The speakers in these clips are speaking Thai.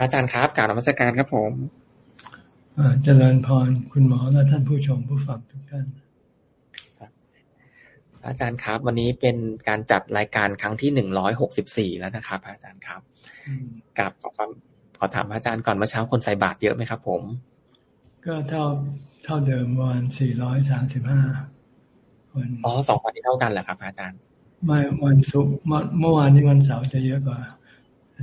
อาจารย์ครับกล่าวนมัสการครับผมเจริญพรคุณหมอและท่านผู้ชมผู้ฟังทุกท่านอาจารย์ครับ วันนี้เป็นการจัดรายการครั้งที่หนึ่งร้อยหกสิบสี่แล้วนะครับ อาจารย์ครับกับขอความขอถามอาจารย์ก่อนเมื่อเช้าคนใส่บาตรเยอะไหมครับ ผม ก็เท่าเท่าเดิมวันสี่ร้อยสามสิบห้าคนอ๋อสองวันนี้เท่ากันแหละครับ อาจารย์ ไม่วันศุกร์เมื่อวานนี้วันเสาร์จะเยอะกว่า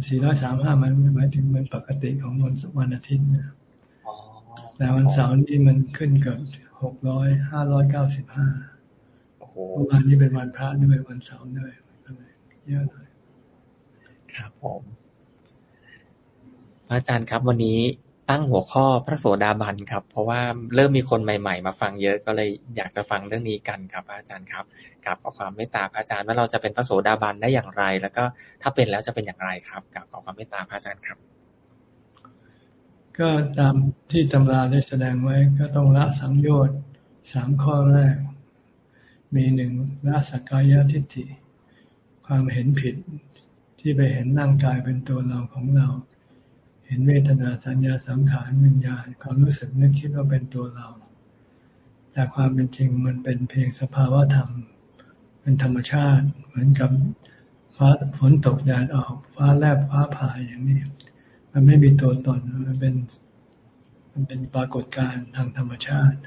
สี่ร้อยสามห้ามันหมายถึงมันปกติของวันวันอาทิตย์นะแต่วันเสาร์นี้มันขึ้นเกือบหกร้อยห้าร้อยเก้าสิบห้าเมื่อวานนี้เป็นวันพระด้วยวันเสาร์ด้วยก็เลยเยอะหน่อยครับผมอาจารย์ครับวันนี้ ตั้งหัวข้อพระโสดาบันครับ เพราะว่าเริ่มมีคนใหม่ ๆ มาฟังเยอะก็เลยอยากจะฟังเรื่องนี้กันครับอาจารย์ครับกับขอความเมตตาพระอาจารย์ว่าเราจะเป็นพระโสดาบันได้อย่างไร แล้วก็ถ้าเป็นแล้วจะเป็นอย่างไรครับกับขอความเมตตาพระอาจารย์ครับ ก็ตามที่ตำราได้แสดงไว้ก็ต้องละสังโยชน์สามข้อแรก มีหนึ่งละสักกายทิฏฐิ ความเห็นผิดที่ไปเห็นร่างกายเป็นตัวเราของเรา เห็นเวทนาสัญญาสังขารวิญญาณความรู้สึกนึกคิดว่าเป็นตัวเรา แต่ความเป็นจริงมันเป็นเพียงสภาวะธรรม เป็นธรรมชาติ เหมือนกับฟ้าฝนตกแดดออก ฟ้าแลบฟ้าผ่าอย่างนี้ มันไม่มีตัวตนมันเป็น มันเป็นปรากฏการณ์ทางธรรมชาติ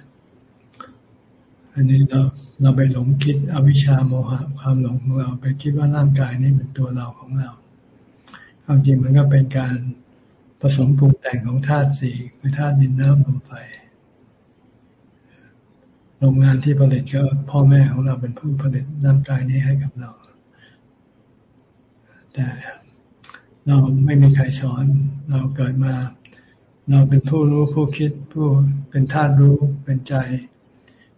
อันนี้เราเราไปหลงคิดอวิชชาโมหะความหลงของเราไปคิดว่าร่างกายนี้เป็นตัวเราของเราความจริงมันก็เป็นการ ผสมปรุงแต่งของธาตุสี่คือธาตุดินน้ำลมไฟโรงงานที่ผลิตก็พ่อแม่ของเราเป็นผู้ผลิตร่างกายนี้ให้กับเรา แต่เราไม่มีใครสอน เราเกิดมา เราเป็นผู้รู้ผู้คิดผู้เป็นธาตุรู้เป็นใจ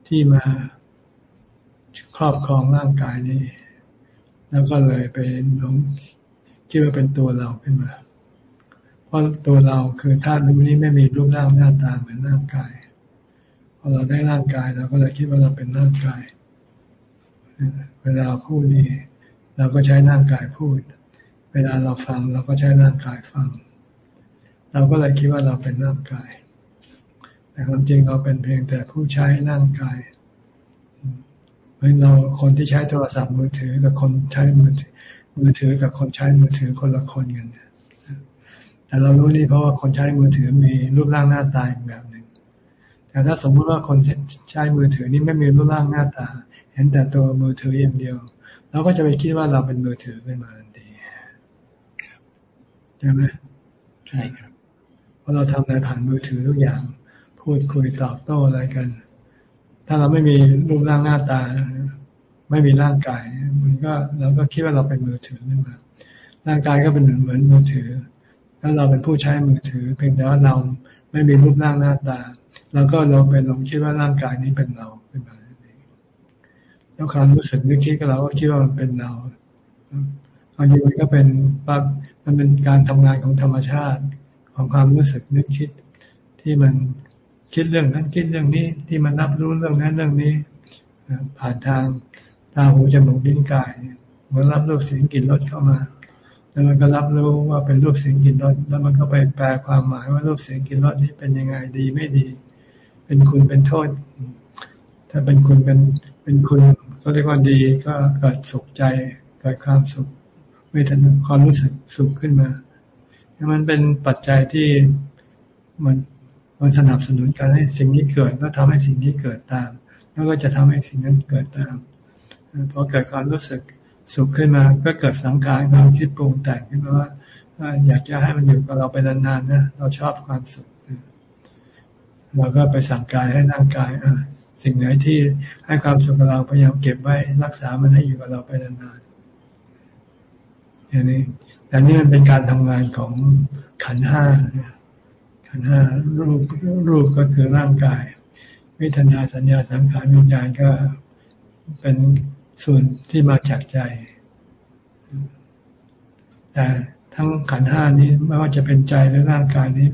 ที่มาครอบครองร่างกายนี้ แล้วก็เลยไปหลงคิดว่าเป็นตัวเราขึ้นมา เพราะตัวเราคือธาตุรู้นี้ไม่มีรูปร่างหน้าตาเหมือนร่างกายพอเราได้ร่างกายเราก็เลยคิดว่าเราเป็นร่างกาย เวลาพูดนี่เราก็ใช้ร่างกายพูด เวลาเราฟังเราก็ใช้ร่างกายฟัง เราก็เลยคิดว่าเราเป็นร่างกาย แต่ความจริงเราเป็นเพียงแต่ผู้ใช้ร่างกายเหมือนเราคนที่ใช้โทรศัพท์มือถือกับคนใช้มือถือมือถือกับคนใช้มือถือคนละคนกันเนี่ย แต่เรารู้นี่เพราะว่าคนใช้มือถือมีรูปร่างหน้าตาอีกแบบหนึ่ง แต่ถ้าสมมติว่าคนใช้มือถือนี่ไม่มีรูปร่างหน้าตา เห็นแต่ตัวมือถืออย่างเดียว เราก็จะไปคิดว่าเราเป็นมือถือขึ้นมาทันทีใช่ไหมใช่ครับ เพราะเราทำอะไรผ่านมือถือทุกอย่าง พูดคุยตอบโต้อะไรกัน ถ้าเราไม่มีรูปร่างหน้าตา ไม่มีร่างกาย มันก็เราก็คิดว่าเราเป็นมือถือขึ้นมา ร่างกายก็เป็นเหมือนมือถือ ถ้าเราเป็นผู้ใช้มือถือ เพียงแต่ว่าเราไม่มีรูปร่างหน้าตาเราก็เราเป็นลงคิดว่าร่างกายนี้เป็นเราขึ้นมาแล้วความรู้สึกนึกคิดก็เราก็คิดว่ามันเป็นเราอันนี้มันก็เป็นปั๊บมันเป็นการทำงานของธรรมชาติของความรู้สึกนึกคิด ที่มันคิดเรื่องนั้นคิดเรื่องนี้ที่มันรับรู้เรื่องนั้นเรื่องนี้ ผ่านทางตาหูจมูกลิ้นกายเหมื่อรับรูปเสียงกลิ่นรสเข้ามา แล้วมันก็รับรู้ว่าเป็นรูปเสียงกลิ่นรสแล้วมันก็ไปแปลความหมายว่ารูปเสียงกลิ่นรสนี้เป็นยังไงดีไม่ดี เป็นคุณเป็นโทษ ถ้าเป็นคุณเป็นเป็นคุณก็เรียกว่าดีก็เกิดสุขใจเกิดความสุขเวทนาความรู้สึกสุขขึ้นมามันเป็นปัจจัยที่มันมันสนับสนุนการให้สิ่งนี้เกิดก็ทำให้สิ่งนี้เกิดตาม แล้วก็จะทำให้สิ่งนั้นเกิดตามพอเกิดความรู้สึก สุขขึ้นมาก็เกิดสังขารความคิดปรุงแต่งขึ้นมาว่าอยากจะให้มันอยู่กับเราไปนานๆนะเราชอบความสุขเราก็ไปสั่งกายให้ร่างกายสิ่งไหนที่ให้ความสุขกับเราพยายามเก็บไว้รักษามันให้อยู่กับเราไปนานๆอย่างนี้แต่นี่มันเป็นการทำงานของขันห้าขันห้ารูปรูปก็คือร่างกาย วิทนาสัญญาสังขารวิญญาณก็เป็น ส่วนที่มาจากใจ แต่ทั้งขันห้านี้ไม่ว่าจะเป็นใจหรือร่างกายนี้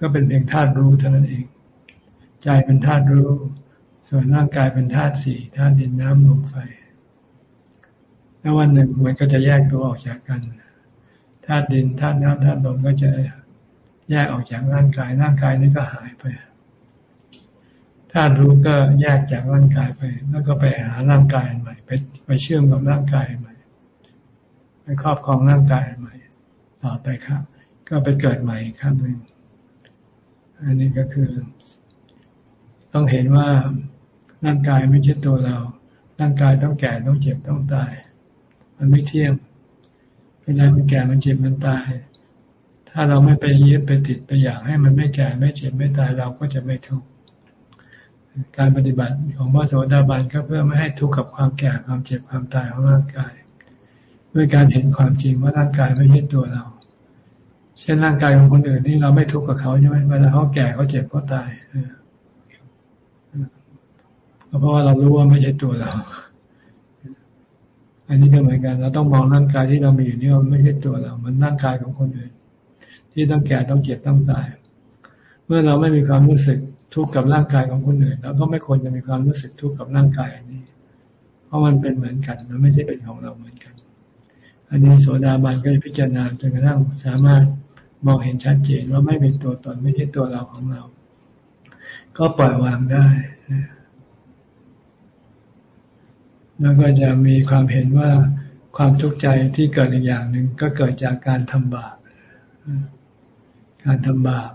ก็เป็นเพียงธาตุรู้เท่านั้นเอง ใจเป็นธาตุรู้ ส่วนร่างกายเป็นธาตุสี่ธาตุดินน้ำลมไฟ แล้ววันหนึ่งมันก็จะแยกตัวออกจากกันธาตุดินธาตุน้ำธาตุลมก็จะแยกออกจากร่างกายร่างกายนี้ก็หายไป ธาตุรู้ก็แยกจากร่างกายไป แล้วก็ไปหาร่างกายใหม่ ไปไปเชื่อมกับร่างกายใหม่ ไปครอบครองร่างกายใหม่ ต่อไปครับ ก็ไปเกิดใหม่ครั้งหนึ่งอันนี้ก็คือ ต้องเห็นว่าร่างกายไม่ใช่ตัวเรา ร่างกายต้องแก่ต้องเจ็บต้องตาย มันไม่เที่ยงเวลามันแก่มันเจ็บมันตาย ถ้าเราไม่ไปยึดไปติดไปอยากให้มันไม่แก่ไม่เจ็บไม่ตายเราก็จะไม่ทุกข์ การปฏิบัติของพระโสดาบันก็เพื่อไม่ให้ทุกข์กับความแก่ความเจ็บความตายของร่างกาย ด้วยการเห็นความจริงว่าร่างกายไม่ใช่ตัวเรา เช่นร่างกายของคนอื่นนี่เราไม่ทุกข์กับเขาใช่ไหมเวลาเขาแก่เขาเจ็บเขาตายเพราะว่าเรารู้ว่าไม่ใช่ตัวเรา อันนี้ก็เหมือนกัน เราต้องมองร่างกายที่เรามีอยู่นี่ว่าไม่ใช่ตัวเรา มันร่างกายของคนอื่น ที่ต้องแก่ต้องเจ็บต้องตาย เมื่อเราไม่มีความรู้สึก ทุกข์กับร่างกายของคนอื่นเราก็ไม่ควรจะมีความรู้สึกทุกข์กับร่างกายอันนี้ เพราะมันเป็นเหมือนกันมันไม่ใช่เป็นของเราเหมือนกัน อันนี้โสดาบันก็จะพิจารณาจนกระทั่งสามารถมองเห็นชัดเจนว่าไม่เป็นตัวตนไม่ใช่ตัวเราของเรา ก็ปล่อยวางได้ แล้วก็จะมีความเห็นว่าความทุกข์ใจที่เกิดอีกอย่างหนึ่งก็เกิดจากการทำบาป การทำบาป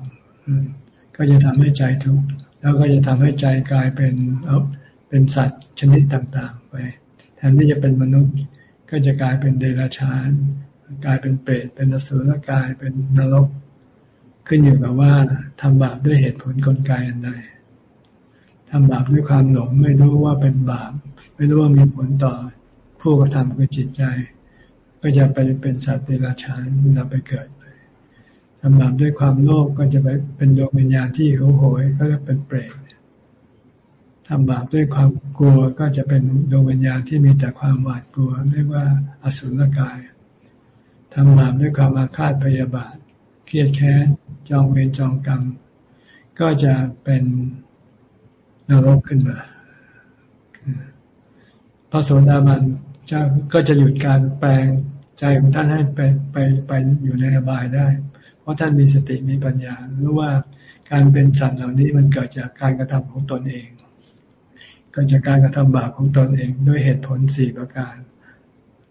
ก็จะทำให้ใจทุกข์แล้วก็จะทำให้ใจกลายเป็นเป็นสัตว์ชนิดต่างๆ ไป แทนที่จะเป็นมนุษย์ก็จะกลายเป็นเดรัจฉาน กลายเป็นเปรตเป็นอสุรกายเป็นนรก ขึ้นอยู่กับว่าทำบาปด้วยเหตุผลกลไกอันใดทำบาปด้วยความหลงไม่รู้ว่าเป็นบาป ไม่รู้ว่ามีผลต่อผู้กระทำคือจิตใจ ก็จะไปเป็นสัตว์เดรัจฉานนำไปเกิด ทำบาปด้วยความโลภกก็จะไปเป็นดวงวิญญาณที่หิวโหยก็จะเป็นเปรตทำบาปด้วยความกลัวก็จะเป็นดวงวิญญาณที่มีแต่ความหวาดกลัวเรียกว่าอสุรกายทำบาปด้วยความอาฆาตพยาบาท เครียดแค้นจองเวรจองกรรม ก็จะเป็นนรกขึ้นมาพระโสดาบันจะก็จะหยุดการแปลงใจของท่านให้ไปไปไปอยู่ในอบายได้ ราะท่านมีสติมีปัญญารู้ว่าการเป็นสัตว์เหล่านี้มันเกิดจากการกระทำของตนเอง เกิดจากการกระทำบาปของตนเองด้วยเหตุผลสี่ประการ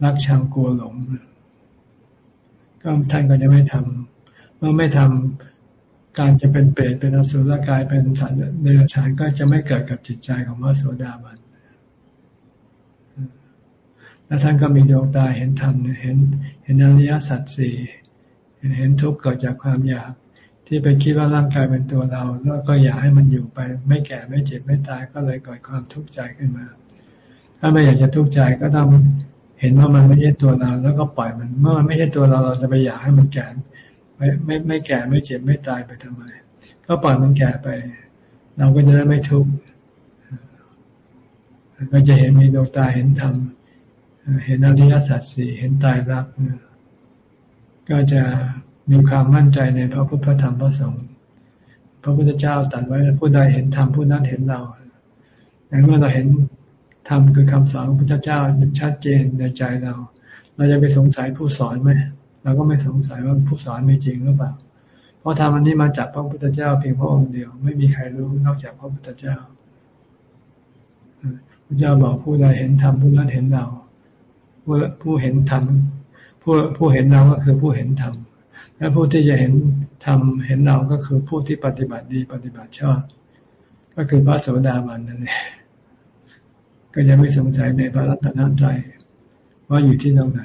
รักชังกลัวหลง ก็ท่านก็จะไม่ทำเมื่อไม่ทำการจะเป็นเปรตเป็นอสุรกายเป็นสัตว์เดรัจฉานก็จะไม่เกิดกับจิตใจของพระโสดาบันแล้วท่านก็มีดวงตาเห็นธรรมเห็นเห็นอริยสัจสี่ เห็นทุกข์เกิดจากความอยาก ที่ไปคิดว่าร่างกายเป็นตัวเรา แล้วก็อยากให้มันอยู่ไป ไม่แก่ไม่เจ็บไม่ตายก็เลยเกิดความทุกข์ใจขึ้นมา ถ้าไม่อยากจะทุกข์ใจก็ต้องเห็นว่ามันไม่ใช่ตัวเรา แล้วก็ปล่อยมันเมื่อมันไม่ใช่ตัวเราเราจะไปอยากให้มันแก่ไม่ไม่ไม่แก่ไม่เจ็บไม่ตายไปทำไม ก็ปล่อยมันแก่ไป เราก็จะได้ไม่ทุกข์ก็จะเห็นมีดวงตาเห็นธรรมเห็นอริยสัจสี่เห็นตายรักเนี่ย ก็จะมีความมั่นใจในพระพุทธธรรมพระสงฆ์พระพุทธเจ้าตรัสไว้ผู้ใดเห็นธรรมผู้นั้นเห็นเราอย่างเมื่อเราเห็นธรรมคือคำสอนของพระพุทธเจ้าชัดเจนในใจเรา เราจะไปสงสัยผู้สอนไหมเราก็ไม่สงสัยว่าผู้สอนไม่จริงหรือเปล่า เพราะธรรมอันนี้มาจากพระพุทธเจ้าเพียงพระองค์เดียว ไม่มีใครรู้นอกจากพระพุทธเจ้าพระเจ้าบอกผู้ใดเห็นธรรมผู้นั้นเห็นเราผู้เห็นธรรม ผู้ผู้เห็นเราก็คือผู้เห็นธรรมและผู้ที่จะเห็นธรรมเห็นเราก็คือผู้ที่ปฏิบัติดีปฏิบัติชอบ ก็คือพระโสดาบันนั่นเองก็จะไม่สงสัยในพระรัตนตรัยว่าอยู่ที่ตรงไหน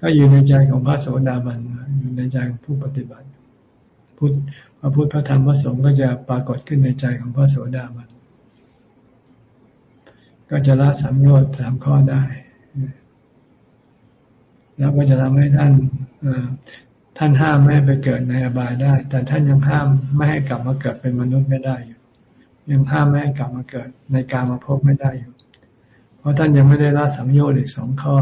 ก็อยู่ในใจของพระโสดาบันอยู่ในใจของผู้ปฏิบัติพุทธพระพุทธพระธรรมพระสงฆ์ก็จะปรากฏขึ้นในใจของพระโสดาบันก็จะละสัมโยชน์สามข้อได้ แล้วก็จะทำให้ท่านท่านห้ามไม่ให้ไปเกิดในอบายได้ แต่ท่านยังห้ามไม่ให้กลับมาเกิดเป็นมนุษย์ไม่ได้อยู่ ยังห้ามไม่ให้กลับมาเกิดในการมาพบไม่ได้อยู่ เพราะท่านยังไม่ได้ละสัมโยชน์อีกสองข้อ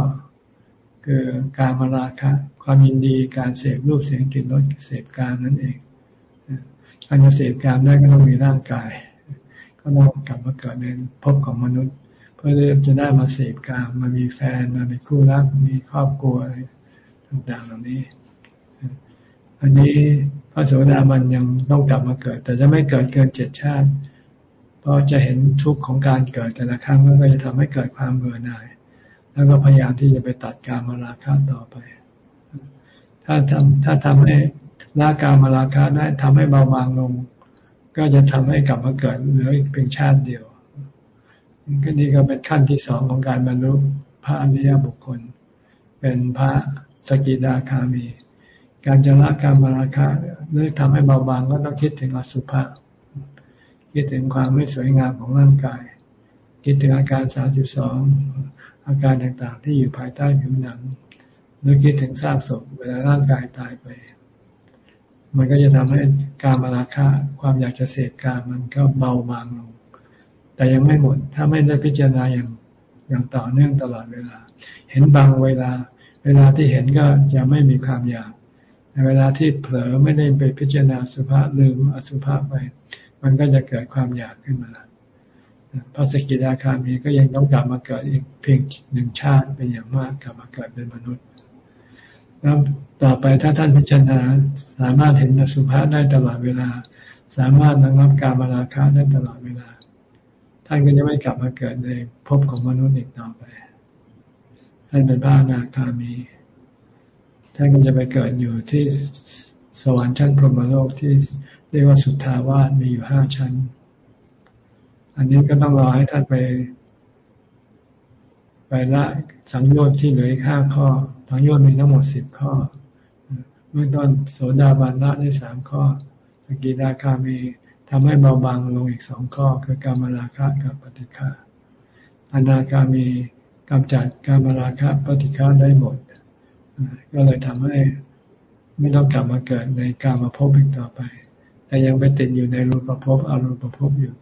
คือการมาราคะ ความยินดีการเสพรูปเสียงกลิ่นรสเสพการนั่นเองการจะเสพการได้ก็ต้องมีร่างกาย ก็ต้องกลับมาเกิดในภพของมนุษย์ เพื่อจะได้มาเสพกามมามีแฟนมามีคู่รักมีครอบครัวต่างๆเหล่านี้ อันนี้พระโสดามันยังต้องกลับมาเกิด แต่จะไม่เกิดเกินเจ็ดชาติ เพราะจะเห็นทุกข์ของการเกิดแต่ละครั้งแล้วก็จะทำให้เกิดความเบื่อหน่าย แล้วก็พยายามที่จะไปตัดการมาราคะต่อไป ถ้าทำถ้าทำให้ละการมาราคะได้ทำให้เบาบางลง ก็จะทำให้กลับมาเกิดเหลืออีกเพียงชาติเดียว ก็นี่ก็เป็นขั้นที่สองของการบรรลุพระอริยบุคคล เป็นพระสกิดาคามี การจะละการมาราคะหรือทำให้เบาบางก็ต้องคิดถึงอสุภะคิดถึงความไม่สวยงามของร่างกาย คิดถึงอาการสาสิบสองอาการต่างๆ ที่อยู่ภายใต้ผิวหนังหรือคิดถึงซากศพเวลาร่างกายตายไป มันก็จะทำให้การมาราคะความอยากจะเสพการมันก็เบาบางลง แต่ยังไม่หมด ถ้าไม่ได้พิจารณาอย่างอย่างต่อเนื่องตลอดเวลา เห็นบางเวลา เวลาที่เห็นก็จะไม่มีความอยากในเวลาที่เผลอไม่ได้ไปพิจารณาสุภาพลืมอสุภาพไป มันก็จะเกิดความอยากขึ้นมาพระสกิทาคามีก็ยังต้องกลับมาเกิดอีกเพียงหนึ่งชาติเป็นอย่างมากกลับมาเกิดเป็นมนุษย์แล้วต่อไปถ้าท่านพิจารณาสามารถเห็นอสุภาพได้ตลอดเวลา สามารถระงับการมาราคะได้ตลอดเวลา ท่านก็จะไม่กลับมาเกิดในภพของมนุษย์อีกต่อไป ท่านเป็นพระอนาคามี ท่านก็จะไปเกิดอยู่ที่สวรรค์ชั้นพรหมโลกที่เรียกว่าสุทธาวาสมีอยู่ห้าชั้น อันนี้ก็ต้องรอให้ท่านไป ไปละสังโยชน์ที่เหลืออีกห้าข้อ สังโยชน์มีทั้งหมดสิบข้อเมื่อตอนโสดาบันละได้สามข้อสกิดาคามี ทำให้เบาบางลงอีกสองข้อคือการมาราคะกับปฏิฆาอนาคามีกำจัดการมาราคะปฏิฆาได้หมด ก็เลยทำให้ไม่ต้องกลับมาเกิดในการมาพบอีกต่อไป แต่ยังไปติดอยู่ในรูปภพอารูปภพอยู่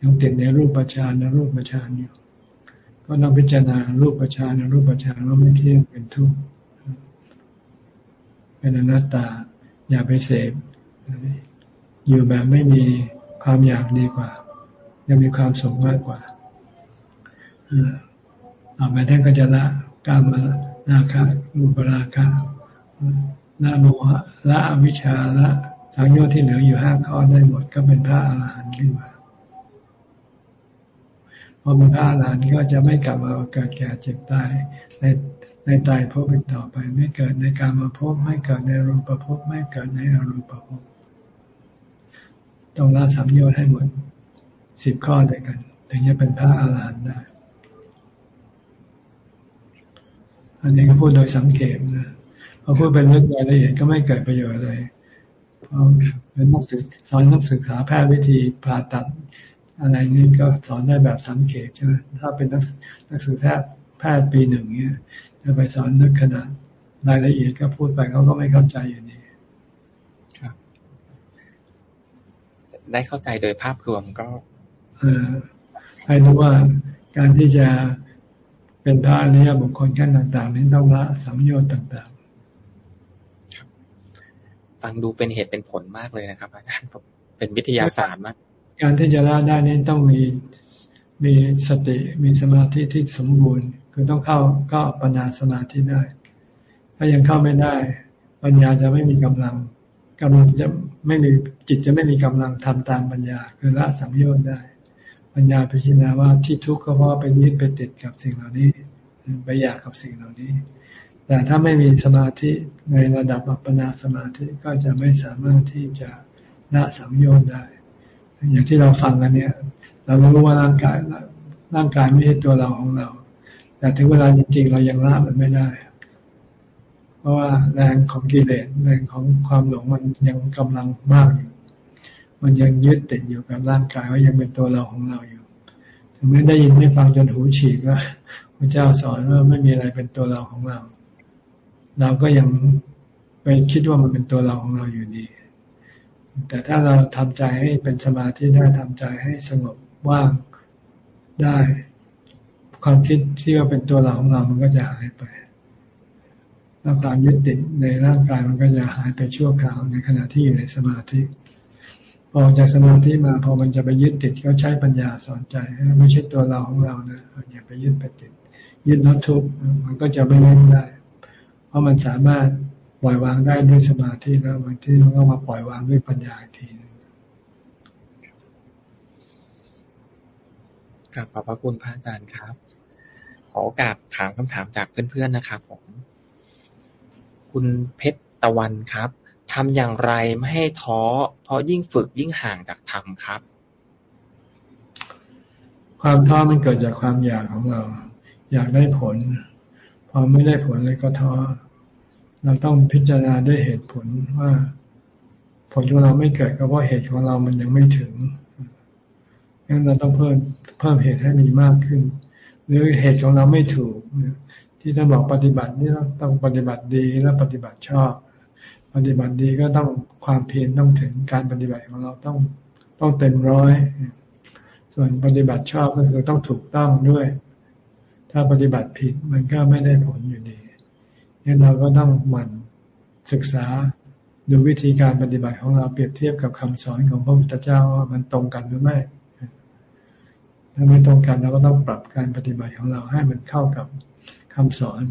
ยังติดในรูปประชานในรูปประชานอยู่ ก็ต้องพิจารณารูปประชานในรูปประชานว่าไม่เที่ยงเป็นทุกข์เป็นอนัตตา อย่าไปเสพ อยู่แบบไม่มีความอยากดีกว่า ยังมีความสุขมากกว่าต่อไปท่านก็จะละกามาราคะรูปราคะละโมหะละอวิชชาละสังโยชน์ที่เหลืออยู่ห้าข้อได้หมดก็เป็นพระอรหันต์ขึ้นมาพอเป็นพระอรหันต์ก็จะไม่กลับมาเกิดแก่เจ็บตายในในตายพบอีกต่อไป ไม่เกิดในการมาพบไม่เกิดในรูปภพไม่เกิดในอรูปภพ ต้องละสัมโยชน์ให้หมดสิบข้อด้วยกัน ถึงจะเป็นพระอาหารหันต์ได้ อันนี้ก็พูดโดยสังเกตนะพอพูดเป็นเรื่องรายละเอียดก็ไม่เกิดประโยชน์เลยเพราะเป็นนักศึกสอนนักศึกษาแพทย์วิธีผ่าตัดอะไรนี่ก็สอนได้แบบสังเกตใช่ไหมถ้าเป็นนักนักศึกษาแพทย์ปีหนึ่งเนี่ยจะไปสอนนึกขนาดรายละเอียดก็พูดไปเขาก็ไม่เข้าใจอยู่ดี ได้เข้าใจโดยภาพรวมก็ให้รู้ว่าการที่จะเป็นพระอริยบุคคลขั้นต่างๆนี้ต้องละสัมโยชน์ต่างๆ ฟังดูเป็นเหตุเป็นผลมากเลยนะครับ อาจารย์เป็นวิทยาศาสตร์มาก การที่จะละได้นี้ต้องมีมีสติมีสมาธิที่สมบูรณ์ คือต้องเข้าก็ปัญญาสมาธิได้ ถ้ายังเข้าไม่ได้ ปัญญาจะไม่มีกำลังกำลังจะไม่มี จิตจะไม่มีกำลังทำตามปัญญา คือละสัมโยชน์ได้ ปัญญาพิจารณาว่าที่ทุกข์ก็เพราะไปยึดไปติดกับสิ่งเหล่านี้ไปอยากกับสิ่งเหล่านี้ แต่ถ้าไม่มีสมาธิในระดับอัปปนาสมาธิก็จะไม่สามารถที่จะละสัมโยชน์ได้ อย่างที่เราฟังกันเนี่ย เรารู้ว่าร่างกายร่างกายไม่ใช่ตัวเราของเรา แต่ถึงเวลาจริงๆ เรายังละมันไม่ได้ เพราะว่าแรงของกิเลสแรงของความหลงมันยังกำลังมากอยู่ มันยังยึดติดอยู่กับร่างกายว่ายังเป็นตัวเราของเราอยู่ ถึงแม้ได้ยินไม่ฟังจนหูฉีกว่าพระเจ้าสอนว่าไม่มีอะไรเป็นตัวเราของเรา เราก็ยังไปคิดว่ามันเป็นตัวเราของเราอยู่ดี แต่ถ้าเราทำใจให้เป็นสมาธิได้ทำใจให้สงบว่างได้ ความคิดที่ว่าเป็นตัวเราของเรามันก็จะหายไปแล้วความยึดติดในร่างกายมันก็จะหายไปชั่วคราวในขณะที่อยู่ในสมาธิ พอจากสมาธิมาพอมันจะไปยึดติดเขาใช้ปัญญาสอนใจไม่ใช่ตัวเราของเรานะอย่าไปยึดไปติด ยึดแล้วทุกมันก็จะไม่ยึดได้ เพราะมันสามารถปล่อยวางได้ด้วยสมาธิแล้วบางที่มันก็มาปล่อยวางด้วยปัญญาอีกลับขอบพระคุณพระอาจารย์ครับ ขอโอกาสถามคำถามจากเพื่อนๆนะครับผม คุณเพชรตะวันครับ ทำอย่างไรไม่ให้ท้อ เพราะยิ่งฝึกยิ่งห่างจากธรรมครับ ความท้อมันเกิดจากความอยากของเรา อยากได้ผล พอไม่ได้ผลเลยก็ท้อ เราต้องพิจารณาด้วยเหตุผลว่า ผลของเราไม่เกิดก็เพราะเหตุของเรามันยังไม่ถึงงั้นเราต้องเพิ่มเพิ่มเหตุให้มีมากขึ้น หรือเหตุของเราไม่ถูก ที่ท่านบอกปฏิบัตินี่เราต้องปฏิบัติดีและปฏิบัติชอบ ปฏิบัติดีก็ต้องความเพียรต้องถึงการปฏิบัติของเราต้องต้องเต็มร้อย ส่วนปฏิบัติชอบก็คือต้องถูกต้องด้วย ถ้าปฏิบัติผิดมันก็ไม่ได้ผลอยู่ดีงั้นเราก็ต้องหมั่นศึกษาดูวิธีการปฏิบัติของเราเปรียบเทียบกับคำสอนของพระพุทธเจ้าว่ามันตรงกันหรือไม่ ถ้าไม่ตรงกันเราก็ต้องปรับการปฏิบัติของเราให้มันเข้ากับคำสอน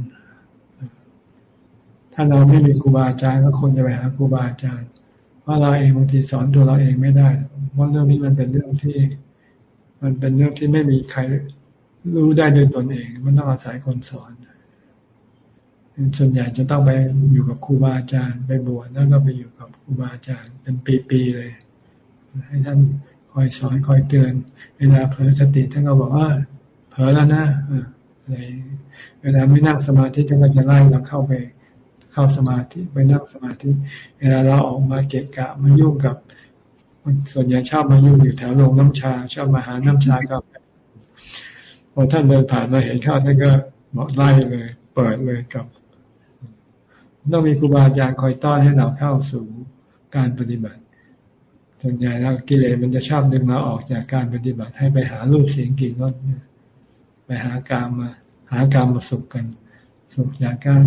ถ้าเราไม่มีครูบาอาจารย์ก็ควรจะไปหาครูบาอาจารย์เพราะเราเองบางทีสอนตัวเราเองไม่ได้เพราะเรื่องนี้มันเป็นเรื่องที่ มันเป็นเรื่องที่ไม่มีใครรู้ได้โดยตนเอง มันต้องอาศัยคนสอนส่วนใหญ่จะต้องไปอยู่กับครูบาอาจารย์ไปบวชแล้วก็ไปอยู่กับครูบาอาจารย์ เป็นปีๆเลย ให้ท่านคอยสอนคอยเตือน เวลาเผลอสติท่านก็บอกว่าเผลอแล้วนะอะไรเวลาไม่นั่งสมาธิท่านก็จะไล่เราเข้าไป เข้าสมาธิไปนั่งสมาธิเวลาเราออกมาเกะกะมายุ่งกับ ส่วนใหญ่ชอบมายุ่งอยู่แถวโรงน้ำชา ชอบมาหาน้ำชาก็พอท่านเดินผ่านมาเห็นเข้าท่านก็บอกไล่เลย เปิดเลยกับต้องมีครูบาอาจารย์คอยต้อนให้เราเข้าสู่การปฏิบัติส่วนใหญ่แล้วกิเลสมันจะชอบดึงเราออกจากการปฏิบัติ ให้ไปหารูปเสียงกลิ่นรสไปหาการมา หาการมาสุขกัน สุขจากการ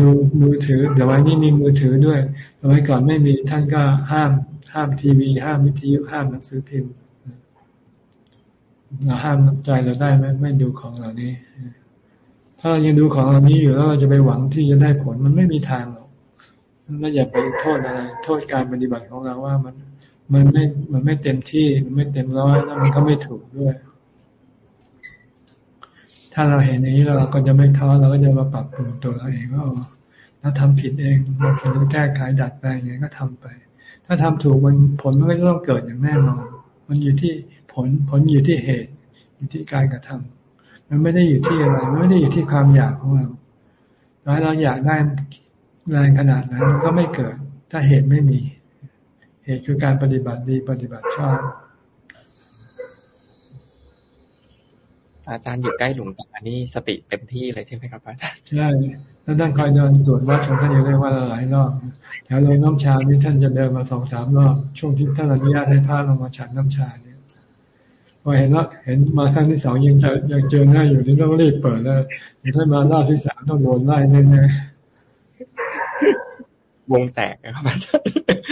ดูมือถือ เดี๋ยววันนี้มีมือถือด้วยสมัยก่อนไม่มีท่านก็ห้าม ห้ามทีวี ห้ามวิทยุห้ามหนังสือพิมพ์เราห้ามใจเราได้ไหมไม่ดูของเหล่านี้ ถ้าเรายังดูของเหล่านี้อยู่แล้วเราจะไปหวังที่จะได้ผลมันไม่มีทางหรอกเราอย่าไปโทษอะไร โทษการปฏิบัติของเราว่ามัน มันไม่มันไม่เต็มที่มันไม่เต็มร้อยแล้วมันก็ไม่ถูกด้วย ถ้าเราเห็นอย่างนี้เราก็จะไม่ท้อเราก็จะมาปรับปรุงตัวเราเองว่าถ้าทำผิดเองเราควรจะแก้ไขดัดแปลงยังไงก็ทำไป ถ้าทำถูกมันผลมันก็ต้องเกิดอย่างแน่นอนมันอยู่ที่ผลผลอยู่ที่เหตุ อยู่ที่การกระทำมันไม่ได้อยู่ที่อะไรไม่ได้อยู่ที่ความอยากของเราถ้าเราอยากได้แรงขนาดนั้นมันก็ไม่เกิด ถ้าเหตุไม่มี เหตุคือการปฏิบัติดีปฏิบัติชอบ อาจารย์อยู่ใกล้หลวงตานี่สติเต็มที่เลยใช่ไหมครับอาจารย์ใช่แล้วท่านคอยเดินตรวจวัดของท่านอยู่ได้ว่าหลายรอบแถวเลยน้ำชานี่ท่านจะเดินมาสองสามรอบช่วงที่ท่านอนุญาตให้พระลงมาฉันน้ำชาพอเห็นว่าเห็นมาครั้งที่สองยังจะยังเจอหน้าอยู่นี่ต้องรีบเปิดแล้วถ้ามารอบที่สามต้องโดนไล่แน่ๆวงแตกครับอาจารย์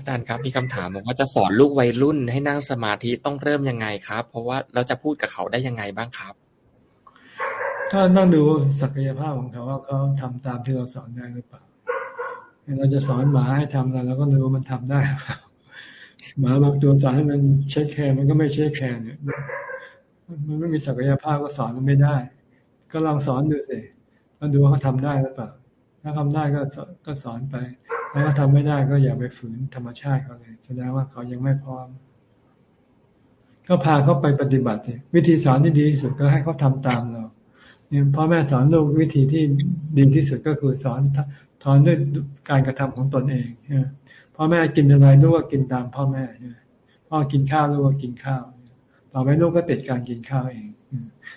อาจารย์ครับ มีคำถามบอกว่าจะสอนลูกวัยรุ่นให้นั่งสมาธิต้องเริ่มยังไงครับ เพราะว่าเราจะพูดกับเขาได้ยังไงบ้างครับถ้าต้องดูศักยภาพของเขาว่าเขาทำตามที่เราสอนได้หรือเปล่าเราจะสอนหมาให้ทำอะไรเราก็ดูมันทำได้หมาบางตัวสอนให้มัน shake hand มันก็ไม่ shake hand เนี่ยมันไม่มีศักยภาพก็สอนมันไม่ได้ ก็ลองสอนดูสิแล้วดูว่าเขาทำได้หรือเปล่า ถ้าทำได้ก็ก็สอนไป ถ้าเขาทำไม่ได้ก็อย่าไปฝืนธรรมชาติเขาเลย แสดงว่าเขายังไม่พร้อม ก็พาเขาไปปฏิบัติวิธีสอนที่ดีที่สุดก็ให้เขาทำตามเราเนี่ยพ่อแม่สอนลูกวิธีที่ดีที่สุดก็คือสอนสอนด้วยการกระทำของตนเองพ่อแม่กินอะไรลูกก็กินตามพ่อแม่พ่อกินข้าวลูกก็กินข้าวต่อไปลูกก็ติดการกินข้าวเอง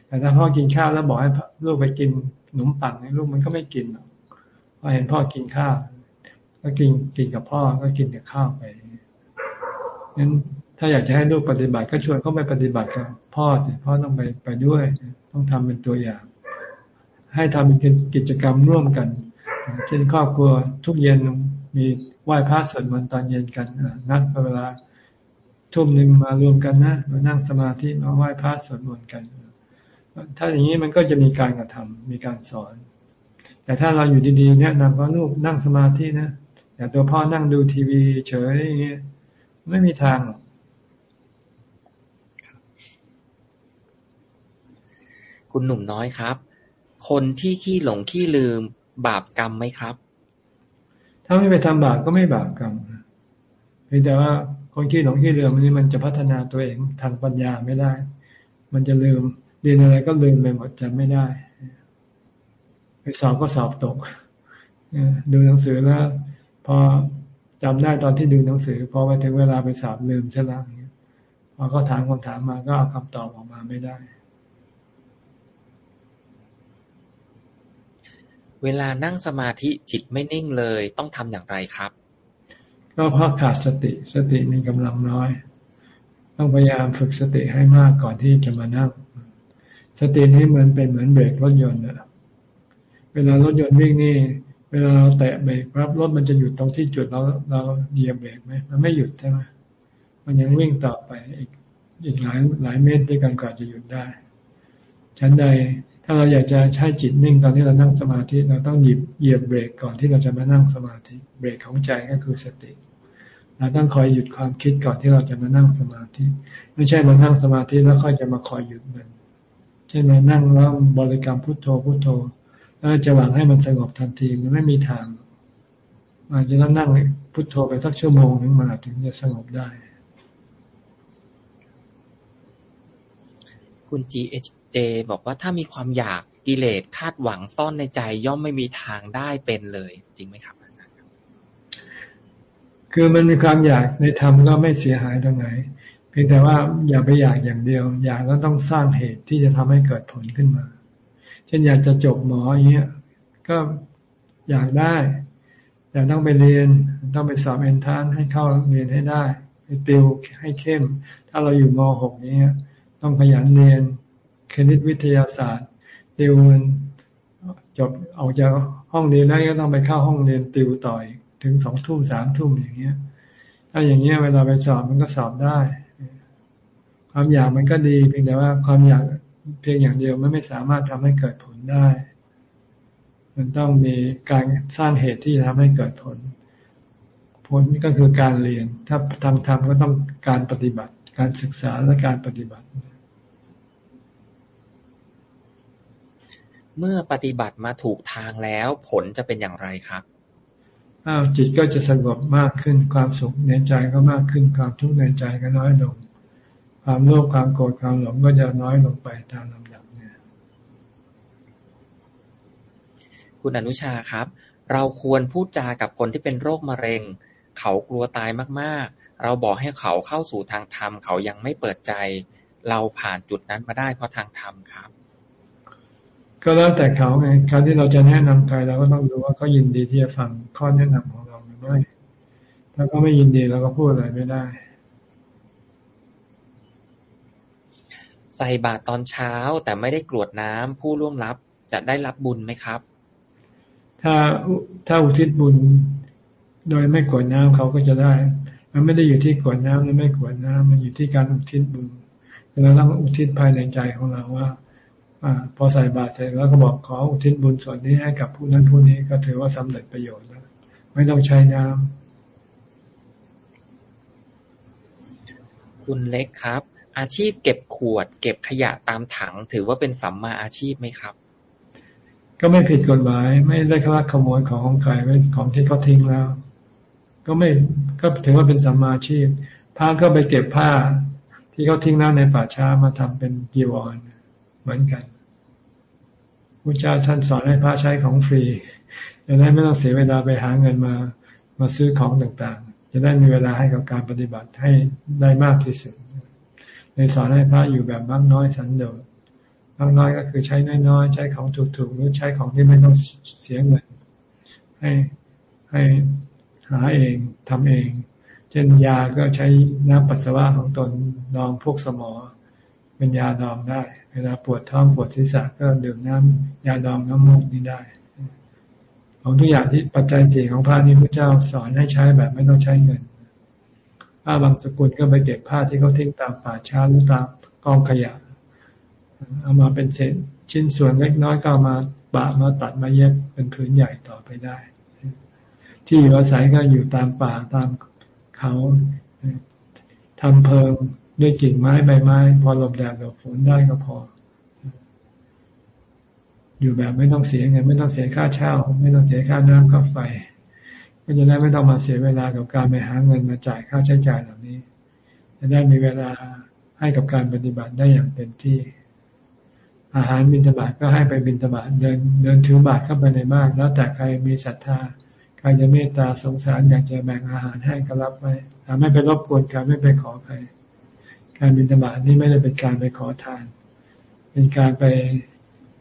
แต่ถ้าพ่อกินข้าวแล้วบอกให้ลูกไปกินขนมปังลูกมันก็ไม่กินหรอกพอเห็นพ่อกินข้าว ก็กินกินกับพ่อก็กินกับข้าวไปงั้นถ้าอยากจะให้ลูกปฏิบัติก็ชวนเขาไปปฏิบัติกับพ่อสิพ่อต้องไปไปด้วย ต้องทำเป็นตัวอย่าง ให้ทำเป็นกิจกรรมร่วมกัน เช่นครอบครัวทุกเย็นมีไหว้พระสวดมนต์ตอนเย็นกันนัดเวลาทุ่มหนึ่งมารวมกันนะมานั่งสมาธิมาไหว้พระสวดมนต์กัน ถ้าอย่างนี้มันก็จะมีการกระทำมีการสอน แต่ถ้าเราอยู่ดีๆแนะนำว่าลูกนั่งสมาธินะ อย่าตัวพ่อนั่งดูทีวีเฉยอย่างเงี้ยไม่มีทางหรอกคุณหนุ่มน้อยครับ คนที่ขี้หลงขี้ลืมบาปกรรมไหมครับ ถ้าไม่ไปทำบาปก็ไม่บาปกรรมเพียงแต่ว่าคนขี้หลงขี้ลืมนี่มันจะพัฒนาตัวเองทางปัญญาไม่ได้ มันจะลืมเรียนอะไรก็ลืมไปหมดจำไม่ได้ ไปสอบก็สอบตกดูหนังสือแล้ว พอจำได้ตอนที่ดูหนังสือพอไปถึงเวลาไปสอบลืมใช่ไหมพอเขาถามคำถามมาก็เอาคำตอบออกมาไม่ได้ เวลานั่งสมาธิจิตไม่นิ่งเลยต้องทำอย่างไรครับ ก็เพราะขาดสติสติมีกำลังน้อย ต้องพยายามฝึกสติให้มากก่อนที่จะมานั่ง สตินี้เหมือนเป็นเหมือนเบรกรถยนต์อะเวลารถยนต์วิ่งนี่ เวลาเราแตะเบรกรับรถมันจะหยุดตรงที่จุดเราเราเหยียบเบรกไหมมันไม่หยุดใช่ไหมมันยังวิ่งต่อไปอีกอีกหลายหลายเมตรด้วยกันก่อนจะหยุดได้ชั้นใดถ้าเราอยากจะใช้จิตนิ่งตอนที่เรานั่งสมาธิเราต้องหยิบเหยียบเบรกก่อนที่เราจะมานั่งสมาธิเบรกของใจก็คือสติ เราต้องคอยหยุดความคิดก่อนที่เราจะมานั่งสมาธิ ไม่ใช่มานั่งสมาธิแล้วค่อยจะมาคอยหยุดมันใช่ไหมนั่งแล้วบริกรรมพุทโธพุทโธ แล้วจะหวังให้มันสงบทันทีมันไม่มีทางอาจจะต้องนั่งพุทโธไปสักชั่วโมงนึงมาถึงจะสงบได้ คุณ GH เจบอกว่าถ้ามีความอยากกิเลสคาดหวังซ่อนในใจ ย่อมไม่มีทางได้เป็นเลย จริงไหมครับอาจารย์คือมันมีความอยากในธรรมก็ไม่เสียหายตรงไหน เพียงแต่ว่าอย่าไปอยากอย่างเดียว อยากแล้วต้องสร้างเหตุที่จะทำให้เกิดผลขึ้นมาเช่นอยากจะจบหมออย่างเงี้ย ก็อยากได้แต่ต้องไปเรียน ต้องไปสอบเอนทานให้เข้าเรียนให้ได้ไปติวให้เข้ม ถ้าเราอยู่ม .6 เนี้ย ต้องขยันเรียนคณิตวิทยาศาสตร์ติวมันจบออกจากห้องเรียนแล้วก็ต้องไปเข้าห้องเรียนติวต่อยถึงสองทุ่มสามทุ่มอย่างเงี้ย ถ้าอย่างเงี้ยเวลาไปสอบมันก็สอบได้ ความอยากมันก็ดีเพียงแต่ว่าความอยาก เพียงอย่างเดียวมันไม่สามารถทำให้เกิดผลได้ มันต้องมีการสร้างเหตุที่จะทำให้เกิดผล ผลก็คือการเรียน ถ้าทำทำก็ต้องการปฏิบัติ การศึกษาและการปฏิบัติ เมื่อปฏิบัติมาถูกทางแล้วผลจะเป็นอย่างไรครับอ้าวจิตก็จะสงบมากขึ้นความสุขในใจก็มากขึ้นความทุกข์ในใจก็น้อยลง ความโลภความโกรธความหลงก็จะน้อยลงไปตามลำดับเนี่ย คุณอนุชาครับ เราควรพูดจากับคนที่เป็นโรคมะเร็ง เขากลัวตายมากๆ เราบอกให้เขาเข้าสู่ทางธรรมเขายังไม่เปิดใจ เราผ่านจุดนั้นมาได้เพราะทางธรรมครับ ก็แล้วแต่เขาไงการที่เราจะแนะนำใครเราก็ต้องดูว่าเขายินดีที่จะฟังข้อแนะนำของเราหรือไม่ถ้าเขาไม่ยินดีเราก็พูดอะไรไม่ได้ ใส่บาตรตอนเช้าแต่ไม่ได้กรวดน้ำผู้ล่วงลับจะได้รับบุญไหมครับ ถ้าถ้าอุทิศบุญ โดยไม่กรวดน้ำเขาก็จะได้ มันไม่ได้อยู่ที่กรวดน้ำหรือไม่กรวดน้ำมันอยู่ที่การอุทิศบุญเราต้องอุทิศภายในใจของเราว่าอพอใส่บาตรเสร็จแล้วก็บอกขออุทิศบุญส่วนนี้ให้กับผู้นั้นผู้นี้ก็ถือว่าสำเร็จประโยชน์แล้วไม่ต้องใช้น้ำคุณเล็กครับ อาชีพเก็บขวด เก็บขยะตามถัง ถือว่าเป็นสัมมาอาชีพไหมครับ ก็ไม่ผิดกฎหมาย ไม่ได้ลักขโมยของของใครไม่ของที่เขาทิ้งแล้ว ก็ไม่ก็ถือว่าเป็นสัมมาอาชีพพระก็ไปเก็บผ้า ที่เขาทิ้งแล้วในป่าช้ามาทำเป็นกีวรเหมือนกันพระเจ้าท่านสอนให้พระใช้ของฟรีจะได้ไม่ต้องเสียเวลาไปหาเงินมามาซื้อของต่างๆ จะได้มีเวลาให้กับการปฏิบัติให้ได้มากที่สุด ในสอนให้พระอยู่แบบมากน้อยสันโดษมากน้อยก็คือใช้น้อยๆ ใช้ของถูกๆหรือใช้ของที่ไม่ต้องเสียเงิน ให้ให้หาเองทำเอง เช่นยาก็ใช้น้ำปัสสาวะของตนดองพวกสมอ เป็นยาดองได้ เวลาปวดท้องปวดศีรษะก็ดื่มน้ำยาดองน้ำมูกนี่ได้ ของทุกอย่างที่ปัจจัยสี่ของผ้านี้พระเจ้าสอนให้ใช้แบบไม่ต้องใช้เงิน ผ้าบางสกุลก็ไปเก็บผ้าที่เขาทิ้งตามป่าช้าหรือตามกองขยะ เอามาเป็นเศษชิ้นส่วนเล็กน้อยก็มาบะมาตัดมาเย็บเป็นผืนใหญ่ต่อไปได้ ที่อยู่อาศัยก็อยู่ตามป่าตามเขาทำเพิงด้วยกิ่งไม้ใบไม้ พอหลบแดดหลบฝนได้ก็พอ อยู่แบบไม่ต้องเสียเงินไม่ต้องเสียค่าเช่า ไม่ต้องเสียค่าน้ำค่าไฟ ก็จะได้ไม่ต้องมาเสียเวลากับการไปหาเงินมาจ่ายค่าใช้จ่ายเหล่านี้ จะได้มีเวลาให้กับการปฏิบัติได้อย่างเต็มที่ อาหารบิณฑบาตก็ให้ไปบิณฑบาตเดินเดินถือบาตรเข้าไปในบ้านแล้วแต่ใครมีศรัทธาใครจะเมตตาสงสารอยากจะแบ่งอาหารให้ก็รับไว้ไม่ไปรบกวนใครไม่ไปขอใคร การบิณฑบาตนี่ไม่ได้เป็นการไปขอทาน เป็นการไป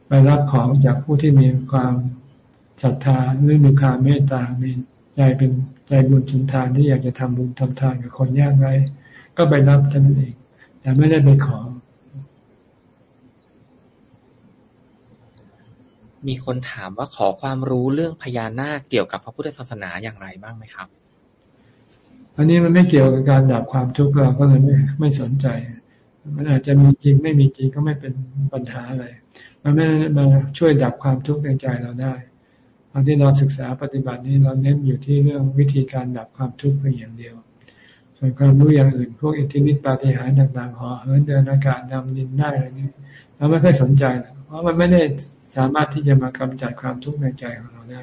ไปรับของจากผู้ที่มีความศรัทธาหรือมีความเมตตามี ใจเป็นใจบุญสุนทานที่อยากจะทำบุญทำทานกับคนยากไร้ก็ไปรับท่านเอง แต่ไม่ได้ไปขอ มีคนถามว่าขอความรู้เรื่องพญานาคเกี่ยวกับพระพุทธศาสนาอย่างไรบ้างไหมครับ อันนี้มันไม่เกี่ยวกับการดับความทุกข์เราก็เลยไม่ไม่สนใจ มันอาจจะมีจริงไม่มีจริงก็ไม่เป็นปัญหาอะไร มันไม่มาช่วยดับความทุกข์ในใจเราได้ ตอนที่เราศึกษาปฏิบัตินี้เราเน้นอยู่ที่เรื่องวิธีการดับความทุกข์เพียงอย่างเดียว ส่วนความรู้อย่างอื่น พวกอิทธิฤทธิปาฏิหาริย์ต่างๆหอเหินเดินอากาศดำดินได้อะไรนี้เราไม่ค่อยสนใจ เพราะมันไม่ได้สามารถที่จะมากำจัดความทุกข์ในใจของเราได้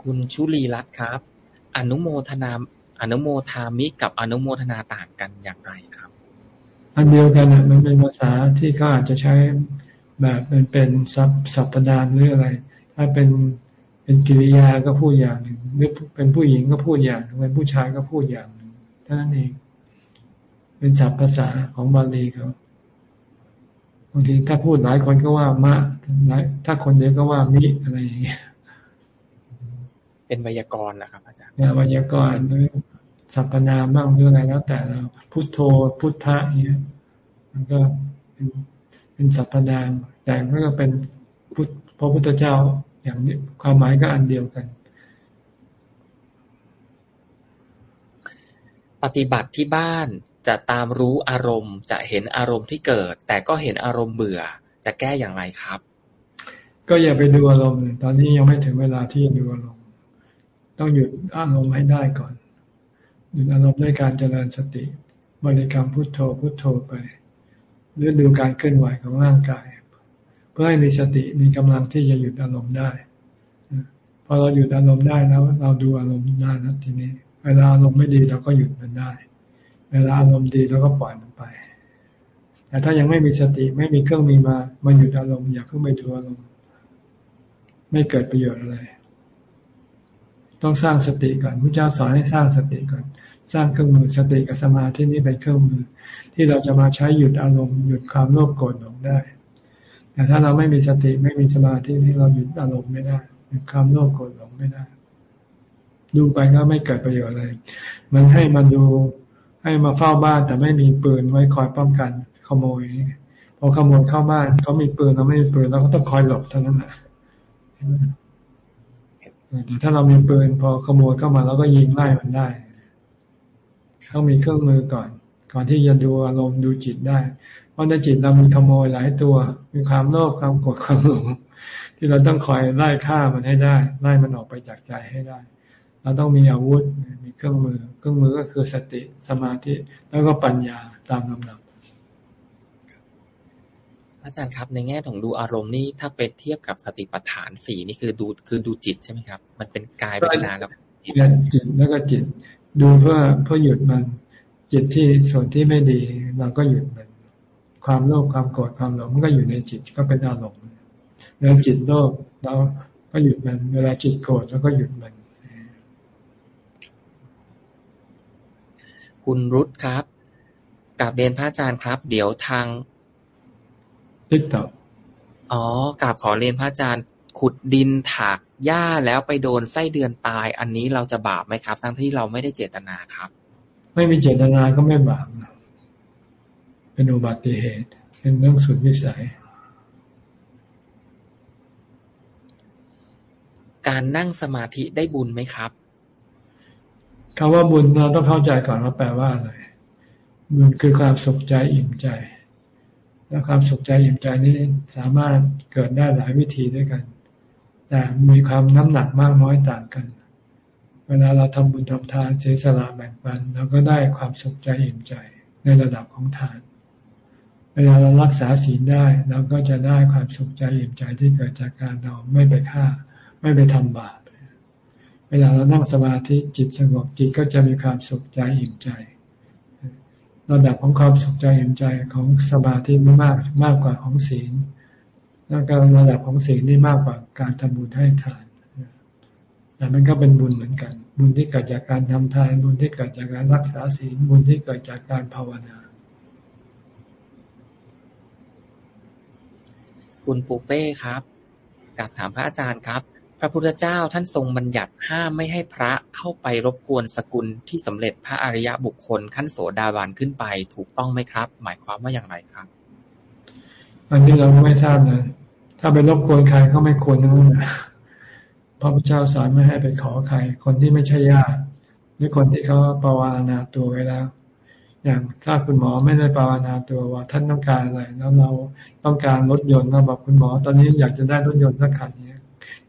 คุณชุลีรัตน์ครับ อนุโมทนาอนุโมทามิกับอนุโมทนาต่างกันอย่างไรครับ อันเดียวกันมันเป็นภาษาที่เขาอาจจะใช้ แบบเป็นเป็นสัพสัพดานหรืออะไร ถ้าเป็นเป็นกิริยาก็พูดอย่างหนึ่งหรือเป็นผู้หญิงก็พูดอย่างหนึ่งเป็นผู้ชายก็พูดอย่างหนึ่งเท่านั้นเอง เป็นศัพท์ภาษาของบาลีเขาบางทีถ้าพูดหลายคนก็ว่ามะถ้าคนเดียวก็ว่ามิอะไรอย่างเงี้ยเป็นไวยากรณ์นะครับ อาจารย์ไวยากรณ์หรือสรรพนามบ้างหรืออะไรแล้วแต่เราพุทโธพุทธะเนี้ยมันก็ เป็นเป็นสรรพนามแต่ก็เป็นพุทธพระพุทธเจ้าอย่างนี้ความหมายก็อันเดียวกัน ปฏิบัติที่บ้านจะตามรู้อารมณ์จะเห็นอารมณ์ที่เกิด แต่ก็เห็นอารมณ์เบื่อ จะแก้อย่างไรครับ ก็อย่าไปดูอารมณ์ ตอนนี้ยังไม่ถึงเวลาที่จะดูอารมณ์ ต้องหยุดอารมณ์ให้ได้ก่อนหยุดอารมณ์ด้วยการเจริญสติ บริกรรมพุทโธพุทโธไป หรือดูการเคลื่อนไหวของร่างกาย เพื่อให้มีสติมีกำลังที่จะหยุดอารมณ์ได้พอเราหยุดอารมณ์ได้แล้ว เราดูอารมณ์ได้นะทีนี้ เวลาอารมณ์ไม่ดีเราก็หยุดมันได้ เวลาอารมณ์ดีเราก็ปล่อยมันไป แต่ถ้ายังไม่มีสติไม่มีเครื่องมีมามาหยุดอารมณ์อย่าเพิ่งไปดูอารมณ์ ไม่เกิดประโยชน์อะไร ต้องสร้างสติก่อนพระเจ้าสอนให้สร้างสติก่อน สร้างเครื่องมือสติกับสมาธินี้เป็นเครื่องมือ ที่เราจะมาใช้หยุดอารมณ์หยุดความโลภโกรธหลงได้ แต่ถ้าเราไม่มีสติไม่มีสมาธินี่เราหยุดอารมณ์ไม่ได้หยุดความโลภโกรธหลงไม่ได้ ดูไปก็ไม่เกิดประโยชน์อะไร มันให้มันดูให้มาเฝ้าบ้านแต่ไม่มีปืนไว้คอยป้องกันขโมยพอขโมยเข้าบ้านเขามีปืนเราไม่มีปืนเราก็ต้องคอยหลบเท่านั้นแหละแต่ถ้าเรามีปืนพอขโมยเข้ามาเราก็ยิงไล่มันได้ ต้องมีเครื่องมือก่อน ก่อนที่จะดูอารมณ์ดูจิตได้ เพราะในจิตเรามีขโมยหลายตัว มีความโลภความโกรธความหลงที่เราต้องคอยไล่ฆ่ามันให้ได้ ไล่มันออกไปจากใจให้ได้ เราต้องมีอาวุธมีเครื่องมือ เครื่องมือก็คือสติสมาธิแล้วก็ปัญญาตามลำดับอาจารย์ครับในแง่ของดูอารมณ์นี่ถ้าไปเทียบกับสติปัฏฐานสี่นี่คือดูคือดูจิตใช่ไหมครับ มันเป็นกายเวทนากับจิตจิตแล้วก็จิต ดูเพื่อเพื่อหยุดมัน จิตที่ส่วนที่ไม่ดีเราก็หยุดมัน ความโลภความโกรธความหลงมันก็อยู่ในจิตก็เป็นอารมณ์เวลาจิตโลภเราก็หยุดมัน เวลาจิตโกรธเราก็หยุดมัน คุณรุตครับกราบเรียนพระอาจารย์ครับ เดี๋ยวทางติ๊กต็อกอ๋อกราบขอเรียนพระอาจารย์ขุดดินถากหญ้าแล้วไปโดนไส้เดือนตาย อันนี้เราจะบาปไหมครับ ทั้งที่เราไม่ได้เจตนาครับ ไม่มีเจตนาก็ไม่บาปนะเป็นอุบัติเหตุ เป็นเรื่องสุดวิสัย การนั่งสมาธิได้บุญไหมครับคำว่าบุญเราต้องเข้าใจก่อนว่าแปลว่าอะไรมันคือความสุขใจอิ่มใจ แล้วความสุขใจอิ่มใจนี้สามารถเกิดได้หลายวิธีด้วยกัน แต่มีความน้ำหนักมากน้อยต่างกัน เวลาเราทำบุญทำทานเสียสละแบ่งปันเราก็ได้ความสุขใจอิ่มใจในระดับของทาน เวลาเรารักษาศีลได้เราก็จะได้ความสุขใจอิ่มใจที่เกิดจากการเราไม่ไปฆ่า ไม่ไปทำบาปเวลาเรานั่งสมาธิจิตสงบจิตก็จะมีความสุขใจอิ่มใจ ระดับของความสุขใจเห็นใจของสมาธิมากมากกว่าของศีลแล้วก็ระดับของศีลนี่มากกว่าการทำบุญให้ทาน แต่มันก็เป็นบุญเหมือนกัน บุญที่เกิดจากการทำทาน บุญที่เกิดจากการรักษาศีล บุญที่เกิดจากการภาวนา คุณปูเป้ครับกับถามพระอาจารย์ครับ พระพุทธเจ้าท่านทรงบัญญัติห้ามไม่ให้พระเข้าไปรบกวนสกุลที่สำเร็จพระอริยบุคคลขั้นโสดาบันขึ้นไปถูกต้องไหมครับ หมายความว่าอย่างไรครับอันนี้เราไม่ทราบนะ ถ้าไปรบกวนใครก็ไม่ควรนะ พระพุทธเจ้าสอนไม่ให้ไปขอใคร คนที่ไม่ใช่ญาติหรือคนที่เขาปวารณาตัวไว้แล้ว อย่างถ้าคุณหมอไม่ได้ปวารณาตัวว่า ท่านต้องการอะไร แล้วเราต้องการรถยนต์เราบอกคุณหมอ ตอนนี้อยากจะได้รถยนต์สักคันนี้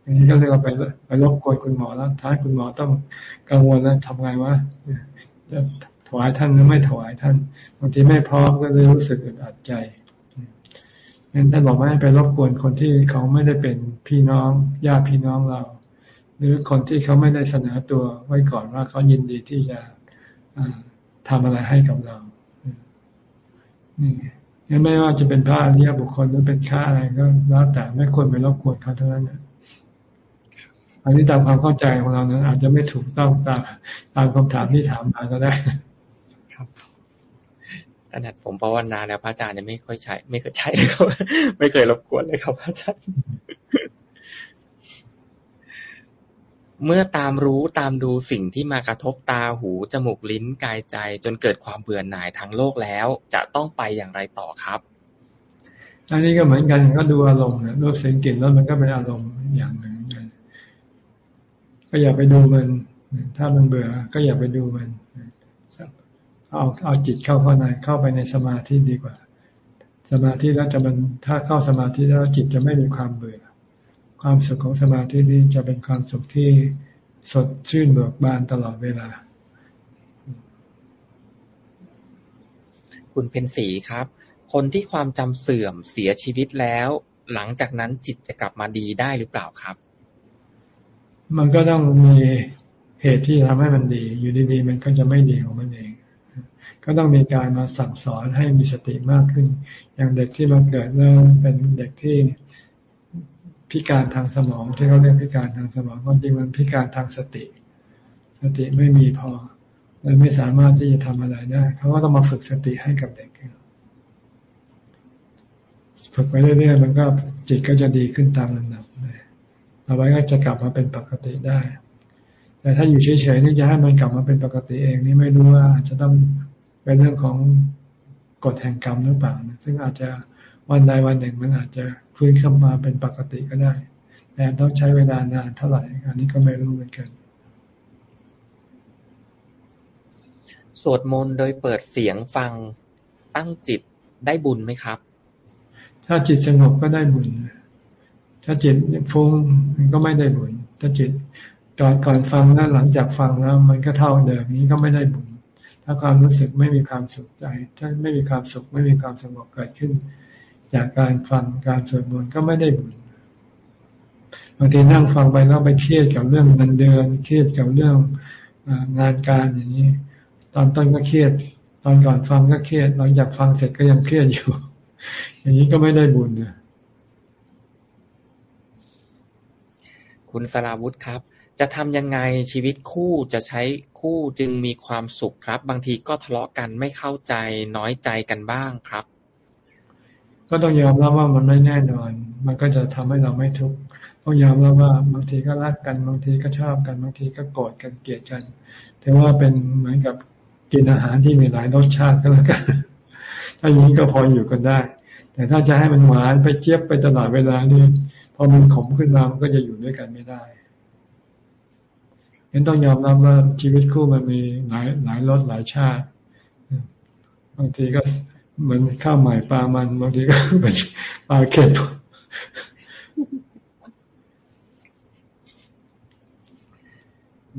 อันนี้ก็เรียกว่าไปไปรบกวนคุณหมอแล้วท้ายคุณหมอต้องกังวลแล้วทำไงวะจะถวายท่านหรือไม่ถวายท่านบางทีไม่พร้อมก็เลยรู้สึกอึดอัดใจงั้นท่านบอกว่าให้ไปรบกวนคนที่เขาไม่ได้เป็นพี่น้องญาติพี่น้องเรา หรือคนที่เขาไม่ได้เสนอตัวไว้ก่อนว่าเขายินดีที่จะทำอะไรให้กับเรานี่งั้นไม่ว่าจะเป็นพระอริยบุคคลหรือเป็นข้าอะไรก็แล้วแต่ไม่ควรไปรบกวนเขาเท่านั้นนะอันนี้ตามความเข้าใจของเรานั้นอาจจะไม่ถูกต้องตามตามคำถามที่ถามมาก็ได้ ครับขนาดผมภาวนาแล้วพระอาจารย์ไม่ค่อยใช้ ไม่เคยใช้เลยครับไม่เคยรบกวนเลยครับพระอาจารย์ เมื่อตามรู้ตามดูสิ่งที่มากระทบตา หู จมูก ลิ้น กาย ใจ จนเกิดความเบื่อหน่ายทางโลกแล้ว จะต้องไปอย่างไรต่อครับอันนี้ก็เหมือนกันก็ดูอารมณ์นะรูปเสียงกลิ่นแล้วมันก็เป็นอารมณ์อย่างหนึ่งก็อย่าไปดูมัน ถ้ามันเบื่อ ก็อย่าไปดูมันเอาเอาจิตเข้าข้างในเข้าไปในสมาธิดีกว่า สมาธิแล้วจะมันถ้าเข้าสมาธิแล้วจิตจะไม่มีความเบื่อ ความสุขของสมาธินี้จะเป็นความสุขที่สดชื่นเบิกบานตลอดเวลา คุณเพนสีครับ คนที่ความจำเสื่อมเสียชีวิตแล้ว หลังจากนั้นจิตจะกลับมาดีได้หรือเปล่าครับ มันก็ต้องมีเหตุที่ทำให้มันดี อยู่ดีๆ มันก็จะไม่ดีของมันเอง ก็ต้องมีการมาสั่งสอนให้มีสติมากขึ้น อย่างเด็กที่มาเกิดเริ่มเป็นเด็กที่ พิการทางสมองที่เขาเรียกพิการทางสมองความจริงมันพิการทางสติ สติไม่มีพอเลยไม่สามารถที่จะทำอะไรได้เขาก็ต้องมาฝึกสติให้กับเด็กฝึกไปเรื่อยๆมันก็จิตก็จะดีขึ้นตามลำดับต่อไปก็จะกลับมาเป็นปกติได้ แต่ถ้าอยู่เฉยๆนี่จะให้มันกลับมาเป็นปกติเองนี่ไม่รู้ว่าจะต้องเป็นเรื่องของกฎแห่งกรรมหรือเปล่าซึ่งอาจจะ วันใดวันหนึ่งมันอาจจะฟื้นขึ้นมาเป็นปกติก็ได้ แต่ต้องใช้เวลานานเท่าไหร่ อันนี้ก็ไม่รู้เหมือนกัน สวดมนต์โดยเปิดเสียงฟังตั้งจิตได้บุญไหมครับ ถ้าจิตสงบก็ได้บุญ ถ้าจิตฟุ้งมันก็ไม่ได้บุญ ถ้าจิตก่อนก่อนฟังแล้วหลังจากฟังแล้ว มันก็เท่าเดิมนี้ก็ไม่ได้บุญ ถ้าความรู้สึกไม่มีความสุขใจ ถ้าไม่มีความสุขไม่มีความสงบเกิดขึ้น จากการฟังการสวดมนต์ก็ไม่ได้บุญบางทีนั่งฟังไปแล้วไปเครียดกับเรื่องเงินเดือนเครียดกับเรื่องงานการอย่างนี้ ตอนต้นก็เครียด ตอนก่อนฟังก็เครียดหลังจากฟังเสร็จก็ยังเครียดอยู่ อย่างนี้ก็ไม่ได้บุญนะคุณสราวุธครับ จะทำยังไงชีวิตคู่จะใช้คู่จึงมีความสุขครับ บางทีก็ทะเลาะกันไม่เข้าใจน้อยใจกันบ้างครับ ก็ต้องยอมรับว่ามันไม่แน่นอน มันก็จะทำให้เราไม่ทุกข์ต้องยอมรับว่าบางทีก็รักกันบางทีก็ชอบกันบางทีก็โกรธกันเกลียดกันถือว่าเป็นเหมือนกับกินอาหารที่มีหลายรสชาติก็แล้วกันถ้าอย่างนี้ก็พออยู่กันได้ แต่ถ้าจะให้มันหวานไปเจี๊ยบไปตลอดเวลานี่พอมันขมขึ้นมามันก็จะอยู่ด้วยกันไม่ได้ยังต้องยอมรับว่าชีวิตคู่มันมีหลายหลายรสหลายชาติ บางทีก็ เหมือนข้าวใหม่ปลามันบางทีก็เป็นปลาเค็ด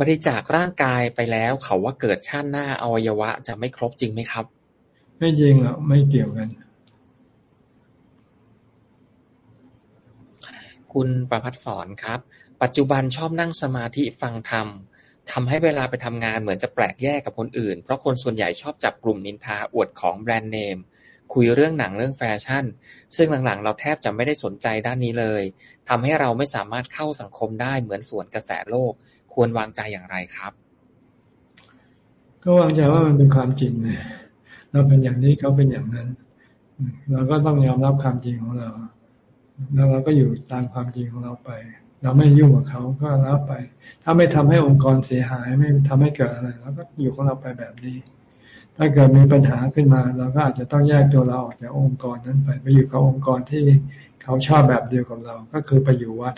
บริจาคร่างกายไปแล้วเขาว่าเกิดชาติหน้าอวัยวะจะไม่ครบจริงไหมครับ ไม่จริงอะไม่เกี่ยวกัน คุณประพัฒสอนครับ ปัจจุบันชอบนั่งสมาธิฟังธรรม ทำให้เวลาไปทำงานเหมือนจะแปลกแยกกับคนอื่น เพราะคนส่วนใหญ่ชอบจับกลุ่มนินทาอวดของแบรนด์เนม คุยเรื่องหนังเรื่องแฟชั่น ซึ่งหลังๆ เราแทบจะไม่ได้สนใจด้านนี้เลยทำให้เราไม่สามารถเข้าสังคมได้เหมือนสวนกระแสโลก ควรวางใจอย่างไรครับ ก็วางใจว่ามันเป็นความจริงนะเราเป็นอย่างนี้เขาเป็นอย่างนั้น เราก็ต้องยอมรับความจริงของเรา แล้วเราก็อยู่ตามความจริงของเราไป เราไม่ยุ่งกับเขาก็แล้วไป ถ้าไม่ทำให้องค์กรเสียหาย ไม่ทำให้เกิดอะไรเราก็อยู่ของเราไปแบบนี้ ถ้าเกิดมีปัญหาขึ้นมาเราก็อาจจะต้องแยกตัวเราออกจากองค์กรนั้นไปไปอยู่กับองค์กรที่เขาชอบแบบเดียวกับเรา ก็คือไปอยู่วัด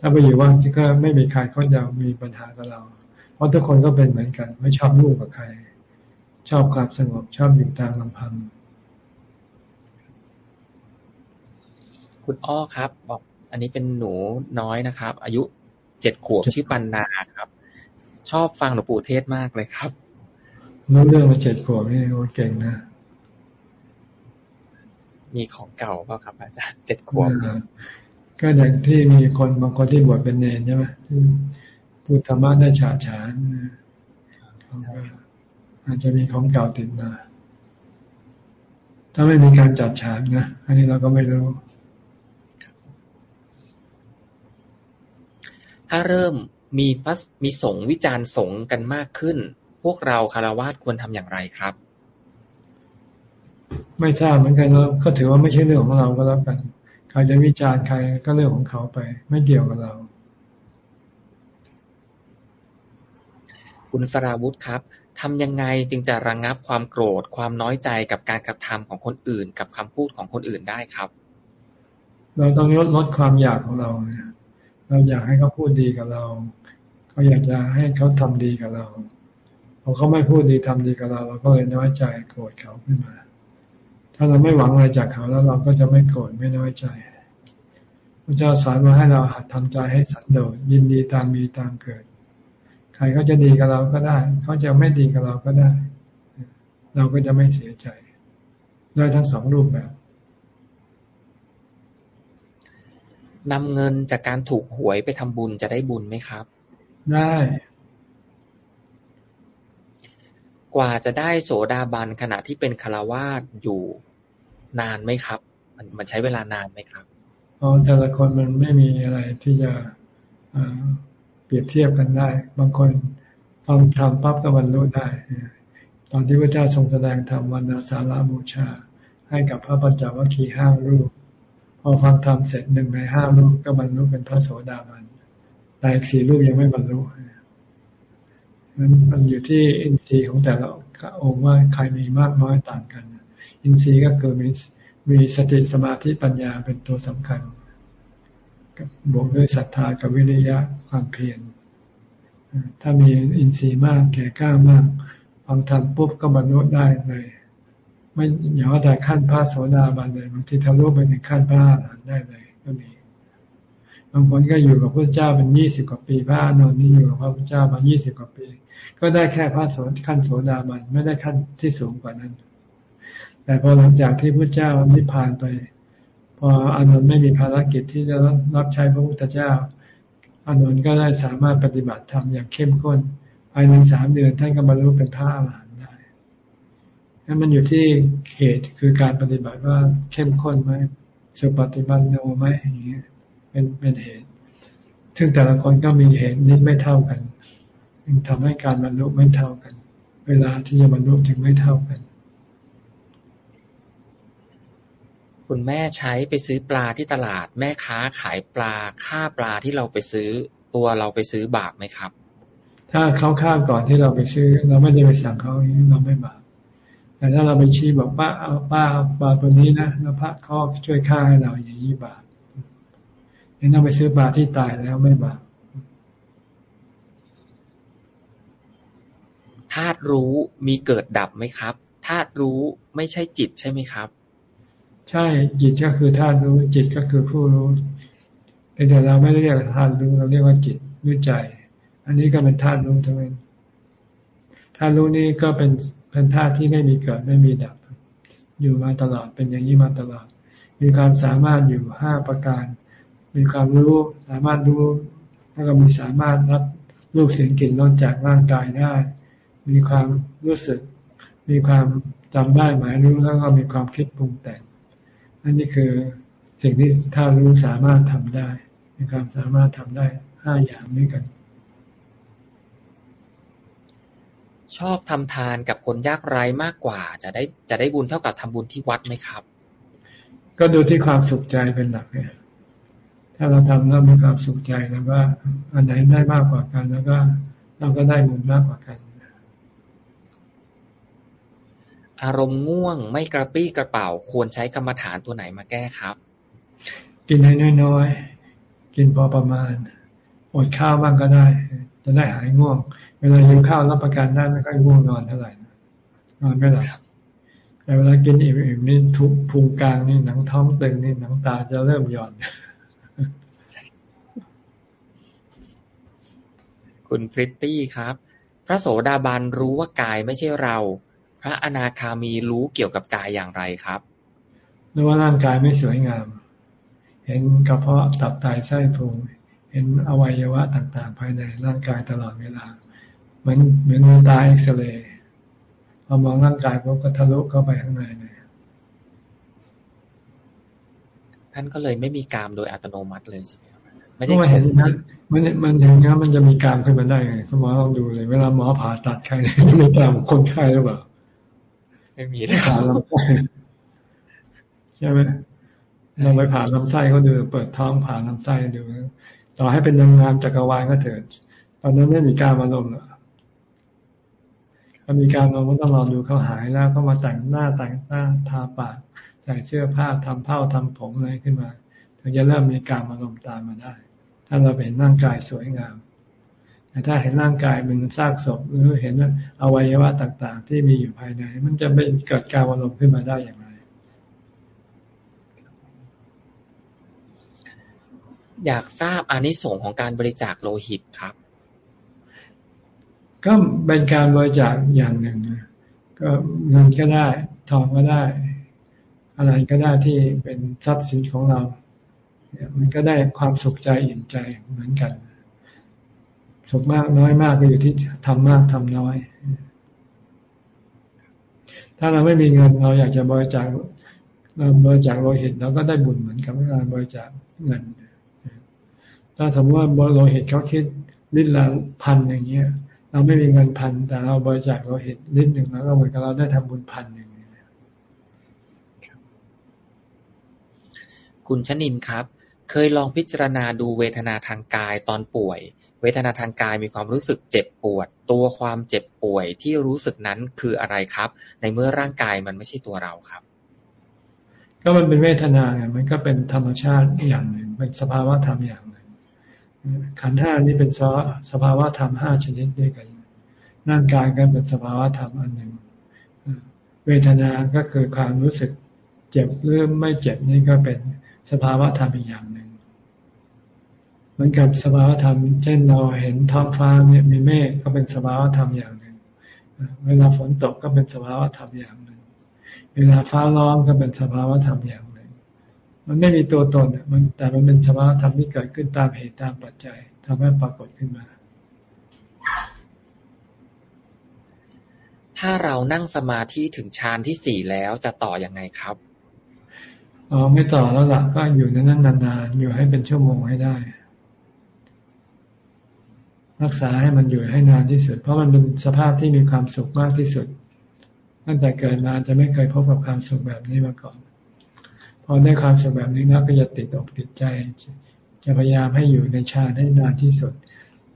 ถ้าไปอยู่วัดก็ไม่มีใครเขาจะมีปัญหากับเรา เพราะทุกคนก็เป็นเหมือนกัน ไม่ชอบลูกกับใคร ชอบความสงบชอบอยู่ตามลำพังคุณอ้อครับบอก อันนี้เป็นหนูน้อยนะครับ อายุเจ็ดขวบชื่อปันนาครับ ชอบฟังหลวงปู่เทศมากเลยครับรู้เรื่องมาเจ็ดขวบนี่โอ้เก่งนะมีของเก่าเปล่าครับอาจารย์เจ็ดขวบก็อย่างที่มีคนบางคนที่บวชเป็นเนรใช่ไหมพูดธรรมะได้ฉาฉานอาจจะมีของเก่าติดมา ถ้าไม่มีการจัดฉากนะ อันนี้เราก็ไม่รู้ ถ้าเริ่มมีพัสมีสงวิจารณ์สงกันมากขึ้น พวกเราคารวาสควรทำอย่างไรครับ ไม่ทราบเหมือนกันเราก็ถือว่าไม่ใช่เรื่องของเราก็แล้วกันใครจะวิจารณ์ใครก็เรื่องของเขาไป ไม่เกี่ยวกับเรา คุณสราวุธครับทำยังไงจึงจะระงงับความโกรธความน้อยใจกับการกระทำของคนอื่น กับคำพูดของคนอื่นได้ครับ เราต้องลดลดความอยากของเรา เราอยากให้เขาพูดดีกับเราเขาอยากจะให้เขาทำดีกับเราพอเขาไม่พูดดีทำดีกับเรา เราก็เลยน้อยใจโกรธเขาขึ้นมา ถ้าเราไม่หวังอะไรจากเขาแล้วเราก็จะไม่โกรธไม่น้อยใจพระเจ้าสอนมาให้เราหัดทำใจให้สันโดษยินดีตามมีตามเกิด ใครเขาจะดีกับเราก็ได้ เขาจะไม่ดีกับเราก็ได้ เราก็จะไม่เสียใจได้ทั้งสองรูปแบบ นำเงินจากการถูกหวยไปทำบุญจะได้บุญไหมครับ ได้ กว่าจะได้โสดาบันขณะที่เป็นคารวาสอยู่นานไหมครับ มันมันใช้เวลานานไหมครับอ๋อแต่ละคนมันไม่มีอะไรที่จะเปรียบเทียบกันได้ บางคนทำทำปั๊บก็บรรลุได้ ตอนที่พระเจ้าทรงแสดงธรรมวันนาสาราบูชา ให้กับพระปัญจวัคคีย์ห้ารูป พอฟังธรรมเสร็จหนึ่งในห้ารูปก็บรรลุเป็นพระโสดาบันแต่สี่รูปยังไม่บรรลุนั้นมันอยู่ที่อินทรีย์ของแต่ละองค์ว่าใครมีมากน้อยต่างกัน อินทรีย์ก็คือมีมีสติสมาธิปัญญาเป็นตัวสำคัญบวกด้วยศรัทธากับวิริยะความเพียรถ้ามีอินทรีย์มากแก่กล้ามากฟังธรรมปุ๊บก็บรรลุได้เลย ไม่อย่าว่าแต่ขั้นพระโสดาบันเลยบางทีทะลุไปถึงขั้นพระอรหันต์ได้เลยก็มีบางคนก็อยู่กับพระเจ้าเป็นยี่สิบกว่าปี พระอนนท์นี่อยู่กับพระพุทธเจ้ามายี่สิบกว่าปี ก็ได้แค่พระโสดขั้นโสดาบันไม่ได้ขั้นที่สูงกว่านั้น แต่พอหลังจากที่พระเจ้านิพพานไป พออานนท์ไม่มีภารกิจที่จะรับใช้พระพุทธเจ้าอานนท์ก็ได้สามารถปฏิบัติธรรมอย่างเข้มข้นภายในสามเดือนท่านก็บรรลุเป็นพระอรหัน นั่นมันอยู่ที่เหตุคือการปฏิบัติว่าเข้มข้นไหมสุปฏิบัติโนไหมอย่างเงี้ยเป็นเป็นเหตุ ซึ่งแต่ละคนก็มีเหตุนี้ไม่เท่ากันจึงทำให้การบรรลุไม่เท่ากัน เวลาที่จะบรรลุจึงไม่เท่ากัน คุณแม่ใช้ไปซื้อปลาที่ตลาด แม่ค้าขายปลาค่าปลาที่เราไปซื้อ ตัวเราไปซื้อบาปไหมครับ ถ้าเขาค่าก่อนที่เราไปซื้อ เราไม่ได้ไปสั่งเขาเราไม่บาป แต่ถ้าเราไปชี้บอกป้าเอาป้าปลาตัวนี้นะแล้วพระเขาช่วยค่าให้เราอย่างนี้บาปนี่ต้องไปซื้อปลาที่ตายแล้วไม่บาปธาตุรู้มีเกิดดับไหมครับธาตุรู้ไม่ใช่จิตใช่ไหมครับ ใช่จิตก็คือธาตุรู้จิตก็คือผู้รู้แต่เราไม่ได้เรียกธาตุรู้เราเรียกว่าจิตรู้ใจ อันนี้ก็เป็นธาตุรู้ทั้งนั้นธาตุรู้นี่ก็เป็น เป็นธาตุที่ไม่มีเกิดไม่มีดับ อยู่มาตลอดเป็นอย่างนี้มาตลอด มีความสามารถอยู่ห้าประการ มีความรู้สามารถรู้แล้วก็มีสามารถรับรูปเสียงกลิ่นรสจากร่างกายได้ มีความรู้สึก มีความจำได้หมายรู้แล้วก็มีความคิดปรุงแต่งนั่นนี่คือสิ่งที่ถ้ารู้สามารถทำได้ มีความสามารถทำได้ห้าอย่างนี้กัน ชอบทำทานกับคนยากไร้มากกว่า จะได้จะได้บุญเท่ากับทำบุญที่วัดไหมครับ ก็ดูที่ความสุขใจเป็นหลักเนี่ยถ้าเราทำแล้วมีความสุขใจแล้วว่า อันไหนได้มากกว่ากันแล้วก็เราก็ได้บุญมากกว่ากันอารมณ์ง่วงไม่กระปี้กระเป๋าควรใช้กรรมฐานตัวไหนมาแก้ครับ กินให้น้อยๆ กินพอประมาณอดข้าวบ้างก็ได้ จะได้หายง่วงเวลาหิวข้าวรับประกันได้ไม่ค่อยง่วงนอนเท่าไหร่นอนไม่หลับแต่เวลากินอิ่มๆนี่ทุกภูกลางนี่หนังท้องตึงนี่หนังตาจะเริ่มหย่อน คุณพริตตี้ครับ พระโสดาบันรู้ว่ากายไม่ใช่เรา พระอนาคามีรู้เกี่ยวกับกายอย่างไรครับรู้ว่าร่างกายไม่สวยงาม เห็นกระเพาะตับไตไส้พุง เห็นอวัยวะต่างๆ ภายในร่างกายตลอดเวลา เหมือนเหมือนตาเอ็กซเรย์พอมองร่างกายพวกก็ทะลุเข้าไปข้างในเลยท่านก็เลยไม่มีกามโดยอัตโนมัติเลยใช่ไหมไม่ได้เห็นนะมันมันอย่างนี้มันจะมีกามขึ้นมาได้ไงคุณหมอลองดูเลย เวลาหมอผ่าตัดใครมีกามคนไข้หรือเปล่าไม่มีเลยผ่าลำไส้ใช่ไหมเราไปผ่าลำไส้เขาดูเปิดท้องผ่าลำไส้ดู ต่อให้เป็นนางงามจักรวาลก็เถิดตอนนั้นไม่มีการอารมณ์ถ้ามีการอารมณ์ก็ต้องรอดูเขาหายแล้วก็มาแต่งหน้าแต่งหน้าทาปากใส่เสื้อผ้าทำเผ้าทำผมอะไรขึ้นมา ถึงจะเริ่มมีการอารมณ์ตามมาได้ ถ้าเราเห็นร่างกายสวยงาม แต่ถ้าเห็นร่างกายเป็นซากศพหรือเห็นอวัยวะต่างๆ ที่มีอยู่ภายใน มันจะเป็นเกิดการอารมณ์ขึ้นมาได้อย่างไร อยากทราบอานิสงส์ของการบริจาคโลหิตครับ ก็เป็นการบริจาคอย่างหนึ่งก็เงินก็ได้ทองก็ได้ อะไรก็ได้ที่เป็นทรัพย์สินของเรา มันก็ได้ความสุขใจอิ่มใจเหมือนกัน สุขมากน้อยมากก็อยู่ที่ทำมากทำน้อย ถ้าเราไม่มีเงินเราอยากจะบริจาคเราบริจาคโลหิตเราก็ได้บุญเหมือนกับการบริจาคเงิน ถ้าสมมติว่าโลหิตเขาคิดลิตรละพันอย่างเงี้ย เราไม่มีเงินพันแต่เราบริจาคโลหิตลิตรหนึ่งแล้วก็เหมือนกับเราได้ทำบุญพันหนึ่งคุณชนินครับ เคยลองพิจารณาดูเวทนาทางกายตอนป่วย เวทนาทางกายมีความรู้สึกเจ็บปวด ตัวความเจ็บป่วยที่รู้สึกนั้นคืออะไรครับ ในเมื่อร่างกายมันไม่ใช่ตัวเราครับ ก็มันเป็นเวทนาไงมันก็เป็นธรรมชาติอย่างหนึ่ง เป็นสภาวะธรรมอย่างหนึ่ง ขันห้านี้เป็นสภาวะธรรมห้าชนิดด้วยกันร่างกายก็เป็นสภาวะธรรมอันหนึ่ง เวทนา ก็คือความรู้สึกเจ็บหรือไม่เจ็บนี่ก็เป็นสภาวะธรรมอีกอย่างหนึ่งเหมือนกับสภาวะธรรม เช่นเราเห็นท้องฟ้าเนี่ยมีเมฆก็เป็นสภาวะธรรมอย่างหนึ่ง เวลาฝนตกก็เป็นสภาวะธรรมอย่างหนึ่ง เวลาฟ้าร้องก็เป็นสภาวะธรรมอย่าง มันไม่มีตัวตนมันแต่มันเป็นสภาวะธรรมที่เกิดขึ้นตามเหตุตามปัจจัยทำให้ปรากฏขึ้นมา ถ้าเรานั่งสมาธิถึงฌานที่สี่แล้วจะต่ออยังไงครับอ๋อไม่ต่อแล้วล่ะก็อยู่ในนั้นนานๆอยู่ให้เป็นชั่วโมงให้ได้ รักษาให้มันอยู่ให้นานที่สุด เพราะมันเป็นสภาพที่มีความสุขมากที่สุดตั้งแต่เกิดมาจะไม่เคยพบกับความสุขแบบนี้มาก่อน พอได้ความสุขแบบนี้แล้วก็จะติดอกติดใจ จะพยายามให้อยู่ในฌานให้นานที่สุด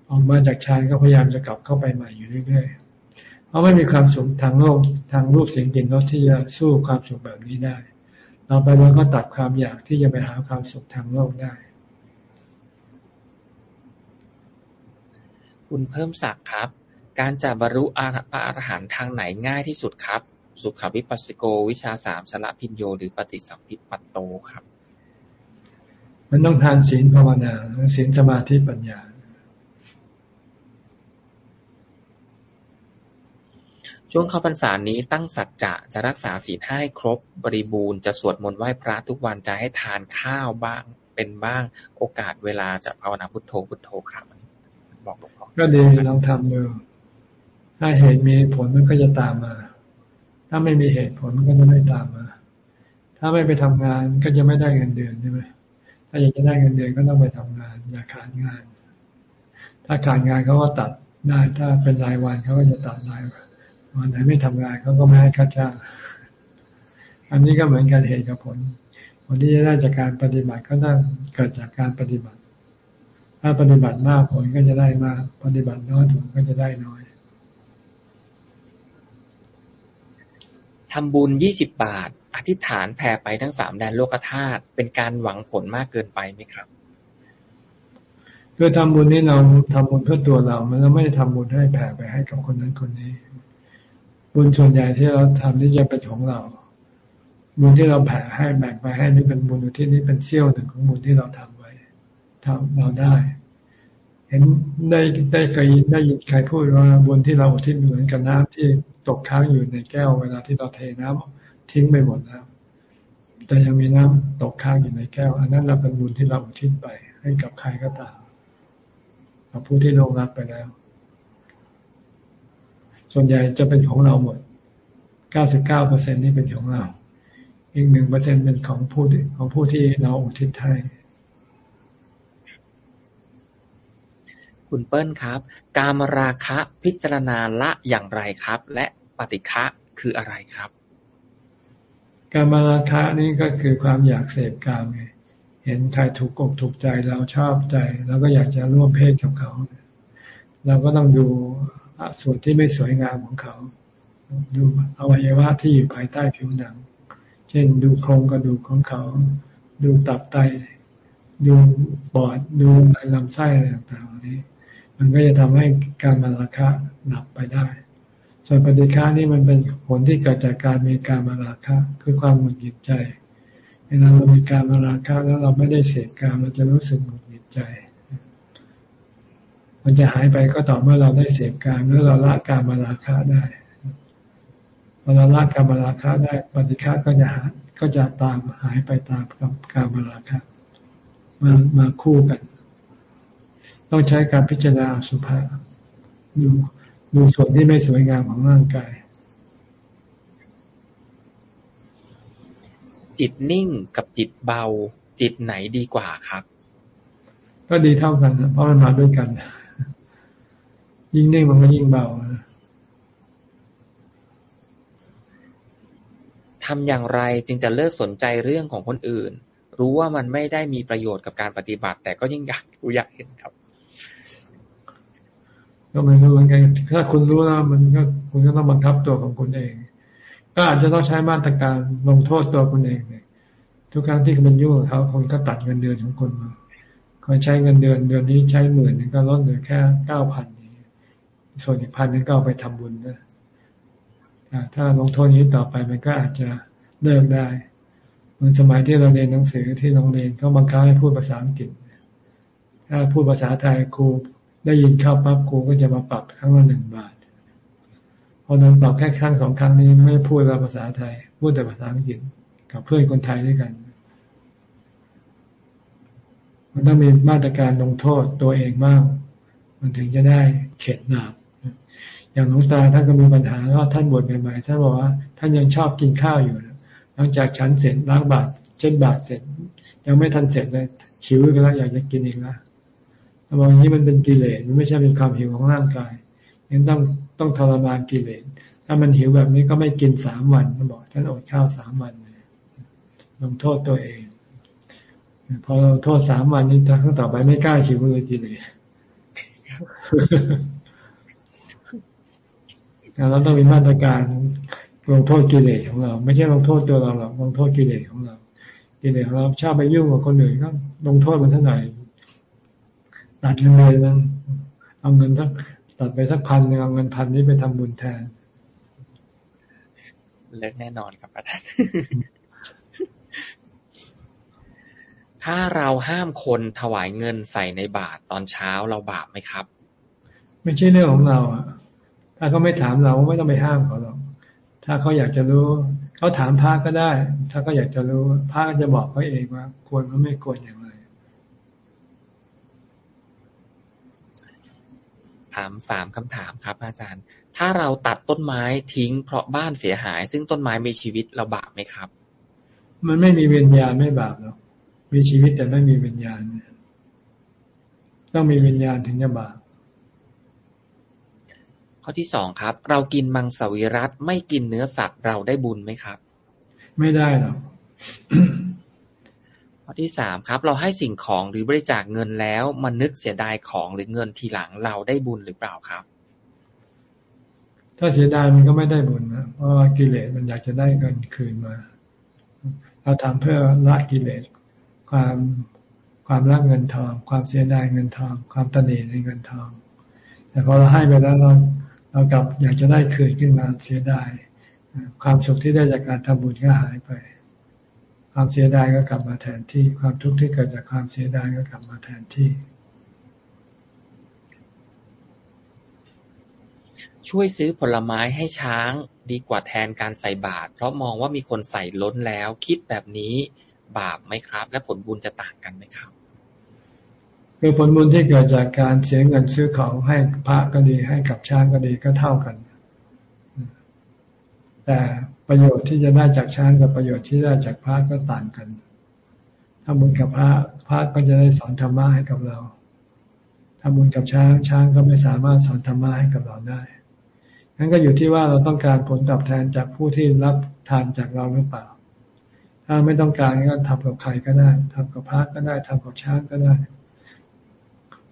ออกมาจากฌานก็พยายามจะกลับเข้าไปใหม่อยู่เรื่อยๆเพราะไม่มีความสุขทางโลกทางรูปเสียงกลิ่นรสที่จะสู้ความสุขแบบนี้ได้ต่อไปเราก็ตัดความอยากที่จะไปหาความสุขทางโลกได้คุณเพิ่มศักดิ์ครับ การจะบรรลุพระอรหันต์ทางไหนง่ายที่สุดครับ สุขวิปัสสโก วิชาสามชละพิญโย หรือปฏิสัมพิปัตโตครับ มันต้องทานศีลภาวนาศีลสมาธิปัญญา ช่วงเข้าพรรษานี้ตั้งสัจจะจะรักษาศีลให้ครบบริบูรณ์จะสวดมนต์ไหว้พระทุกวันจะให้ทานข้าวบ้าง เป็นบ้างโอกาสเวลาจะภาวนาพุทโธพุทโธครับบอกหลวงพ่อก็ดีลองทำดูถ้าเหตุมีผลมันก็จะตามมา ถ้าไม่มีเหตุผลก็จะไม่ตามมา ถ้าไม่ไปทำงานก็จะไม่ได้เงินเดือนใช่ไหมถ้าอยากจะได้เงินเดือนก็ต้องไปทำงาน อย่าขาดงาน ถ้าขาดงานเขาก็ตัดได้ถ้าเป็นรายวันเขาก็จะตัดรายวันไหนไม่ทำงานเขาก็ไม่ให้ค่าจ้างอันนี้ก็เหมือนกันเหตุกับผลผลที่จะได้จากการปฏิบัติก็ต้องเกิดจากการปฏิบัติ ถ้าปฏิบัติมากผลก็จะได้มาก ปฏิบัติน้อยผลก็จะได้น้อย ทำบุญยี่สิบบาท อธิษฐานแผ่ไปทั้งสามแดนโลกธาตุเป็นการหวังผลมากเกินไปไหมครับคือทำบุญนี้เราทำบุญเพื่อตัวเรา มันเราไม่ได้ทำบุญให้แผ่ไปให้กับคนนั้นคนนี้ บุญส่วนใหญ่ที่เราทำนี่จะเป็นของเรา บุญที่เราแผ่ให้แบ่งไปให้นี่เป็นบุญที่นี่เป็นเสี้ยวหนึ่งของบุญที่เราทำไว้ทำเราได้ เห็นได้ได้เคยได้ยินใครพูดว่าบุญที่เราอุทิศเหมือนกับน้ำที่ตกค้างอยู่ในแก้วเวลาที่เราเทน้ำทิ้งไปหมดแล้ว แต่ยังมีน้ำตกค้างอยู่ในแก้ว อันนั้นเราเป็นบุญที่เราอุทิศไป ให้กับใครก็ตามกับผู้ที่ลงรับไปแล้ว ส่วนใหญ่จะเป็นของเราหมด 99เปอร์เซ็นนี่เป็นของเรา อีกหนึ่งเปอร์เซ็นเป็นของผู้ของผู้ที่เราอุทิศให้ คุณเปิ้ลครับ การมราคะพิจารณาละอย่างไรครับ และปฏิฆะคืออะไรครับ การมาราคะนี่ก็คือความอยากเสพกามไงเห็นใครถูกกถูกใจเราชอบใจเราก็อยากจะร่วมเพศกับเขา เราก็ต้องดูส่วนที่ไม่สวยงามของเขา ดูอวัยวะที่อยู่ภายใต้ผิวหนัง เช่นดูโครงกระดูกของเขา ดูตับไตดูปอดดูลำไส้อะไรต่างๆนี้ มันก็จะทำให้การมาราคะดับไปได้ ส่วนปฏิฆานี่มันเป็นผลที่เกิดจากการมีการมาราคะคือความหงุดหงิดใจเวลาเรามีการมาราคะแล้วเราไม่ได้เสพการเราจะรู้สึกหงุดหงิดใจ มันจะหายไปก็ต่อเมื่อเราได้เสพการแล้วเราละการมาราคะได้พอเราละการมาราคะได้ ปฏิฆาก็จะหาก็จะตามหายไปตามกับการมาราคะมามาคู่กัน ต้องใช้การพิจารณาสุภาดูดูส่วนที่ไม่สวยงามของร่างกาย จิตนิ่งกับจิตเบา จิตไหนดีกว่าครับ ก็ดีเท่ากันนะเพราะมันมาด้วยกัน ยิ่งนิ่งมันก็ยิ่งเบาทำอย่างไรจึงจะเลิกสนใจเรื่องของคนอื่น รู้ว่ามันไม่ได้มีประโยชน์กับการปฏิบัติ แต่ก็ยิ่งอยากรู้อยากเห็นครับ ก็ไม่รู้เหมือนกันถ้าคุณรู้แล้วมันก็คุณก็ต้องบังคับตัวของคุณเอง ก็อาจจะต้องใช้มาตรการลงโทษตัวคุณเองเนี่ยทุกครั้งที่คุณยุ่งเขาคุณก็ตัดเงินเดือนของคุณมาคนใช้เงินเดือนเดือนนี้ใช้หมื่นนึงก็ลดเหลือแค่เก้าพันนี้ ส่วนอีกพันนึงก็เอาไปทำบุญนะถ้าลงโทษนี้ต่อไปมันก็อาจจะเลิกได้เหมือนสมัยที่เราเรียนหนังสือที่โรงเรียนเขาบังคับให้พูดภาษาอังกฤษถ้าพูดภาษาไทยครู ได้ยินเข้าปั๊บครูก็จะมาปรับครั้งละหนึ่งบาทพอนั้นปรับแค่ครั้งสองครั้งนี้ไม่พูดภาษาไทย พูดแต่ภาษาอังกฤษกับเพื่อนคนไทยด้วยกัน มันต้องมีมาตรการลงโทษตัวเองบ้างมันถึงจะได้เข็ดหนาบอย่างหลวงตาท่านก็มีปัญหาว่าท่านบวชใหม่ๆท่านบอกว่าท่านยังชอบกินข้าวอยู่หลังจากฉันเสร็จล้างบาตรเช่นบาตรเสร็จ ยังไม่ทันเสร็จเลยหิวกันแล้วอยากจะกินอีกแล้ว ถ้าบอกอย่างนี้มันเป็นกิเลสมันไม่ใช่เป็นความหิวของร่างกายยังต้องต้องทรมานกิเลสถ้ามันหิวแบบนี้ก็ไม่กินสามวันมันบอกท่านอดข้าวสามวันลงโทษตัวเอง พอเราโทษสามวันนี้ครั้งต่อไปไม่กล้าหิวเลยกิเลสเราต้องมีมาตรการลงโทษกิเลสของเรา ไม่ใช่ลงโทษตัวเราหรอกลงโทษกิเลสของเรากิเลสของเราชอบไปยุ่งกับคนอื่นก็ลงโทษมันเท่าไหร่ ตัดเงินเลยนะเอาเงินสักตัดไปสักพันนึงเอาเงินพันนี้ไปทำบุญแทน เลิกแน่นอนครับอาจารย์ถ้าเราห้ามคนถวายเงินใส่ในบาตรตอนเช้าเราบาปไหมครับ ไม่ใช่เรื่องของเราอะ ถ้าเขาไม่ถามเราไม่ต้องไปห้ามเขาหรอกถ้าเขาอยากจะรู้ เขาถามพระก็ได้ ถ้าเขาอยากจะรู้พระจะบอกเขาเองว่า ควรหรือไม่ควรอย่างไรถามสามคำถามครับ อาจารย์ ถ้าเราตัดต้นไม้ทิ้งเพราะบ้านเสียหาย ซึ่งต้นไม้มีชีวิตเราบาปไหมครับ มันไม่มีวิญญาณไม่บาปหรอกมีชีวิตแต่ไม่มีวิญญาณต้องมีวิญญาณถึงจะบาปข้อที่สองครับ เรากินมังสวิรัตไม่กินเนื้อสัตว์เราได้บุญไหมครับ ไม่ได้หรอก ข้อที่สามครับ เราให้สิ่งของหรือบริจาคเงินแล้ว มันนึกเสียดายของหรือเงินทีหลังเราได้บุญหรือเปล่าครับ ถ้าเสียดายมันก็ไม่ได้บุญนะเพราะกิเลสมันอยากจะได้เงินคืนมา เราทำเพื่อละกิเลสความความรักเงินทอง ความเสียดายเงินทอง ความตนีในเงินทอง แต่พอเราให้ไปแล้วเราเรากลับอยากจะได้คืนขึ้นมาเสียดายความสุขที่ได้จากการทำบุญก็หายไป ความเสียดายก็กลับมาแทนที่ ความทุกข์ที่เกิดจากความเสียดายก็กลับมาแทนที่ ช่วยซื้อผลไม้ให้ช้างดีกว่าแทนการใส่บาตรเพราะมองว่ามีคนใส่ล้นแล้ว คิดแบบนี้บาปไหมครับ และผลบุญจะต่างกันไหมครับคือผลบุญที่เกิดจากการเสียเงินซื้อของให้พระก็ดีให้กับช้างก็ดีก็เท่ากัน แต่ ประโยชน์ที่จะได้จากช้างกับประโยชน์ที่ได้จากพระก็ต่างกัน ถ้าบุญกับพระพระก็จะได้สอนธรรมะให้กับเราถ้าบุญกับช้างช้างก็ไม่สามารถสอนธรรมะให้กับเราได้นั้นก็อยู่ที่ว่าเราต้องการผลตอบแทนจากผู้ที่รับทานจากเราหรือเปล่า ถ้าไม่ต้องการก็ทำกับใครก็ได้ทำกับพระก็ได้ทำกับช้างก็ได้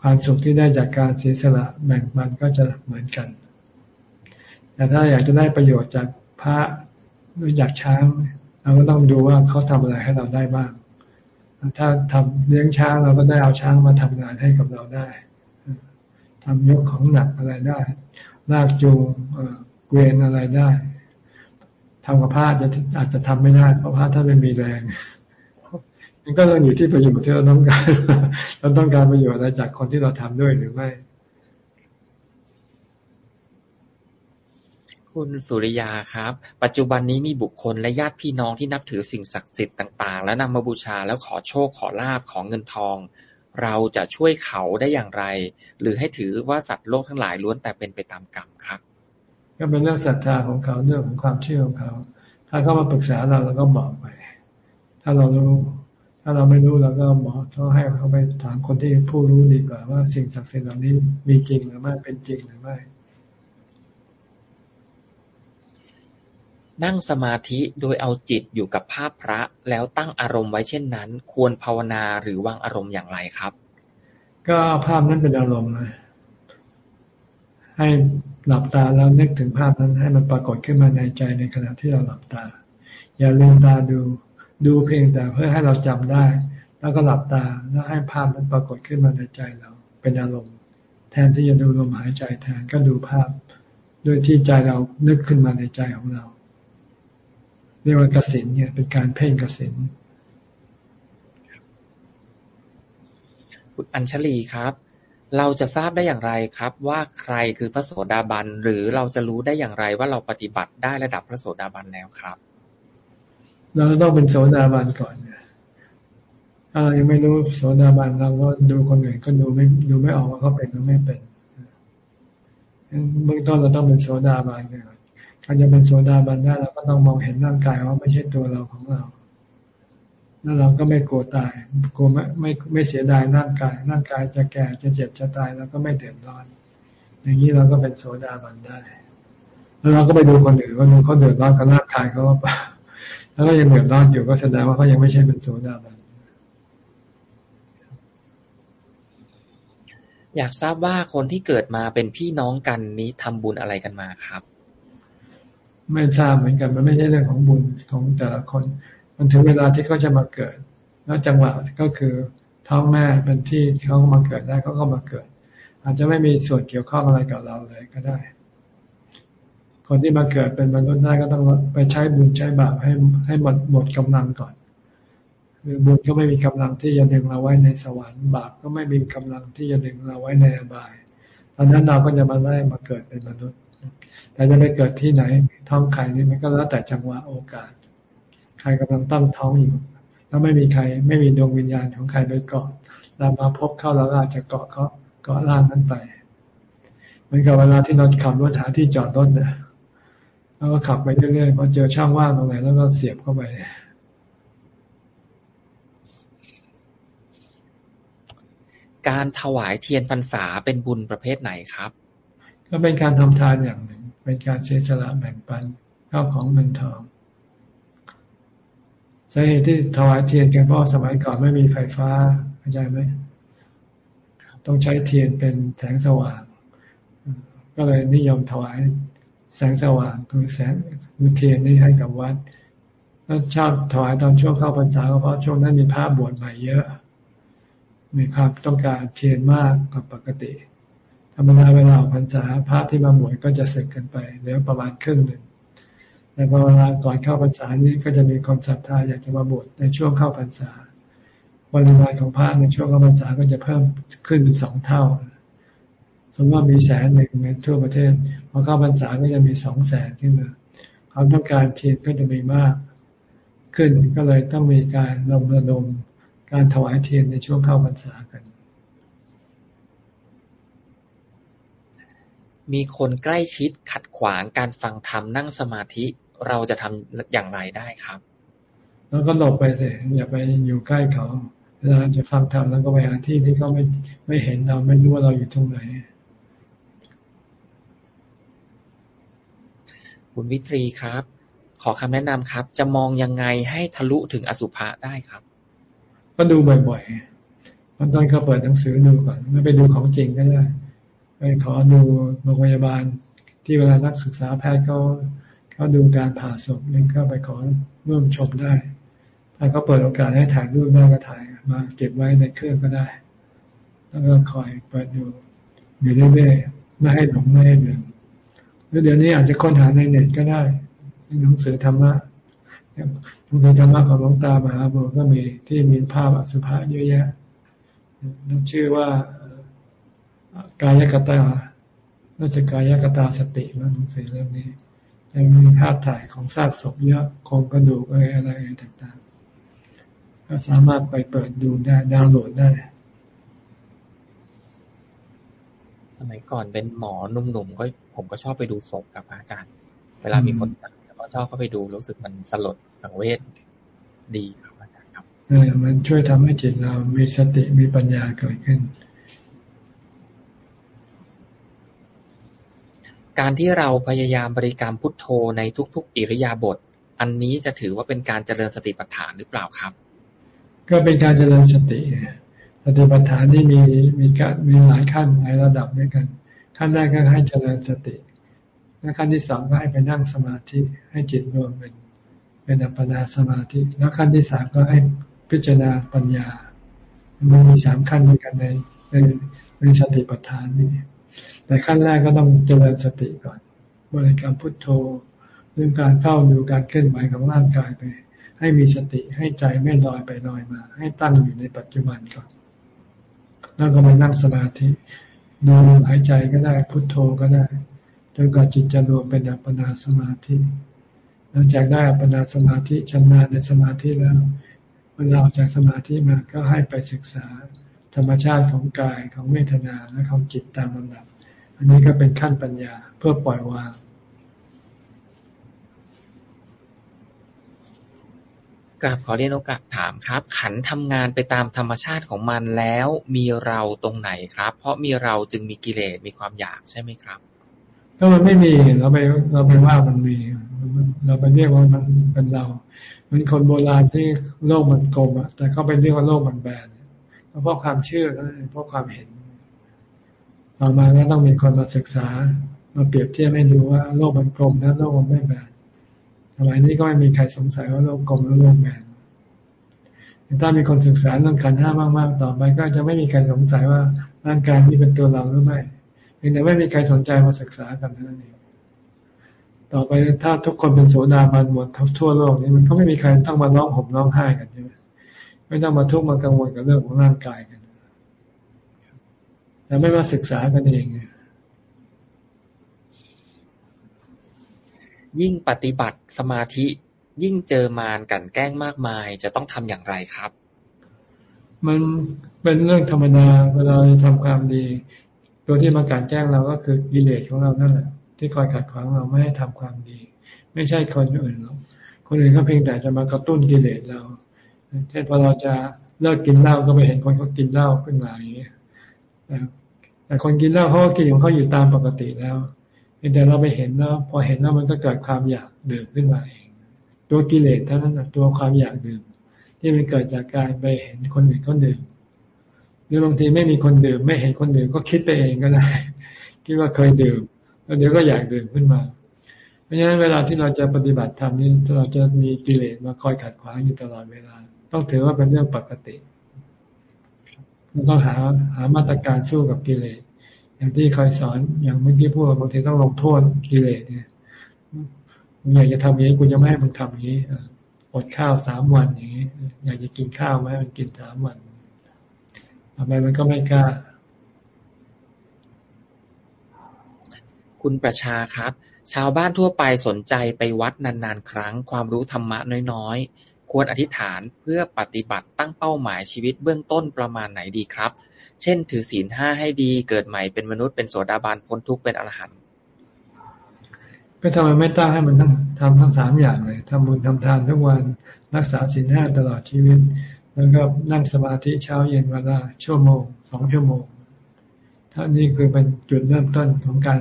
ความสุขที่ได้จากการเสียสละแบ่งปันก็จะเหมือนกัน แต่ถ้าอยากจะได้ประโยชน์จากพระ รือจากช้างเราก็ต้องดูว่าเขาทำอะไรให้เราได้บ้าง ถ้าทำเลี้ยงช้างเราก็ได้เอาช้างมาทำงานให้กับเราได้ทำยกของหนักอะไรได้ลากจูงเกวียนอะไรได้ทำกับพระจะอาจจะทำไม่ได้เพราะพระท่านไม่มีแรงมันก็ต้องอยู่ที่ประโยชน์ที่เราต้องการเราต้องการประโยชน์อะไรจากคนที่เราทำด้วยหรือไม่ คุณสุริยาครับ ปัจจุบันนี้มีบุคคลและญาติพี่น้องที่นับถือสิ่งศักดิ์สิทธิ์ต่างๆ แล้วนำมาบูชาแล้วขอโชคขอลาบของเงินทอง เราจะช่วยเขาได้อย่างไร หรือให้ถือว่าสัตว์โลกทั้งหลายล้วนแต่เป็นไปตามกรรมครับ ก็เป็นเรื่องศรัทธาของเขาเรื่องของความเชื่อของเขา ถ้าเขามาปรึกษาเราเราก็บอกไป ถ้าเรารู้ถ้าเราไม่รู้เราก็บอกต้องให้เขาไปถามคนที่ผู้รู้ดีกว่าว่าสิ่งศักดิ์สิทธิ์เหล่านี้มีจริงหรือไม่เป็นจริงหรือไม่ นั่งสมาธิโดยเอาจิตอยู่กับภาพพระแล้วตั้งอารมณ์ไว้เช่นนั้น ควรภาวนาหรือวางอารมณ์อย่างไรครับ ก็ภาพนั้นเป็นอารมณ์เลยให้หลับตาแล้วนึกถึงภาพนั้นให้มันปรากฏขึ้นมาในใจในขณะที่เราหลับตา อย่าลืมตาดูดูเพียงแต่เพื่อให้เราจำได้ แล้วก็หลับตาแล้วให้ภาพนั้นปรากฏขึ้นมาในใจเราเป็นอารมณ์ แทนที่จะดูลมหายใจแทนก็ดูภาพ ด้วยที่ใจเรานึกขึ้นมาในใจของเรา เรียกว่ากสินเนี่ยเป็นการเพ่งกสินคุณอัญชลีครับ เราจะทราบได้อย่างไรครับ ว่าใครคือพระโสดาบัน หรือเราจะรู้ได้อย่างไรว่าเราปฏิบัติได้ระดับพระโสดาบันแล้วครับ เราต้องเป็นโสดาบันก่อนถ้าเรายังไม่รู้โสดาบันเราก็ดูคนอื่นก็ดูไม่ดูไม่ออกว่าเขาเป็นหรือไม่เป็นเบื้องต้นเราต้องเป็นโสดาบันก่อน การจะเป็นโสดาบันได้เราก็ต้องมองเห็นร่างกายว่าไม่ใช่ตัวเราของเรา แล้วเราก็ไม่กลัวตาย กลัวไม่ไม่ไม่เสียดายร่างกาย ร่างกายจะแก่จะเจ็บจะตายเราก็ไม่เดือดร้อน อย่างนี้เราก็เป็นโสดาบันได้ แล้วเราก็ไปดูคนอื่นว่าเขาเดือดร้อนกับร่างกายเขาว่าแล้วก็ยังเดือดร้อนอยู่ก็แสดงว่าเขายังไม่ใช่เป็นโสดาบันอยากทราบว่าคนที่เกิดมาเป็นพี่น้องกันนี้ทำบุญอะไรกันมาครับ ไม่ทราบเหมือนกันมันไม่ใช่เรื่องของบุญของแต่ละคน มันถึงเวลาที่เขาจะมาเกิด แล้วจังหวะก็คือท้องแม่เป็นที่เขามาเกิดได้เขาก็มาเกิด อาจจะไม่มีส่วนเกี่ยวข้องอะไรกับเราเลยก็ได้ คนที่มาเกิดเป็นมนุษย์ได้ก็ต้องไปใช้บุญใช้บาปให้ให้หมดหมดกำลังก่อนคือบุญก็ไม่มีกำลังที่จะดึงเราไว้ในสวรรค์บาปก็ไม่มีกำลังที่จะดึงเราไว้ในอบายตอนนั้นเราก็จะมาได้มาเกิดเป็นมนุษย์ แต่จะไปเกิดที่ไหนท้องไข่นี่มันก็แล้วแต่จังหวะโอกาส ใครกำลังตั้งท้องอยู่ แล้วไม่มีใครไม่มีดวงวิญญาณของใครไปเกาะเรามาพบเข้าแล้วอาจจะเกาะเขาเกาะล่างนั้นไปเหมือนกับเวลาที่เราขับรถหาที่จอดรถนะแล้วก็ขับไปเรื่อยๆพอเจอช่องว่างตรงไหนแล้วก็เสียบเข้าไปการถวายเทียนพรรษาเป็นบุญประเภทไหนครับ ก็เป็นการทำทานอย่างหนึ่ง เป็นการเสียสละแบ่งปันข้าของเงินทองสาเหตุที่ถวายเทียนกันเพราะสมัยก่อนไม่มีไฟฟ้าเข้าใจไหมต้องใช้เทียนเป็นแสงสว่าง ก็เลยนิยมถวายแสงสว่างคือแสงคือเทียนนี่ให้กับวัดแล้วชอบถวายตอนช่วงเข้าพรรษาเพราะช่วงนั้นมีพระบวชใหม่เยอะ มีความต้องการเทียนมากกว่าปกติ ธรรมดาเวลาพรรษาพระที่มาบวชก็จะเสร็จกันไปเหลือประมาณครึ่งหนึ่งแต่พอเวลาก่อนเข้าพรรษานี้ก็จะมีคนศรัทธาอยากจะมาบวชในช่วงเข้าพรรษาปริมาณของพระในช่วงเข้าพรรษาก็จะเพิ่มขึ้นเป็นสองเท่า สมมติว่ามีแสนหนึ่งในทั่วประเทศพอเข้าพรรษาก็จะมีสองแสนขึ้นมาความต้องการเทียนก็จะมีมาก ขึ้นก็เลยต้องมีการลงระดมการถวายเทียนในช่วงเข้าพรรษากัน มีคนใกล้ชิดขัดขวางการฟังธรรมนั่งสมาธิ เราจะทำอย่างไรได้ครับ แล้วก็หลบไปสิอย่าไปอยู่ใกล้เขาเวลาจะฟังธรรมแล้วก็ไปหาที่ที่เขาไม่ไม่เห็นเราไม่รู้ว่าเราอยู่ตรงไหน คุณวิตรีครับ ขอคำแนะนำครับ จะมองยังไงให้ทะลุถึงอสุภะได้ครับ ก็ดูบ่อยๆมันตอนเขาเปิดหนังสือดูก่อนไม่ไปดูของจริงก็ได้ ไปขอดูโรงพยาบาลที่เวลานักศึกษาแพทย์เขาเขาดูการผ่าศพนี่ก็ไปขอร่วมชมได้ ถ้าเขาเปิดโอกาสให้ถ่ายรูปได้ก็ถ่ายมาเก็บไว้ในเครื่องก็ได้ แล้วก็คอยเปิดดูอยู่เรื่อยๆไม่ให้หลงไม่ให้เดือแล้วเดี๋ยวนี้อาจจะค้นหาในเน็ตก็ได้หนังสือธรรมะหนังสือธรรมะของหลวงตามหาบัวก็มีที่มีภาพอสุภะเยอะแยะนั่นชื่อว่า กายกตาน่าจะกายกตาสติมันหนังสือเล่มนี้จะมีภาพถ่ายของซากศพเยอะโครงกระดูกอะไรอะไรต่างๆ ก็สามารถไปเปิดดูได้ดาวน์โหลดได้ สมัยก่อนเป็นหมอหนุ่มๆก็ผมก็ชอบไปดูศพกับอาจารย์ เวลามีคนตายก็ชอบเข้าไปดูรู้สึกมันสลดสังเวชดีครับอาจารย์ครับเออมันช่วยทำให้จิตเรามีสติมีปัญญาเกิดขึ้น การที่เราพยายามบริกรรมพุทโธในทุก ๆ อิริยาบถ อันนี้จะถือว่าเป็นการเจริญสติปัฏฐานหรือเปล่าครับ ก็เป็นการเจริญสติ สติปัฏฐานที่มีมีการมีหลายขั้นหลายระดับด้วยกัน ขั้นแรกก็ให้เจริญสติแล้วขั้นที่สองก็ให้ไปนั่งสมาธิให้จิตรวมเป็นเป็นอัปปนาสมาธิ แล้วขั้นที่สามก็ให้พิจารณาปัญญา มันมีสามขั้นด้วยกันในในในสติปัฏฐานนี่ แต่ขั้นแรกก็ต้องเจริญสติก่อน บริกรรมพุทโธเรื่องการเฝ้าดูการเคลื่อนไหวของร่างกายไป ให้มีสติให้ใจไม่ลอยไปลอยมา ให้ตั้งอยู่ในปัจจุบันก่อน แล้วก็มานั่งสมาธิดูหายใจก็ได้พุทโธก็ได้จนกว่าจิตจะรวมเป็นอัปปนาสมาธิ หลังจากได้อัปปนาสมาธิชำนาญในสมาธิแล้วเวลาออกจากสมาธิมาก็ให้ไปศึกษา ธรรมชาติของกายของเวทนาและของจิตตามลำดับ อันนี้ก็เป็นขั้นปัญญาเพื่อปล่อยวางกราบขอเรียนโอกาสถามครับ ขันทำงานไปตามธรรมชาติของมันแล้วมีเราตรงไหนครับ เพราะมีเราจึงมีกิเลสมีความอยากใช่ไหมครับก็มันไม่มีเราไปเราไปว่ามันมีเราไปเรียกว่ามันเป็นเราเหมือนคนโบราณที่โลกมันกลมอะแต่เขาไปเรียกว่าโลกมันแบน เพราะความเชื่อเพราะความเห็นต่อมาก็ต้องมีคนมาศึกษา มาเปรียบเทียบให้ดูว่าโลกมันกลมนะโลกมันไม่แบนสมัยนี้ก็ไม่มีใครสงสัยว่าโลกกลมหรือโลกแบนถ้ามีคนศึกษาเรื่องขันห้ามากๆ ต่อไปก็จะไม่มีใครสงสัยว่าร่างกายนี้เป็นตัวเราหรือไม่เพียงแต่ไม่มีใครสนใจมาศึกษากันเท่านั้นเองต่อไปถ้าทุกคนเป็นโสดาบันหมดทั่วโลกนี้มันก็ไม่มีใครต้องมาร้องห่มร้องไห้กัน ไหมไม่ต้องมาทุกข์มากังวลกับเรื่องของร่างกายกันแต่ไม่มาศึกษากันเอง ยิ่งปฏิบัติสมาธิ ยิ่งเจอมารกันแกล้งมากมาย จะต้องทำอย่างไรครับ มันเป็นเรื่องธรรมดาเวลาทำความดี ตัวที่มาการแกล้งเราก็คือกิเลสของเรานั่นแหละที่คอยขัดขวางเราไม่ให้ทำความดี ไม่ใช่คนอื่นหรอกคนอื่นเขาเพียงแต่จะมากระตุ้นกิเลสเรา เช่นพอเราจะเลิกกินเหล้าก็ไปเห็นคนเขากินเหล้าขึ้นมาอย่างนี้แต่คนกินเหล้าเขาก็กินของเขาอยู่ตามปกติแล้วแต่เราไปเห็นแล้วพอเห็นแล้วมันก็เกิดความอยากดื่มขึ้นมาเองตัวกิเลสทั้งนั้นตัวความอยากดื่ม ที่มันเกิดจากการไปเห็นคนอื่นเขาดื่มหรือบางทีไม่มีคนดื่ม ไม่เห็นคนดื่มก็คิดไปเองก็ได้ คิดว่าเคยดื่มแล้วเดี๋ยวก็อยากดื่มขึ้นมา เพราะฉะนั้นเวลาที่เราจะปฏิบัติธรรมนี่เราจะมีกิเลสมาคอยขัดขวางอยู่ตลอดเวลา ต้องถือว่าเป็นเรื่องปกติเราต้องหาหามาตรการสู้กับกิเลสอย่างที่เคยสอนอย่างเมื่อกี้พูดบางทีต้องลงโทษกิเลสเนี่ยมึงอยากจะทำอย่างนี้กูจะไม่ให้มึงทำอย่างนี้อดข้าวสามวันอย่างนี้ อยากจะกินข้าวไหมมันกินสามวันทำไมมันก็ไม่กล้า คุณประชาครับ ชาวบ้านทั่วไปสนใจไปวัดนานๆ ครั้ง ความรู้ธรรมะน้อยๆ ควรอธิษฐานเพื่อปฏิบัติตั้งเป้าหมายชีวิตเบื้องต้นประมาณไหนดีครับ เช่น ถือศีลห้าให้ดี เกิดใหม่เป็นมนุษย์เป็นโสดาบันพ้นทุกข์เป็นอรหันต์ก็ทำไมไม่ตั้งให้มันทั้งทำทั้งสามอย่างเลยทำบุญทำทานทุกวันรักษาศีลห้าตลอดชีวิต แล้วก็นั่งสมาธิเช้าเย็นวันละชั่วโมงสองชั่วโมงท่านี้คือเป็นจุดเริ่มต้นของการ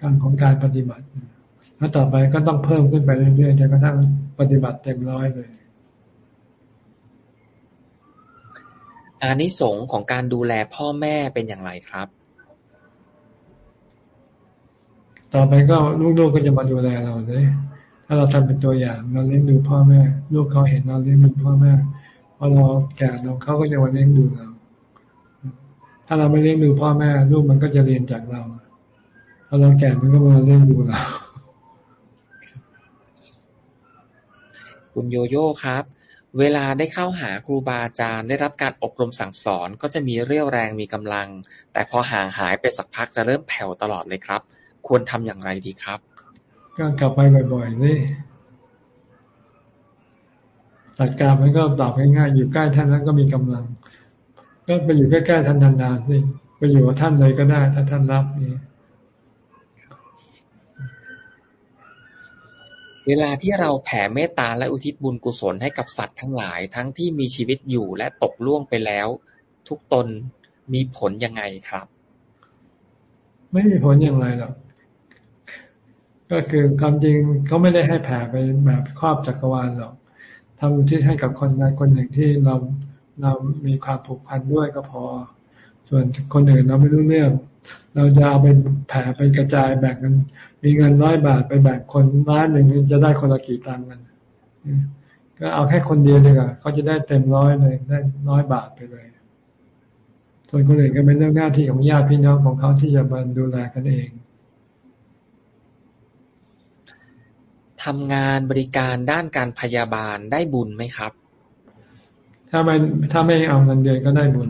การของการปฏิบัติแล้วต่อไปก็ต้องเพิ่มขึ้นไปเรื่อยๆจนกระทั่งปฏิบัติเต็มร้อยเลย อานิสงส์ของการดูแลพ่อแม่เป็นอย่างไรครับ ต่อไปก็ลูกๆก็จะมาดูแลเราเลยถ้าเราทำเป็นตัวอย่างเราเลี้ยงดูพ่อแม่ ลูกเขาเห็นเราเลี้ยงดูพ่อแม่พอเราแก่ลงเขาก็จะมาเลี้ยงดูเรา ถ้าเราไม่เลี้ยงดูพ่อแม่ ลูกมันก็จะเรียนจากเราพอเราแก่มันก็มาเล่นดูเรา คุณโยโย่ครับ เวลาได้เข้าหาครูบาอาจารย์ ได้รับการอบรมสั่งสอน ก็จะมีเรี่ยวแรงมีกำลัง แต่พอห่างหายไปสักพักจะเริ่มแผ่วตลอดเลยครับ ควรทำอย่างไรดีครับ ก็กลับไปบ่อยๆนี่ตัดการมันก็ตอบง่ายๆอยู่ใกล้ท่านแล้วก็มีกำลัง ก็ไปอยู่ใกล้ๆท่านนานๆสิไปอยู่กับท่านเลยก็ได้ ถ้าท่านรับนี่ เวลาที่เราแผ่เมตตาและอุทิศบุญกุศลให้กับสัตว์ทั้งหลาย ทั้งที่มีชีวิตอยู่และตกล่วงไปแล้ว ทุกตนมีผลยังไงครับ ไม่มีผลอย่างไรหรอกก็คือความจริงเขาไม่ได้ให้แผ่ไปแบบครอบจักรวาลหรอกทำอุทิศให้กับคนใดคนหนึ่งที่เราเรามีความผูกพันด้วยก็พอ ส่วนคนอื่นเราไม่รู้เรื่อง เราจะเอาไปแผ่ไปกระจายแบ่งกัน มีเงินร้อยบาทไปแบ่งคนล้านหนึ่งจะได้คนละกี่ตังค์กันก็เอาแค่คนเดียวเลยอะเขาจะได้เต็มร้อยเลยได้ร้อยบาทไปเลยส่วนคนอื่นก็เป็นเรื่องหน้าที่ของญาติพี่น้องของเขาที่จะมาดูแลกันเองทำงานบริการด้านการพยาบาลได้บุญไหมครับ ถ้าไม่ถ้าไม่เอาเงินเดือนก็ได้บุญ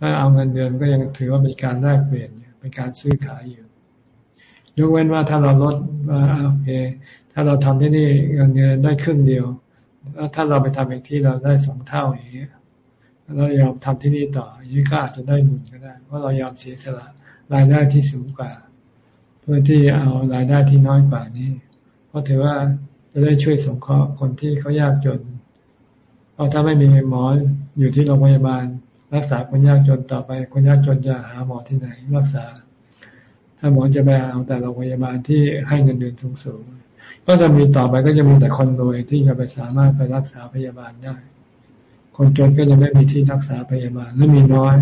ถ้าเอาเงินเดือนก็ยังถือว่าเป็นการแลกเปลี่ยนเป็นการซื้อขายอยู่ ยกเว้นว่าถ้าเราลดว่าโอเค ถ้าเราทำที่นี่เงินเดือนได้ครึ่งเดียวแล้วถ้าเราไปทำอีกที่เราได้สองเท่าอย่างเงี้ยเรายอมทำที่นี่ต่อย่างนี้ก็อาจจะได้บุญก็ได้เพราะเรายอมเสียสละรายได้ที่สูงกว่า เพื่อที่เอารายได้ที่น้อยกว่านี้ เพราะถือว่าจะได้ช่วยสงเคราะห์คนที่เขายากจนเพราะถ้าไม่มีหมออยู่ที่โรงพยาบาล รักษาคนยากจนต่อไป คนยากจนจะหาหมอที่ไหน รักษา ถ้าหมอจะไปเอาแต่โรงพยาบาลที่ให้เงินเดือนสูงสูงก็จะมีต่อไปก็จะมีแต่คนรวยที่จะไปสามารถไปรักษาพยาบาลได้ คนจนก็จะไม่มีที่รักษาพยาบาลและมีน้อย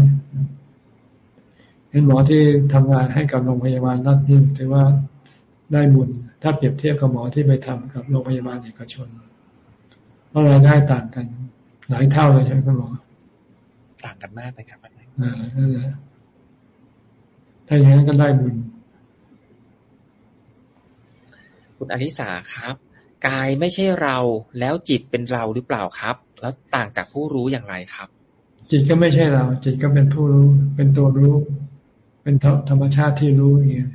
เห็นหมอที่ทำงานให้กับโรงพยาบาลรัฐนี่ถือว่าได้บุญ ถ้าเปรียบเทียบกับหมอที่ไปทำกับโรงพยาบาลเอกชนเพราะรายได้ต่างกัน หลายเท่าเลยใช่ไหมคุณหมอต่างกันมากเลยครับอ่าถ้าอย่างนั้นก็ได้บุญ คุณอริสาครับ กายไม่ใช่เราแล้วจิตเป็นเราหรือเปล่าครับ แล้วต่างจากผู้รู้อย่างไรครับ จิตก็ไม่ใช่เรา จิตก็เป็นผู้รู้ เป็นตัวรู้ เป็นธรรมชาติที่รู้อย่างเงี้ย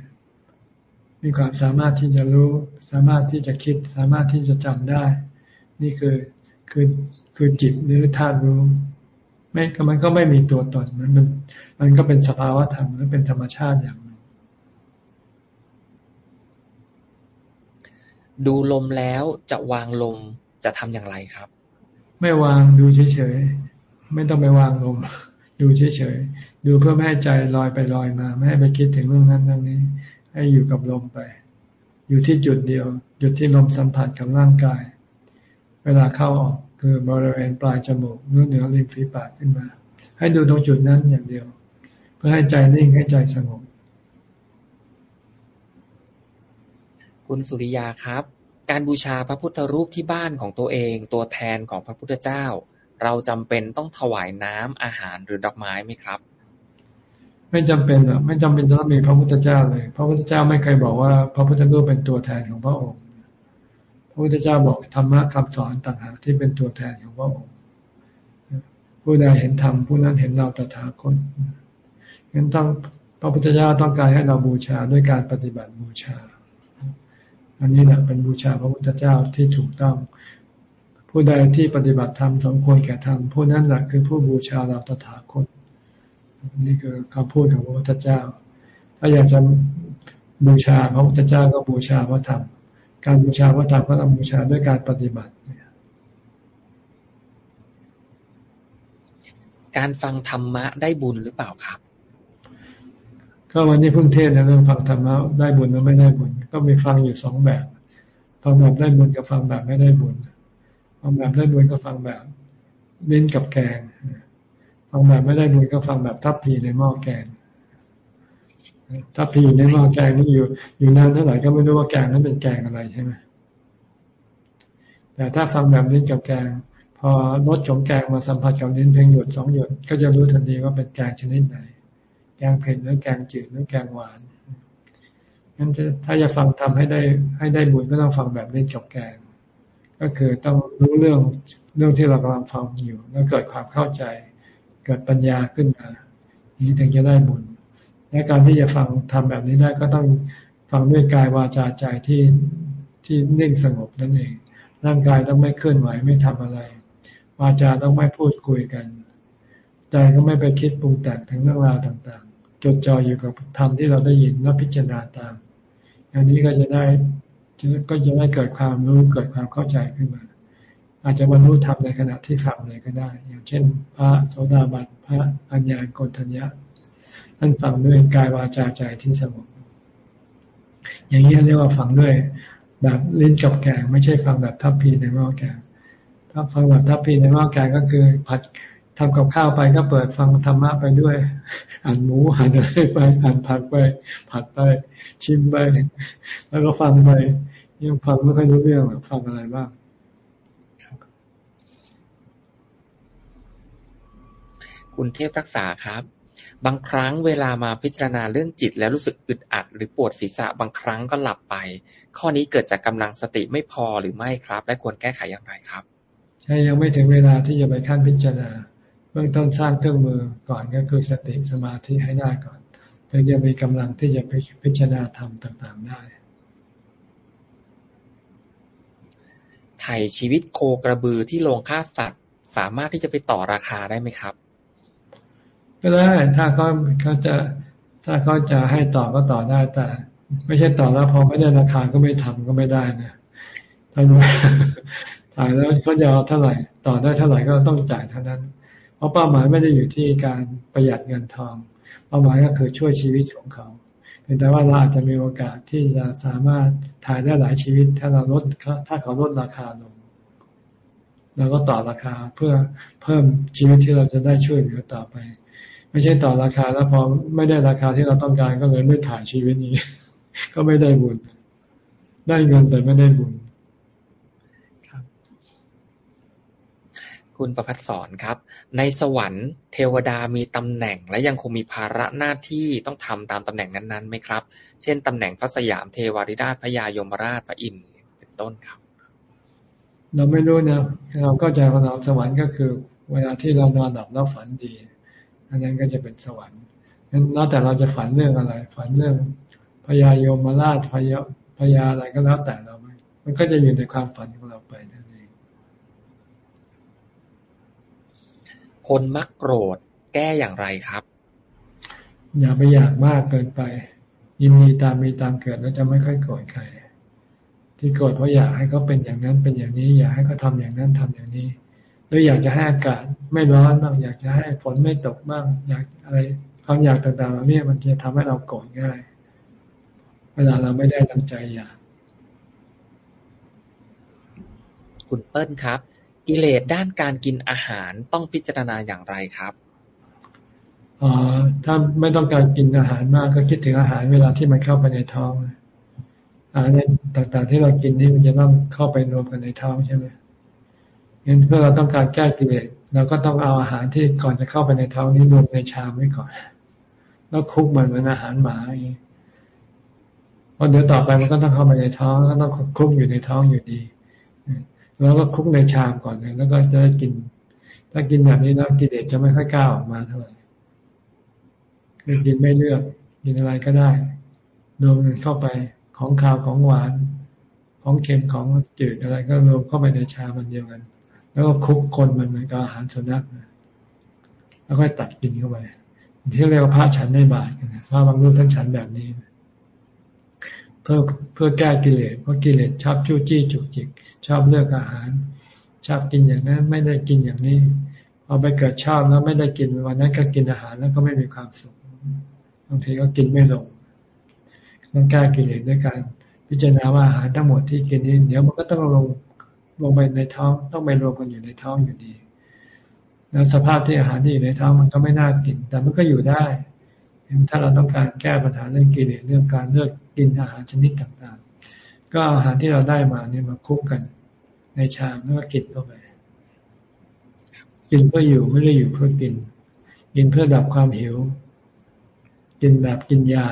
มีความสามารถที่จะรู้ สามารถที่จะคิด สามารถที่จะจำได้ นี่คือคือคือจิตหรือธาตุรู้ไม่มันก็ไม่มีตัวตนมันมันมันก็เป็นสภาวะธรรมหรือเป็นธรรมชาติอย่างหนึ่ง ดูลมแล้วจะวางลมจะทำอย่างไรครับ ไม่วางดูเฉยๆไม่ต้องไปวางลม ดูเฉยๆดูเพื่อไม่ให้ใจลอยไปลอยมา ไม่ให้ไปคิดถึงเรื่องนั้นเรื่องนี้ ให้อยู่กับลมไป อยู่ที่จุดเดียว จุดที่ลมสัมผัสกับร่างกาย เวลาเข้าออกคือบริเวณปลายจมูกเนื้อเหนือริมฝีปากขึ้นมา ให้ดูตรงจุดนั้นอย่างเดียว เพื่อให้ใจนิ่งให้ใจสงบ คุณสุริยาครับ การบูชาพระพุทธรูปที่บ้านของตัวเอง ตัวแทนของพระพุทธเจ้า เราจำเป็นต้องถวายน้ำอาหารหรือดอกไม้ไหมครับ ไม่จำเป็นหรอกไม่จำเป็นต้องมีพระพุทธเจ้าเลย พระพุทธเจ้าไม่เคยบอกว่า พระพุทธรูปเป็นตัวแทนของพระองค์ พระพุทธเจ้าบอกธรรมะคำสอนต่างหากที่เป็นตัวแทนของพระองค์ผู้ใดเห็นธรรมผู้นั้นเห็นเราตถาคตงั้นต้องพระพุทธเจ้าต้องการให้เราบูชาด้วยการปฏิบัติบูชา อันนี้แหละเป็นบูชาพระพุทธเจ้าที่ถูกต้อง ผู้ใดที่ปฏิบัติธรรมสมควรแก่ธรรมผู้นั้นแหละคือผู้บูชาเราตถาคตนี่คือคำพูดของพระพุทธเจ้า ถ้าอยากจะบูชาพระพุทธเจ้าก็บูชาพระธรรม การบูชาพระธรรมก็ต้องบูชาด้วยการปฏิบัติการฟังธรรมะได้บุญหรือเปล่าครับ ก็วันนี้เพิ่งเทศนะเรื่องฟังธรรมะได้บุญหรือไม่ได้บุญ ก็มีฟังอยู่สองแบบ ฟังแบบได้บุญกับฟังแบบไม่ได้บุญ ฟังแบบได้บุญก็ฟังแบบเล่นกับแกง ฟังแบบไม่ได้บุญก็ฟังแบบทับพีในหม้อแกงถ้าพีในหม้อแกงนี่อยู่อยู่นานเท่าไหร่ก็ไม่รู้ว่าแกงนั้นเป็นแกงอะไรใช่ไหมแต่ถ้าฟังแบบนี้กับแกง พอรสของแกงมาสัมผัสกับนิ้นเพียงหยดสองหยดก็จะรู้ทันทีว่าเป็นแกงชนิดไหน แกงเผ็ดหรือแกงจืดหรือแกงหวานงั้นถ้าจะฟังทำให้ได้ ให้ได้บุญก็ต้องฟังแบบนี้กับแกง ก็คือต้องรู้เรื่องเรื่องที่เรากำลังฟังอยู่ แล้วเกิดความเข้าใจ เกิดปัญญาขึ้นมานี้ถึงจะได้บุญและการที่จะฟังทำแบบนี้ได้ก็ต้องฟังด้วยกายวาจาใจที่ที่นิ่งสงบนั่นเอง ร่างกายต้องไม่เคลื่อนไหวไม่ทำอะไร วาจาต้องไม่พูดคุยกัน ใจก็ไม่ไปคิดปรุงแต่งถึงเรื่องราวต่างๆ จดจ่ออยู่กับธรรมที่เราได้ยินและพิจารณาตามอันนี้ก็จะได้ก็จะได้เกิดความรู้เกิดความเข้าใจขึ้นมา อาจจะบรรลุธรรมในขณะที่ฟังเลยก็ได้ อย่างเช่น พระโสดาบันพระอัญญาโกณทัญญาท่านฟังด้วยกายวาจาใจที่สงบอย่างนี้เรียกว่าฟังด้วยแบบลิ้นกับแกงไม่ใช่ฟังแบบทัพพีในหม้อแกงถ้าฟังแบบทัพพีในหม้อแกงก็คือผัด ทำกับข้าวไปก็เปิดฟังธรรมะไปด้วยอ่านหมูอ่านอะไรไปอ่านผัดไป ผัดไป ชิมไปแล้วก็ฟังไปยังฟังไม่ค่อยรู้เรื่องฟังอะไรบ้างคุณเทพรักษาครับ บางครั้งเวลามาพิจารณาเรื่องจิต แล้วรู้สึกอึดอัด หรือปวดศีรษะบางครั้งก็หลับไป ข้อนี้เกิดจากกำลังสติไม่พอหรือไม่ครับ และควรแก้ไขอย่างไรครับ ใช่ยังไม่ถึงเวลาที่จะไปขั้นพิจารณาเบื้องต้นสร้างเครื่องมือก่อนก็คือสติสมาธิให้ได้ก่อนถึงจะมีกำลังที่จะพิจารณาธรรมต่างๆได้ไถ่ชีวิตโคกระบือที่โรงฆ่าสัตว์ สามารถที่จะไปต่อราคาได้ไหมครับ ก็ได้ถ้าเขาเขาจะถ้าเขาจะให้ต่อก็ต่อได้แต่ ไม่ใช่ต่อแล้วพอไม่ได้ราคาก็ไม่ทำก็ไม่ได้นะถ้าถ่ายแล้วเขาจะเอาเท่าไหร่ ต่อได้เท่าไหร่ก็ต้องจ่ายเท่านั้น เพราะเป้าหมายไม่ได้อยู่ที่การประหยัดเงินทอง เป้าหมายก็คือช่วยชีวิตของเขาเป็นแต่ว่าเราอาจจะมีโอกาสที่จะสามารถถ่ายได้หลายชีวิต ถ้าเราลดถ้าเขาลดราคาลงเราก็ต่อราคาเพื่อเพิ่มชีวิตที่เราจะได้ช่วยเหลือต่อไป ไม่ใช่ต่อราคาแล้วพอไม่ได้ราคาที่เราต้องการก็เลยไม่ถ่ายชีวิตนี้ ก็ไม่ได้บุญ ได้เงินแต่ไม่ได้บุญ คุณประพัฒสอนครับ ในสวรรค์เทวดามีตำแหน่งและยังคงมีภาระหน้าที่ต้องทำตามตำแหน่งนั้นๆไหมครับ เช่นตำแหน่งพระสยามเทวาธิราชพระยายมราชพระอินทร์เป็นต้นครับ เราไม่รู้นะเราก็จะเราสวรรค์ก็คือ เวลาที่เรานอนหลับแล้วฝันดี อันนั้นก็จะเป็นสวรรค์นั้นแล้วแต่เราจะฝันเรื่องอะไร ฝันเรื่องพญายมราชพญาพญาอะไรก็แล้วแต่เรามันก็จะอยู่ในความฝันของเราไปนั่นเอง คนมักโกรธ แก้อย่างไรครับ อย่าไปอยากมากเกินไป ยินดีตามมีตามเกิดแล้วจะไม่ค่อยโกรธใคร ที่โกรธเพราะอยากให้เขาเป็นอย่างนั้นเป็นอย่างนี้ อยากให้เขาทาอย่างนั้นทำอย่างนี้หรืออยากจะให้อากาศไม่ร้อนบ้างอยากจะให้ฝนไม่ตกบ้างอยากอะไรความอยากต่างๆเหล่านี้มันจะทำให้เราโกรธง่าย เวลาเราไม่ได้ตั้งใจอยากคุณเปิ้ลครับ กิเลสด้านการกินอาหารต้องพิจารณาอย่างไรครับถ้าไม่ต้องการกินอาหารมากก็คิดถึงอาหารเวลาที่มันเข้าไปในท้องอาหารต่างๆที่เรากินนี่มันจะต้องเข้าไปรวมกันในท้องใช่ไหมงั้นเพื่อเราต้องการแก้กิเลสเราก็ต้องเอาอาหารที่ก่อนจะเข้าไปในท้องนี้รวมในชามไว้ก่อน แล้วคุกมันเหมือนอาหารหมาอย่างนี้พอเดี๋ยวต่อไปมันก็ต้องเข้าไปในท้องก็ต้องคุกอยู่ในท้องอยู่ดี แล้วก็คุกในชามก่อนเลยแล้วก็จะได้กิน ถ้ากินแบบนี้แล้วกิเลสจะไม่ค่อยกล้าออกมาเท่าไหร่คือกินไม่เลือกกินอะไรก็ได้รวมกันเข้าไปของขาวของหวาน ของเค็มของจืดอะไรก็รวมเข้าไปในชามันเดียวกัน แล้วก็คุกคนมันเหมือนกับอาหารสุนัขแล้วก็ตัดกินเข้าไปที่เรียกว่าพระฉันในบาตกันพระบางรูปท่านฉันแบบนี้ เพื่อเพื่อแก้กิเลสเพราะกิเลสชอบจู้จี้จุกจิก ชอบเลือกอาหาร ชอบกินอย่างนั้น ไม่ได้กินอย่างนี้พอไปเกิดชอบแล้วไม่ได้กินวันนั้นก็กินอาหารแล้วก็ไม่มีความสุขบางทีก็กินไม่ลงต้องแก้กิเลสด้วยการพิจารณาว่าอาหารทั้งหมดที่กินนี้เดี๋ยวมันก็ต้องลงลงไปในท้อง ต้องไปรวมกันอยู่ในท้องอยู่ดี แล้วสภาพที่อาหารที่อยู่ในท้องมันก็ไม่น่ากิน แต่มันก็อยู่ได้ถ้าเราต้องการแก้ปัญหาเรื่องกิเลสเรื่องการเลือกกินอาหารชนิดต่างๆ ก็อาหารที่เราได้มาเนี่ยมาคุกกัน ในชามแล้วก็กินเข้าไป กินเพื่ออยู่ไม่ได้อยู่เพื่อกิน กินเพื่อดับความหิว กินแบบกินยา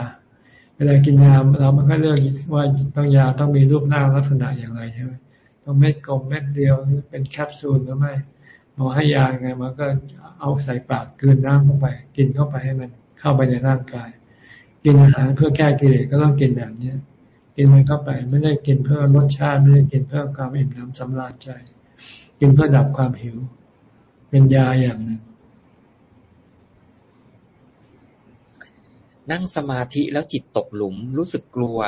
เวลากินยาเราไม่ค่อยเลือกว่าต้องยาต้องมีรูปหน้าลักษณะอย่างไรใช่ไหมต้องเม็ดกลมเม็ดเดียวเป็นแคปซูลหรือไม่หมอให้ยาไงมันก็เอาใส่ปากกินน้ำเข้าไป กินเข้าไปให้มันเข้าไปในร่างกาย กินอาหารเพื่อแก้กิเลสก็ต้องกินแบบนี้ กินมันเข้าไป ไม่ได้กินเพื่อรสชาติ ไม่ได้กินเพื่อความอิ่มน้ำสำราญใจ กินเพื่อดับความหิว เป็นยาอย่างหนึ่งนั่งสมาธิแล้วจิตตกหลุม รู้สึกกลัว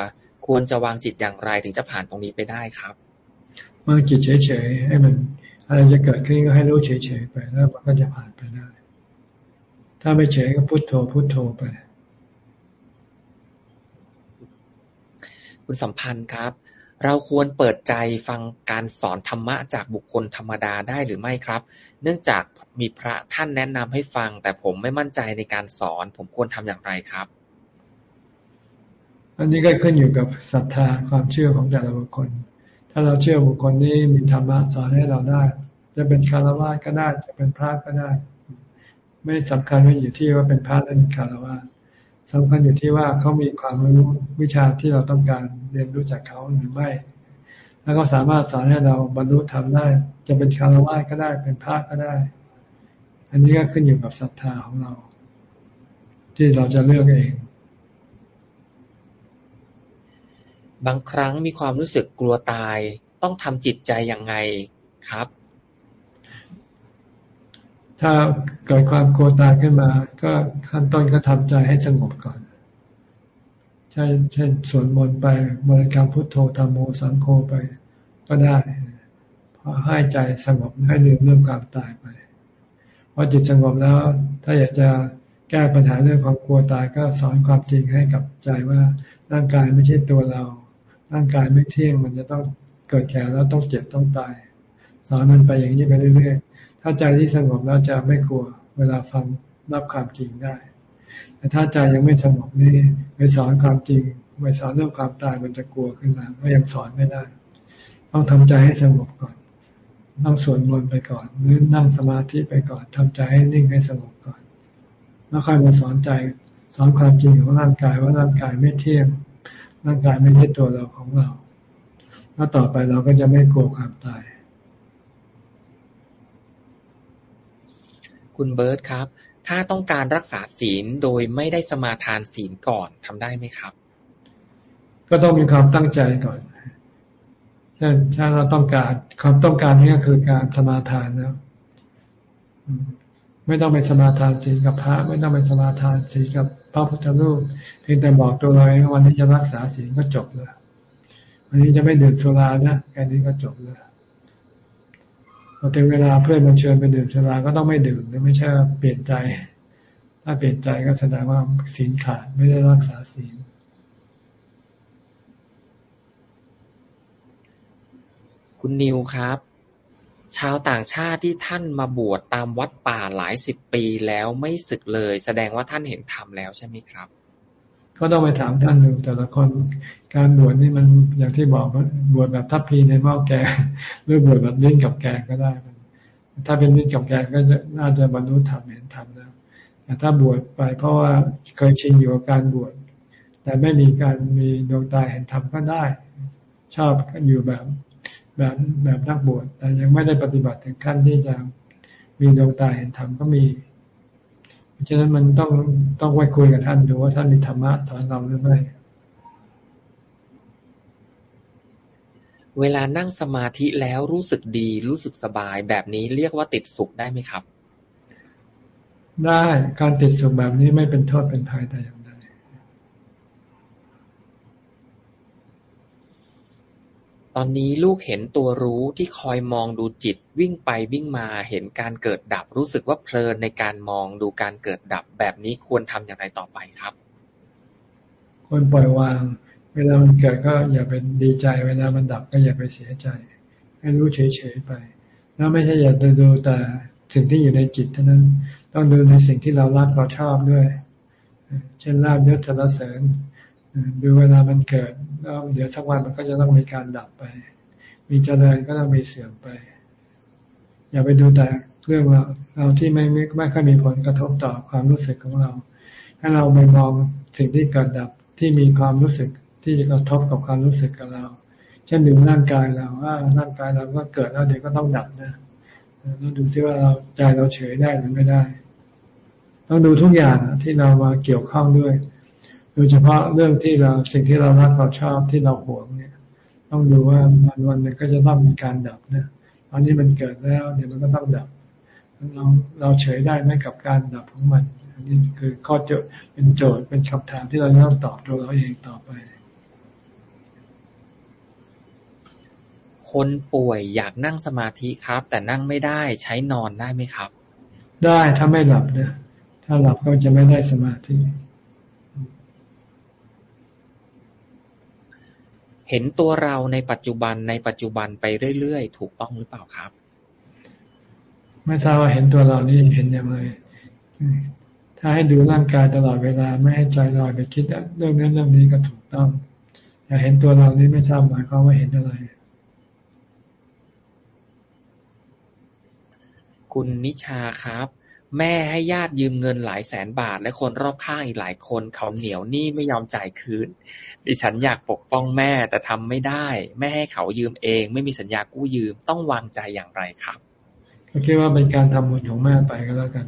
ควรจะวางจิตอย่างไรถึงจะผ่านตรงนี้ไปได้ครับวางจิตเฉยๆให้มันอะไรจะเกิดขึ้นก็ให้รู้เฉยๆไปแล้วมันก็จะผ่านไปได้ ถ้าไม่เฉยก็พุโทโธพุโทโธไป คุณสัมพันธ์ครับ เราควรเปิดใจฟังการสอนธรรมะจากบุคคลธรรมดาได้หรือไม่ครับ เนื่องจากมีพระท่านแนะนำให้ฟัง แต่ผมไม่มั่นใจในการสอน ผมควรทำอย่างไรครับ อันนี้ก็ขึ้นอยู่กับศรัทธาความเชื่อของแต่ละบุคคล ถ้าเราเชื่อบุคคลนี้มีธรรมะสอนให้เราได้ จะเป็นคารวะก็ได้จะเป็นพระก็ได้ ไม่สำคัญว่าอยู่ที่ว่าเป็นพระหรือคารวะ สำคัญอยู่ที่ว่าเขามีความรู้วิชาที่เราต้องการเรียนรู้จากเขาหรือไม่ แล้วก็สามารถสอนให้เราบรรลุธรรมได้ จะเป็นคารวะก็ได้เป็นพระก็ได้ อันนี้ก็ขึ้นอยู่กับศรัทธาของเรา ที่เราจะเลือกเอง บางครั้งมีความรู้สึกกลัวตาย ต้องทำจิตใจยังไงครับ ถ้าเกิดความโกรธตายขึ้นมา ก็ขั้นต้นก็ทำใจให้สงบก่อน ใช่เช่นสวดมนต์ไปบริกรรมพุทโธธรรมโมสังโฆไปก็ได้พอให้ใจสงบให้ลืมเรื่องความตายไปพอจิตสงบแล้ว ถ้าอยากจะแก้ปัญหาเรื่องความกลัวตายก็สอนความจริงให้กับใจว่าร่างกายไม่ใช่ตัวเรา ร่างกายไม่เที่ยงมันจะต้องเกิดแก่แล้วต้องเจ็บต้องตาย สอนมันไปอย่างนี้ไปเรื่อย ถ้าใจที่สงบแล้วจะไม่กลัว เวลาฟังรับความจริงได้ แต่ถ้าใจยังไม่สงบนี่ไปสอนความจริงไปสอนเรื่องความตายมันจะกลัวขึ้นมาก็ยังสอนไม่ได้ ต้องทำใจให้สงบก่อนต้องสวดมนต์ไปก่อนหรือนั่งสมาธิไปก่อนทำใจให้นิ่งให้สงบก่อน แล้วค่อยมาสอนใจสอนความจริงของร่างกายว่าร่างกายไม่เที่ยง ร่างกายไม่ใช่ตัวเราของเรา แล้วต่อไปเราก็จะไม่กลัวความตาย คุณเบิร์ตครับ ถ้าต้องการรักษาศีลโดยไม่ได้สมาทานศีลก่อนทำได้ไหมครับ ก็ต้องมีความตั้งใจก่อนถ้าเราต้องการความต้องการนี้ก็คือการสมาทานนะไม่ต้องไปสมาทานศีลกับพระ ไม่ต้องไปสมาทานศีลกับพระพุทธรูปเพียงแต่บอกตัวเราเองวันนี้จะรักษาศีลก็จบเลยวันนี้จะไม่ดื่มสุรานะแค่นี้ก็จบเลย พอถึงเวลาเพื่อนมาเชิญไปดื่มสุราก็ต้องไม่ดื่มไม่ใช่เปลี่ยนใจ ถ้าเปลี่ยนใจก็แสดงว่าศีลขาดไม่ได้รักษาศีลคุณนิวครับ ชาวต่างชาติที่ท่านมาบวชตามวัดป่าหลายสิบปีแล้วไม่ศึกเลย แสดงว่าท่านเห็นธรรมแล้วใช่ไหมครับ ก็ต้องไปถามท่านดูแต่ละคนการบวชนี่มันอย่างที่บอกว่าบวชแบบทัพพีในหม้อแกงหรือบวชแบบลิ้นกับแกงก็ได้ ถ้าเป็นลิ้นกับแกงก็จะน่าจะบรรลุธรรมเห็นธรรมแล้วแต่ถ้าบวชไปเพราะว่าเคยชินอยู่กับการบวชแต่ไม่มีการมีดวงตาเห็นธรรมก็ได้ ชอบอยู่แบบแบบแบบนักบวชแต่ยังไม่ได้ปฏิบัติถึงขั้นที่จะมีดวงตาเห็นธรรมก็มี ฉะนั้นมันต้องต้องไว้คุยกับท่านดูว่าท่านมีธรรมะสอนเราหรือไม่เวลานั่งสมาธิแล้วรู้สึกดีรู้สึกสบายแบบนี้เรียกว่าติดสุขได้ไหมครับ ได้การติดสุขแบบนี้ไม่เป็นโทษเป็นภัยแต่อย่างใด ตอนนี้ลูกเห็นตัวรู้ที่คอยมองดูจิตวิ่งไปวิ่งมา เห็นการเกิดดับ รู้สึกว่าเพลินในการมองดูการเกิดดับ แบบนี้ควรทำอย่างไรต่อไปครับ ควรปล่อยวาง เวลามันเกิดก็อย่าไปดีใจ เวลามันดับก็อย่าไปเสียใจ ให้รู้เฉยๆไป แล้วไม่ใช่อย่าดูแต่สิ่งที่อยู่ในจิตเท่านั้น ต้องดูในสิ่งที่เรารักเราชอบด้วย เช่นลาบยศสรรเสริญดูเวลามันเกิด แล้วเดี๋ยวสักวันมันก็จะต้องมีการดับไป มีเจริญก็ต้องมีเสื่อมไป อย่าไปดูแต่เรื่องเราเราที่ไม่ไม่ไม่ค่อยมีผลกระทบต่อความรู้สึกของเรา ให้เราไปมองสิ่งที่เกิดดับที่มีความรู้สึกที่จะกระทบกับความรู้สึกกับเรา เช่นดูร่างกายเราว่าร่างกายเราก็เกิดแล้วเดี๋ยวก็ต้องดับนะเราดูซิว่าเราใจเราเฉยได้หรือไม่ได้ ต้องดูทุกอย่างที่เรามาเกี่ยวข้องด้วย โดยเฉพาะเรื่องที่เราสิ่งที่เรารักเราชอบที่เราหวงเนี่ย ต้องดูว่าวันวันนึงก็จะต้องมีการดับนะตอนนี้มันเกิดแล้วเดี๋ยวมันก็ต้องดับ เราเราเฉยได้ไหมกับการดับของมัน อันนี้คือข้อโจทย์เป็นโจทย์เป็นคำถามที่เราต้องตอบตัวเราเองต่อไป คนป่วยอยากนั่งสมาธิครับ แต่นั่งไม่ได้ใช้นอนได้ไหมครับ ได้ถ้าไม่หลับเนี่ยถ้าหลับก็จะไม่ได้สมาธิ เห็นตัวเราในปัจจุบันในปัจจุบันไปเรื่อยๆ ถูกต้องหรือเปล่าครับ ไม่ทราบว่าเห็นตัวเรานี่เห็นยังไงถ้าให้ดูร่างกายตลอดเวลาไม่ให้ใจลอยไปคิดเรื่องนั้นเรื่องนี้ก็ถูกต้องอยากเห็นตัวเรานี่ไม่ทราบหมายความว่าเห็นอะไร คุณนิชาครับ แม่ให้ญาติยืมเงินหลายแสนบาท และคนรอบข้างอีกหลายคน เขาเหนียวหนี้ไม่ยอมจ่ายคืน ดิฉันอยากปกป้องแม่แต่ทำไม่ได้ แม่ให้เขายืมเอง ไม่มีสัญญากู้ยืมต้องวางใจอย่างไรครับก็คิดว่าเป็นการทำบุญของแม่ไปก็แล้วกัน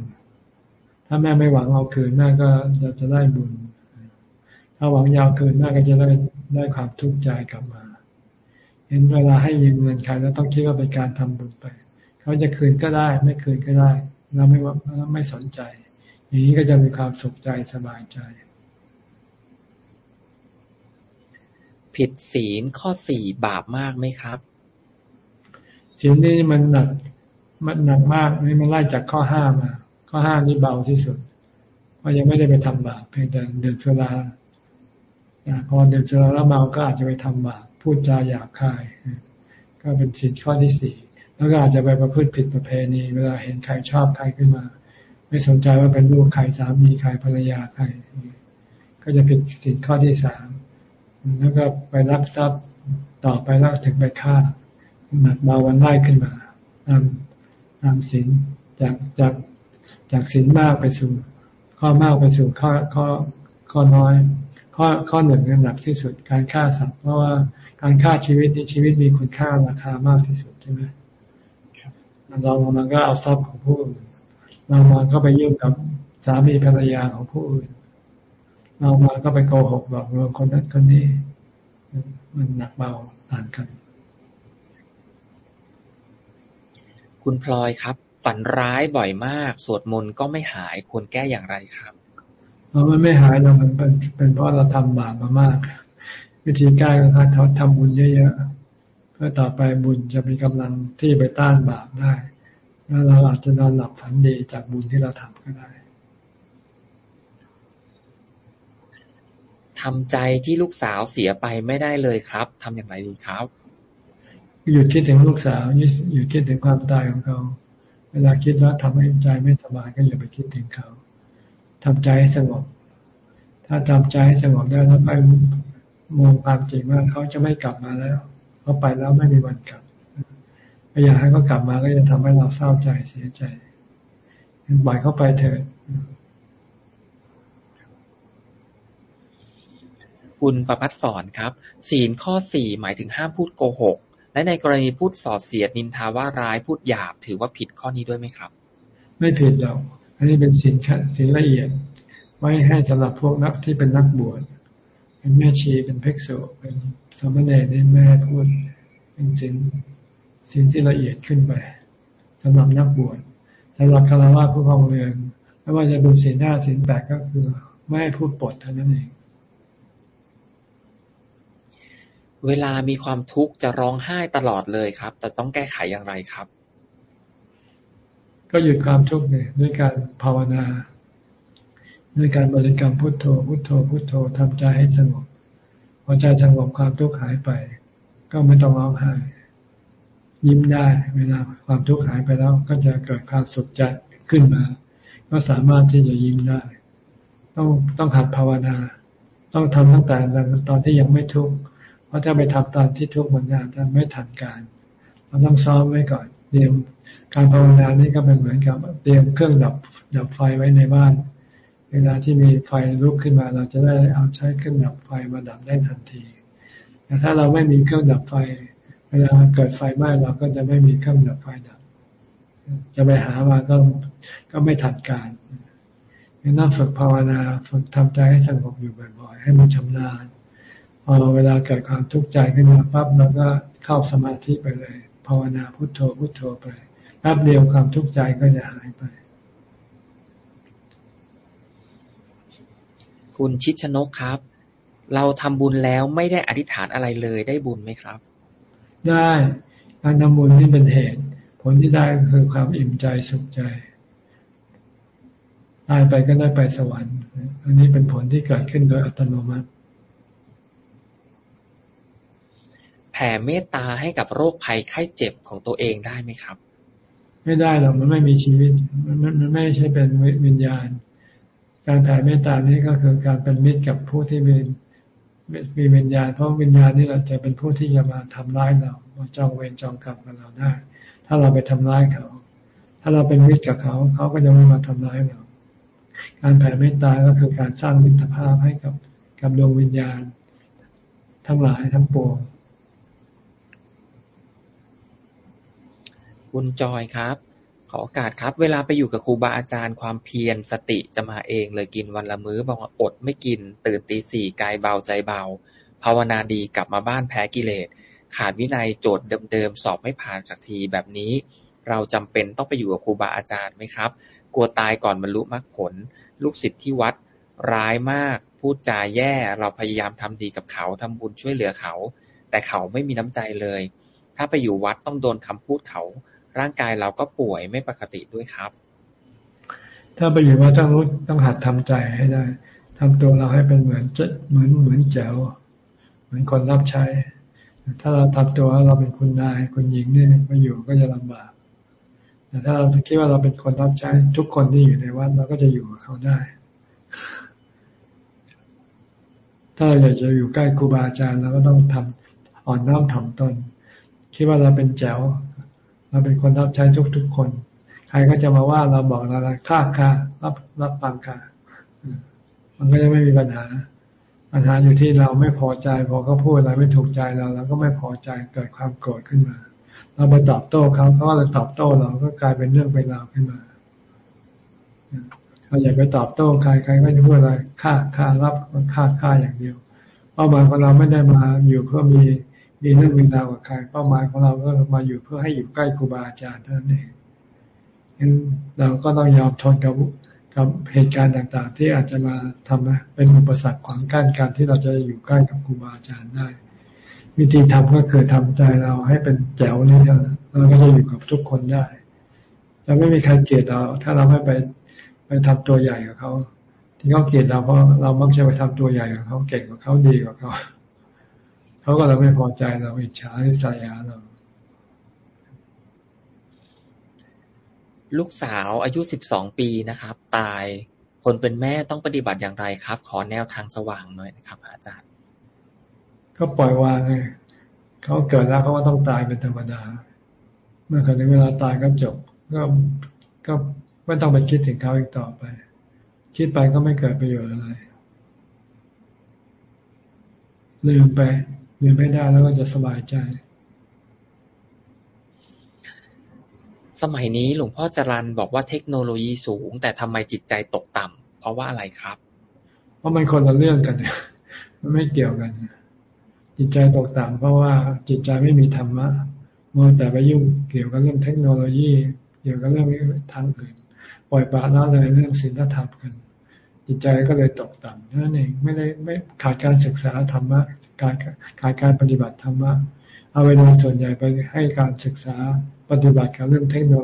ถ้าแม่ไม่หวังเอาคืนแม่ก็จะจะได้บุญ ถ้าหวังยาวคืนแม่ก็จะได้ได้ความทุกข์ใจกลับมา เห็นเวลาให้ยืมเงินใครแล้วต้องคิดว่าเป็นการทำบุญไป เขาจะคืนก็ได้ ไม่คืนก็ได้ เราไม่ว่าไม่สนใจ อย่างนี้ก็จะมีความสุขใจสบายใจ ผิดศีลข้อสี่บาปมากไหมครับศีลนี่มันหนักมันหนักมากนี่มันไล่จากข้อห้ามา ข้อห้านี่เบาที่สุดเพราะยังไม่ได้ไปทำบาปเพียงแต่เดินสุราพอเดินสุราแล้วเมาก็อาจจะไปทำบาปพูดจาหยาบคาย ก็เป็นศีลข้อที่สี่ แล้วก็อาจจะไปประพฤติผิดประเพณี เวลาเห็นใครชอบใครขึ้นมา ไม่สนใจว่าเป็นลูกใครสามีใครภรรยาใคร ก็จะผิดสิทธิข้อที่สามแล้วก็ไปรักทรัพย์ต่อไปแล้วถึงไปฆ่าหนักเบาวันไล่ขึ้นมาไปตามตามศีลจากจากจากศีลมากไปสู่ข้อมากไปสู่ข้อข้อข้อน้อย ข้อข้อหนึ่งนหนักที่สุดการฆ่าสัตว์เพราะว่าการฆ่าชีวิตนี่ชีวิตมีคุณค่าราคามากที่สุดใช่ไหม เรามันก็เอาทรัพย์ของผู้อื่นเรามาก็ไปยุ่งกับสามีภรรยาของผู้อื่นเรามาก็ไปโกหกบอกลวงคนนั้นคนนี้ มันหนักเบาต่างกัน คุณพลอยครับ ฝันร้ายบ่อยมาก สวดมนต์ก็ไม่หายควรแก้อย่างไรครับเพราะมันไม่หายเรามันเป็นเป็นเพราะเราทำบาปมามาก วิธีแก้ก็คือทำบุญเยอะๆเพื่อต่อไปบุญจะมีกำลังที่ไปต้านบาปได้ แล้วเราอาจจะนอนหลับฝันดีจากบุญที่เราทำก็ได้ทำใจที่ลูกสาวเสียไปไม่ได้เลยครับทำอย่างไรดีครับ หยุดคิดถึงลูกสาวหยุดคิดถึงความตายของเขา เวลาคิดแล้วทำให้ใจไม่สบายก็อย่าไปคิดถึงเขาทำใจให้สงบ ถ้าทำใจให้สงบได้แล้วไปมองความจริงว่าเขาจะไม่กลับมาแล้ว เขาไปแล้วไม่มีวันกลับไม่อยากให้เขากลับมาก็จะทำให้เราเศร้าใจเสียใจปล่อยเขาไปเถิดคุณประพัฒสอนครับ ศีลข้อสี่หมายถึงห้ามพูดโกหก และในกรณีพูดส่อเสียดนินทาว่าร้ายพูดหยาบ ถือว่าผิดข้อนี้ด้วยไหมครับ ไม่ผิดหรอกอันนี้เป็นศีลศีลละเอียด ไว้ให้สำหรับพวกนักที่เป็นนักบวช เป็นแม่ชีเป็นเพ็กโซเป็นสมณเณรนี่แม่พูดเป็นศีลศีลที่ละเอียดขึ้นไปสำหรับนักบวชสำหรับคารวะผู้ครองเรือนไม่ว่าจะเป็นศีลห้าศีลแปดก็คือ ไม่ให้พูดปดเท่านั้นเอง เวลามีความทุกข์จะร้องไห้ตลอดเลยครับ แต่ต้องแก้ไขอย่างไรครับ ก็หยุดความทุกข์เนี่ยด้วยการภาวนา ด้วยการบริกรรมพุทโธ พุทโธ พุทโธทำใจให้สงบพอใจสงบความทุกข์หายไป ก็ไม่ต้องร้องไห้ยิ้มได้เวลาความทุกข์หายไปแล้วก็จะเกิดความสุขใจขึ้นมา ก็สามารถที่จะยิ้มได้ ต้องต้องหัดภาวนา ต้องทำตั้งแต่ตอนที่ยังไม่ทุกข์เพราะถ้าไปทำตอนที่ทุกข์มันอาจจะไม่ทันการเราต้องซ้อมไว้ก่อน เตรียมการภาวนานี่ก็เป็นเหมือนกับ เตรียมเครื่องดับดับไฟไว้ในบ้าน เวลาที่มีไฟลุกขึ้นมา เราจะได้เอาใช้เครื่องดับไฟมาดับได้ทันที แต่ถ้าเราไม่มีเครื่องดับไฟ เวลาเกิดไฟไหม้เราก็จะไม่มีเครื่องดับไฟดับ จะไปหามาก็ก็ไม่ทันการดังนั้นฝึกภาวนาฝึกทำใจให้สงบอยู่บ่อยๆ ให้มันชำนาญ พอเวลาเกิดความทุกข์ใจขึ้นมาปั๊บเราก็เข้าสมาธิไปเลย ภาวนาพุทโธพุทโธไปแป๊บเดียวความทุกข์ใจก็จะหายไป คุณชิดชนกครับ เราทำบุญแล้วไม่ได้อธิษฐานอะไรเลยได้บุญไหมครับ ได้การทำบุญนี่เป็นเหตุ ผลที่ได้คือความอิ่มใจสุขใจตายไปก็ได้ไปสวรรค์ อันนี้เป็นผลที่เกิดขึ้นโดยอัตโนมัติ แผ่เมตตาให้กับโรคภัยไข้เจ็บของตัวเองได้ไหมครับ ไม่ได้หรอกมันไม่มีชีวิต มันมันไม่ใช่เป็นวิญญาณ การแผ่เมตตานี้ก็คือการเป็นมิตรกับผู้ที่มีมีวิญญาณเพราะวิญญาณนี่เราจะเป็นผู้ที่จะมาทำร้ายเรามาจองเวรจองกรรมกับเราได้ ถ้าเราไปทำร้ายเขา ถ้าเราเป็นมิตรกับเขา เขาก็จะไม่มาทำร้ายเรา การแผ่เมตตาก็คือการสร้างมิตรภาพให้กับกับดวงวิญญาณ ทั้งหลายทั้งปวงคุณจอยครับ ขอโอกาสครับ เวลาไปอยู่กับครูบาอาจารย์ความเพียรสติจะมาเองเลยกินวันละมื้อบอกว่าอดไม่กิน ตื่นตีสี่กายเบาใจเบา ภาวนาดีกลับมาบ้านแพ้กิเลส ขาดวินัยโจทย์เดิมๆ สอบไม่ผ่านสักทีแบบนี้ เราจำเป็นต้องไปอยู่กับครูบาอาจารย์ไหมครับ กลัวตายก่อนบรรลุมรรคผล ลูกศิษย์ที่วัดร้ายมาก พูดจาแย่เราพยายามทำดีกับเขาทำบุญช่วยเหลือเขา แต่เขาไม่มีน้ำใจเลย ถ้าไปอยู่วัดต้องโดนคำพูดเขา ร่างกายเราก็ป่วยไม่ปกติด้วยครับ ถ้าไปอยู่ว่าต้องรู้ต้องหัดทำใจให้ได้ทำตัวเราให้เป็นเหมือนเจเหมือนเหมือนแจ๋วเหมือนคนรับใช้ ถ้าเราทำตัวเราเป็นคุณนายคุณหญิงเนี่ยมาอยู่ก็จะลำบากแต่ถ้าเราคิดว่าเราเป็นคนรับใช้ทุกคนที่อยู่ในวัดเราก็จะอยู่กับเขาได้ ถ้าเราอยากจะอยู่ใกล้ครูบาอาจารย์เราก็ต้องทำอ่อนน้อมถ่อมตนคิดว่าเราเป็นแจ๋ว เราเป็นคนรับใช้ทุกๆคน ใครก็จะมาว่าเราบอกเราค่าค่ารับรับฟังค่ามันก็จะไม่มีปัญหา ปัญหาอยู่ที่เราไม่พอใจ พอเขาพูดอะไรไม่ถูกใจเราเราก็ไม่พอใจเกิดความโกรธขึ้นมา เราไปตอบโต้เขาเขาก็เลยตอบโต้เราก็กลายเป็นเรื่องเป็นราวขึ้นมาเราอย่าไปตอบโต้ใครใครก็จะพูดอะไรค่าค่ารับค่าค่าอย่างเดียวเป้าหมายของเราไม่ได้มาอยู่เพื่อมี มีเรื่องมีราวกับใครเป้าหมายของเราก็มาอยู่เพื่อให้อยู่ใกล้ครูบาอาจารย์เท่านั้นเองงั้นเราก็ต้องยอมทนกับกับเหตุการณ์ต่างๆ ที่อาจจะมาทำนะเป็นอุปสรรคขวางกั้นการที่เราจะอยู่ใกล้กับครูบาอาจารย์ได้ วิธีทำก็คือทำใจเราให้เป็นแจ๋วนี่เท่านั้นเราก็จะอยู่กับทุกคนได้จะไม่มีใครเกลียดเรา ถ้าเราไม่ไปไปทำตัวใหญ่กับเขาที่เขาเกลียดเราเพราะเรามักจะไปทำตัวใหญ่กับเขาเก่งกว่าเขาดีกว่าเขา เขาก็เราไม่พอใจเราอิจฉาริษยาเรา ลูกสาวอายุสิบสองปีนะครับ ตายคนเป็นแม่ต้องปฏิบัติอย่างไรครับ ขอแนวทางสว่างหน่อยนะครับ อาจารย์ ก็ปล่อยวางไงเขาเกิดแล้วเขาก็ต้องตายเป็นธรรมดา เมื่อถึงเวลาตายก็จบ ก็ก็ไม่ต้องไปคิดถึงเขาอีกต่อไป คิดไปก็ไม่เกิดประโยชน์อะไรลืมไป ลืมไม่ได้แล้วก็จะสบายใจ สมัยนี้หลวงพ่อจรันบอกว่าเทคโนโลยีสูง แต่ทำไมจิตใจตกต่ำเพราะว่าอะไรครับ เพราะมันคนละเรื่องกันมันไม่เกี่ยวกัน จิตใจตกต่ำเพราะว่าจิตใจไม่มีธรรมะมัวแต่ไปยุ่งเกี่ยวกับเรื่องเทคโนโลยี เกี่ยวกับเรื่องทางอื่น ปล่อยปละละเลยเรื่องศีลธรรมกัน จิตใจก็เลยตกต่ำนั่นเองไม่ได้ไม่ขาดการศึกษาธรรมะการขาดการปฏิบัติธรรมะเอาเวลาส่วนใหญ่ไปให้การศึกษาปฏิบัติกับเรื่องเทคโน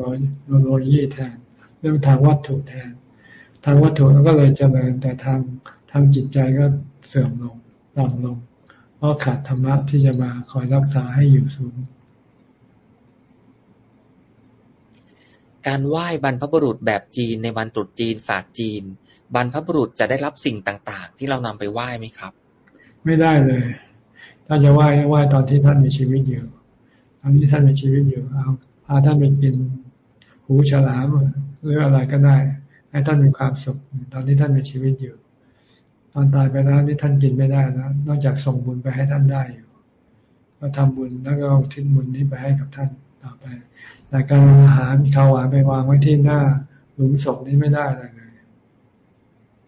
โลยีแทน เรื่องทางวัตถุแทน ทางวัตถุก็เลยเจริญแต่ทางทางจิตใจก็เสื่อมลงต่ำลง เพราะขาดธรรมะที่จะมาคอยรักษาให้อยู่สูง การไหว้บรรพบุรุษแบบจีนในวันตรุษจีนศาสตร์จีน บรรพบุรุษจะได้รับสิ่งต่างๆ ที่เรานำไปไหว้ไหมครับ ไม่ได้เลย ถ้าจะไหว้ไหว้ตอนที่ท่านมีชีวิตอยู่ ตอนที่ท่านมีชีวิตอยู่เอาพาท่านไปกินหูฉลามหรืออะไรก็ได้ ให้ท่านมีความสุข ตอนที่ท่านมีชีวิตอยู่ ตอนตายไปแล้วที่ท่านกินไม่ได้นะนอกจากส่งบุญไปให้ท่านได้อยู่ก็ทำบุญแล้วก็ทิ้งบุญนี้ไปให้กับท่านต่อไปแต่การอาหารข้าวหวานไปวางไว้ที่หน้าหลุมศพนี้ไม่ได้เลย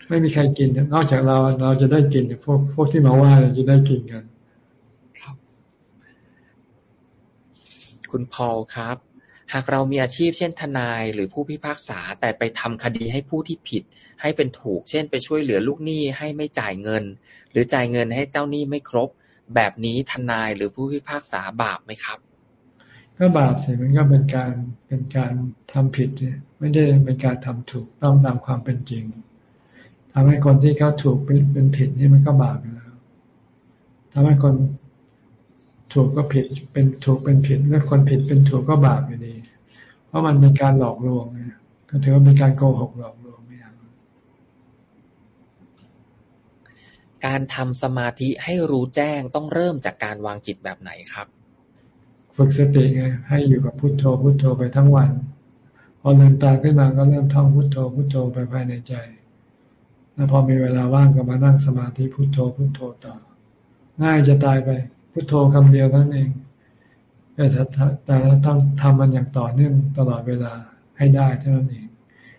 ไม่มีใครกินนอกจากเราเราจะได้กินพวกพวกที่มาว่าเราจะได้กินกัน ครับ คุณพอลครับ หากเรามีอาชีพเช่นทนายหรือผู้พิพากษาแต่ไปทำคดีให้ผู้ที่ผิด ให้เป็นถูก เช่น ไปช่วยเหลือลูกหนี้ให้ไม่จ่ายเงิน หรือจ่ายเงินให้เจ้าหนี้ไม่ครบ แบบนี้ทนายหรือผู้พิพากษาบาปไหมครับ ก็บาปสิมันก็เป็นการเป็นการทำผิดไม่ได้เป็นการทำถูกต้องตามความเป็นจริง ทำให้คนที่เขาถูกเป็นเป็นผิดนี่มันก็บาปแล้วทำให้คนถูกก็ผิดเป็นถูกเป็นผิดแล้วคนผิดเป็นถูกก็บาปอยู่ดี เพราะมันเป็นการหลอกลวงไงก็ถือว่าเป็นการโกหกหลอกลวงไม่ยังการทำสมาธิให้รู้แจ้งต้องเริ่มจากการวางจิตแบบไหนครับฝึกสติไงให้อยู่กับพุโทโธพุโทโธไปทั้งวัน พอลืมตาขึ้นมาก็เริ่มท่องพุโทโธพุโทโธไปภายในใจ แล้วพอมีเวลาว่างก็มานั่งสมาธิพุโทโธพุโทโธต่อ ง่ายจะตายไป พุโทโธคำเดียวนั้นเองแต่แต่ต้องทำมันอย่างต่อเนื่องตลอดเวลาให้ได้เท่านั้นเอง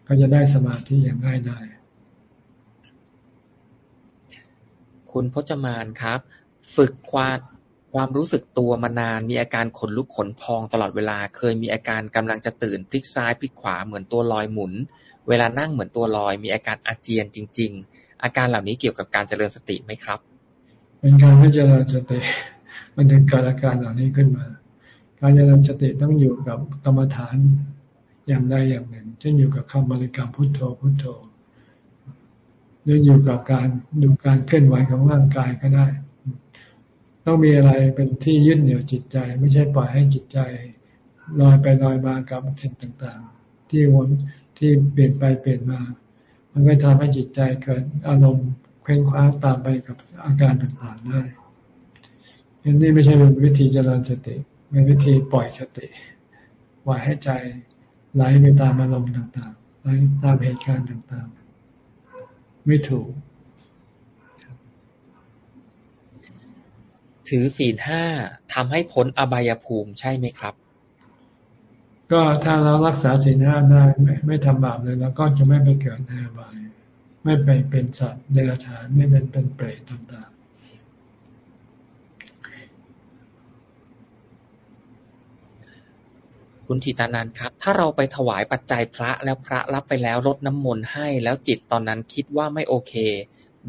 ก็จะได้สมาธิอย่างง่ายได้ คุณพจมานครับ ฝึกควาดความรู้สึกตัวมานานมีอาการขนลุกขนพองตลอดเวลา เคยมีอาการกำลังจะตื่นพลิกซ้ายพลิกขวาเหมือนตัวลอยหมุน เวลานั่งเหมือนตัวลอย มีอาการอาเจียนจริง ๆ อาการเหล่านี้เกี่ยวกับการเจริญสติไหมครับ เป็นการไม่เจริญสติ มันถึงเกิดอาการเหล่านี้ขึ้นมา การเจริญสติต้องอยู่กับกรรมฐานอย่างใดอย่างหนึ่งเช่นอยู่กับคำบริกรรมพุทโธพุทโธหรืออยู่กับการดูการเคลื่อนไหวของร่างกายก็ได้ ต้องมีอะไรเป็นที่ยึดเหนี่ยวจิตใจ ไม่ใช่ปล่อยให้จิตใจลอยไปลอยมากับสิ่งต่าง ๆ ที่วน ที่เปลี่ยนไปเปลี่ยนมา มันก็ทำให้จิตใจเกิดอารมณ์เคว้งคว้างตามไปกับอาการต่างๆได้อันนี้ไม่ใช่เป็นวิธีเจริญสติเป็นวิธีปล่อยสติปล่อยให้ใจไหลไปตามอารมณ์ต่างๆไหลตามเหตุการณ์ต่างๆ ไม่ถูก ถือศีลห้าทำให้พ้นอบายภูมิใช่ไหมครับ ก็ถ้าเรารักษาศีลห้าได้ไม่ไม่ทำบาปเลยแล้วก็จะไม่ไปเกิดในอบาย ไม่ไปเป็นสัตว์เดรัจฉานไม่เป็นเป็นเปรตต่างๆ คุณธีตานันครับ ถ้าเราไปถวายปัจจัยพระแล้วพระรับไปแล้วรดน้ำมนต์ให้ แล้วจิตตอนนั้นคิดว่าไม่โอเค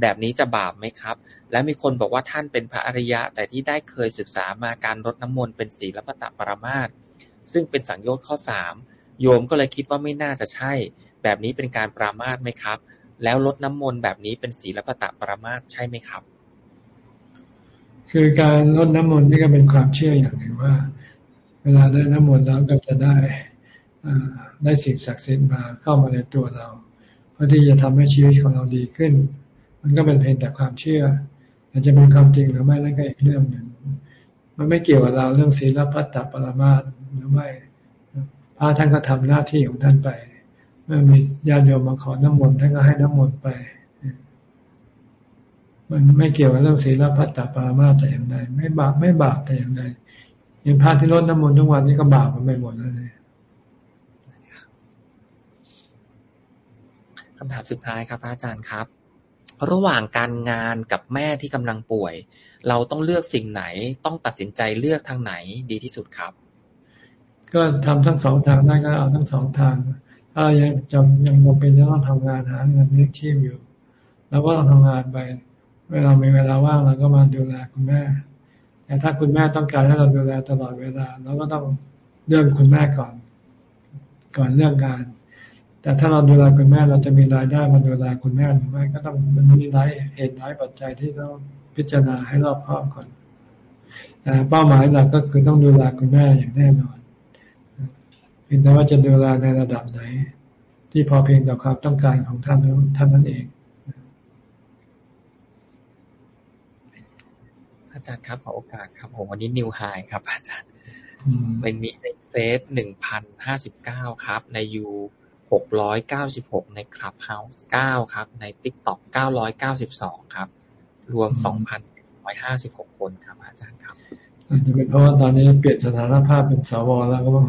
แบบนี้จะบาปไหมครับ และมีคนบอกว่าท่านเป็นพระอริยะ แต่ที่ได้เคยศึกษามาการรดน้ำมนต์เป็นศีลปตะปรมาต ซึ่งเป็นสังโยชน์ข้อสามโยมก็เลยคิดว่าไม่น่าจะใช่ แบบนี้เป็นการปรามาสไหมครับ แล้วลดน้ำมนต์แบบนี้เป็นศีลปตะปรมาสใช่ไหมครับ คือการลดน้ำมนต์นี่ก็เป็นความเชื่ออย่างหนึ่งว่า เวลาได้น้ำมนต์แล้วก็จะได้ได้สิ่งศักดิ์สิทธิ์มาเข้ามาในตัวเรา เพื่อที่จะทำให้ชีวิตของเราดีขึ้น มันก็เป็นเพียงแต่ความเชื่อแต่จะเป็นความจริงหรือไม่นั่นก็อีกเรื่องหนึ่งมันไม่เกี่ยวกับเราเรื่องศีลพัตตปรมาส รือไม่พระท่านก็ทำหน้าที่ของท่านไปเมื่อมีญาติโยมมาขอน้ำมนต์ท่านก็ให้น้ำมนต์ไป มันไม่เกี่ยวกับเรื่องศีลพัตตปรามาแต่อย่างใดไม่บาปไม่บาปแต่อย่างใดยังพระที่ลดน้ำมนต์ทุกวันนี้ก็บาปมันไปหมดแล้วเลยคำถามสุดท้ายครับอาจารย์ครับ ระหว่างการงานกับแม่ที่กำลังป่วย เราต้องเลือกสิ่งไหนต้องตัดสินใจเลือกทางไหนดีที่สุดครับ ก็ทำทั้งสองทางได้ก็เอาทั้งสองทาง ถ้ายังจำยังจำเป็นจะต้องทำงานหาเงินเลี้ยงชีพอยู่เราก็ต้องทำงานไป เวลามีเวลาว่างเราก็มาดูแลคุณแม่ แต่ถ้าคุณแม่ต้องการให้เราดูแลตลอดเวลาเราก็ต้องเลือกคุณแม่ก่อน ก่อนเรื่องงาน แต่ถ้าเราดูแลคุณแม่เราจะมีรายได้มาดูแลคุณแม่หรือไม่ก็ต้องมันมีหลายเหตุหลายปัจจัยที่ต้องพิจารณาให้รอบคอบก่อนแต่เป้าหมายหลักก็คือต้องดูแลคุณแม่อย่างแน่นอน เพียงแต่ว่าจะดูแลในระดับไหน ที่พอเพียงต่อความต้องการของท่านท่านนั้นเอง อาจารย์ครับขอโอกาสครับผมวันนี้ new high ครับ อาจารย์เป็นมีในเฟซหนึ่งพันห้าสิบเก้าครับ ในยูหกร้อยเก้าสิบหกในคลับเฮาส์เก้าครับ ในติ๊กต็อกเก้าร้อยเก้าสิบสองครับ รวมสองพันร้อยห้าสิบหกคนครับ อาจารย์ครับ อาจจะเป็นเพราะว่าตอนนี้เปลี่ยนสถานภาพเป็นสวแล้วก็บ้าง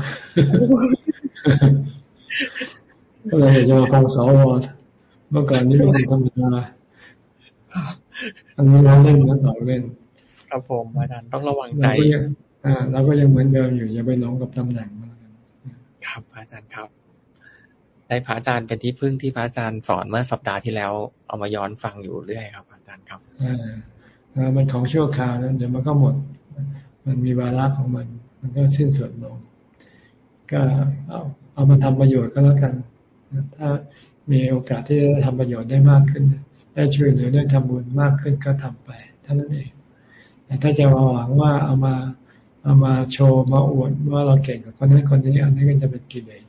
ก็เลยจะมาฟังสวเมื่อก่อนนี้เป็นธรรมดาอันนี้เราเล่นนะต่อเล่น ครับผมอาจารย์ต้องระวังใจอ่าเราก็ยังเหมือนเดิมอยู่อย่าไปหลงกับตำแหน่งมาครับอาจารย์ครับ ได้พระอาจารย์เป็นที่พึ่งที่พระอาจารย์สอนเมื่อสัปดาห์ที่แล้ว เอามาย้อนฟังอยู่เรื่อยครับ อาจารย์ครับอ่ามันของชั่วคราวนะเดี๋ยวมันก็หมด มันมีวาระของมัน มันก็สิ้นสุดลง ก็เอาเอามาทำประโยชน์ก็แล้วกัน ถ้ามีโอกาสที่จะทำประโยชน์ได้มากขึ้น ได้ช่วยเหลือได้ทำบุญมากขึ้นก็ทำไปเท่านั้นเอง แต่ถ้าจะมาหวังว่าเอามาเอามาโชว์มาอวดว่าเราเก่งกับคนนั้นคนนี้ อันนี้ก็จะเป็นกิเลส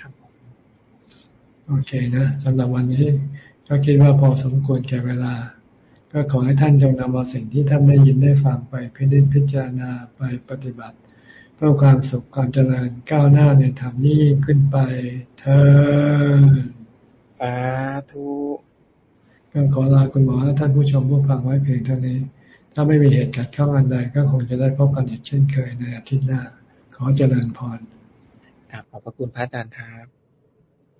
ครับโอเคนะสำหรับวันนี้ก็คิดว่าพอสมควรแก่เวลา ก็ขอให้ท่านจงนำเอาสิ่งที่ท่านได้ยินได้ฟังไปพิจิตพิจารณาไปปฏิบัติ เพื่อความสุขความเจริญก้าวหน้าในธรรมนี้ขึ้นไปเธอสาธุก็ขอลาคุณหมอและท่านผู้ชมผู้ฟังไว้เพียงเท่านี้ ถ้าไม่มีเหตุการณ์ข้าอันใดก็คงจะได้พบกันอีกเช่นเคยในอาทิตย์หน้า ขอเจริญพรครับขอบพระคุณพระอาจารย์ครับ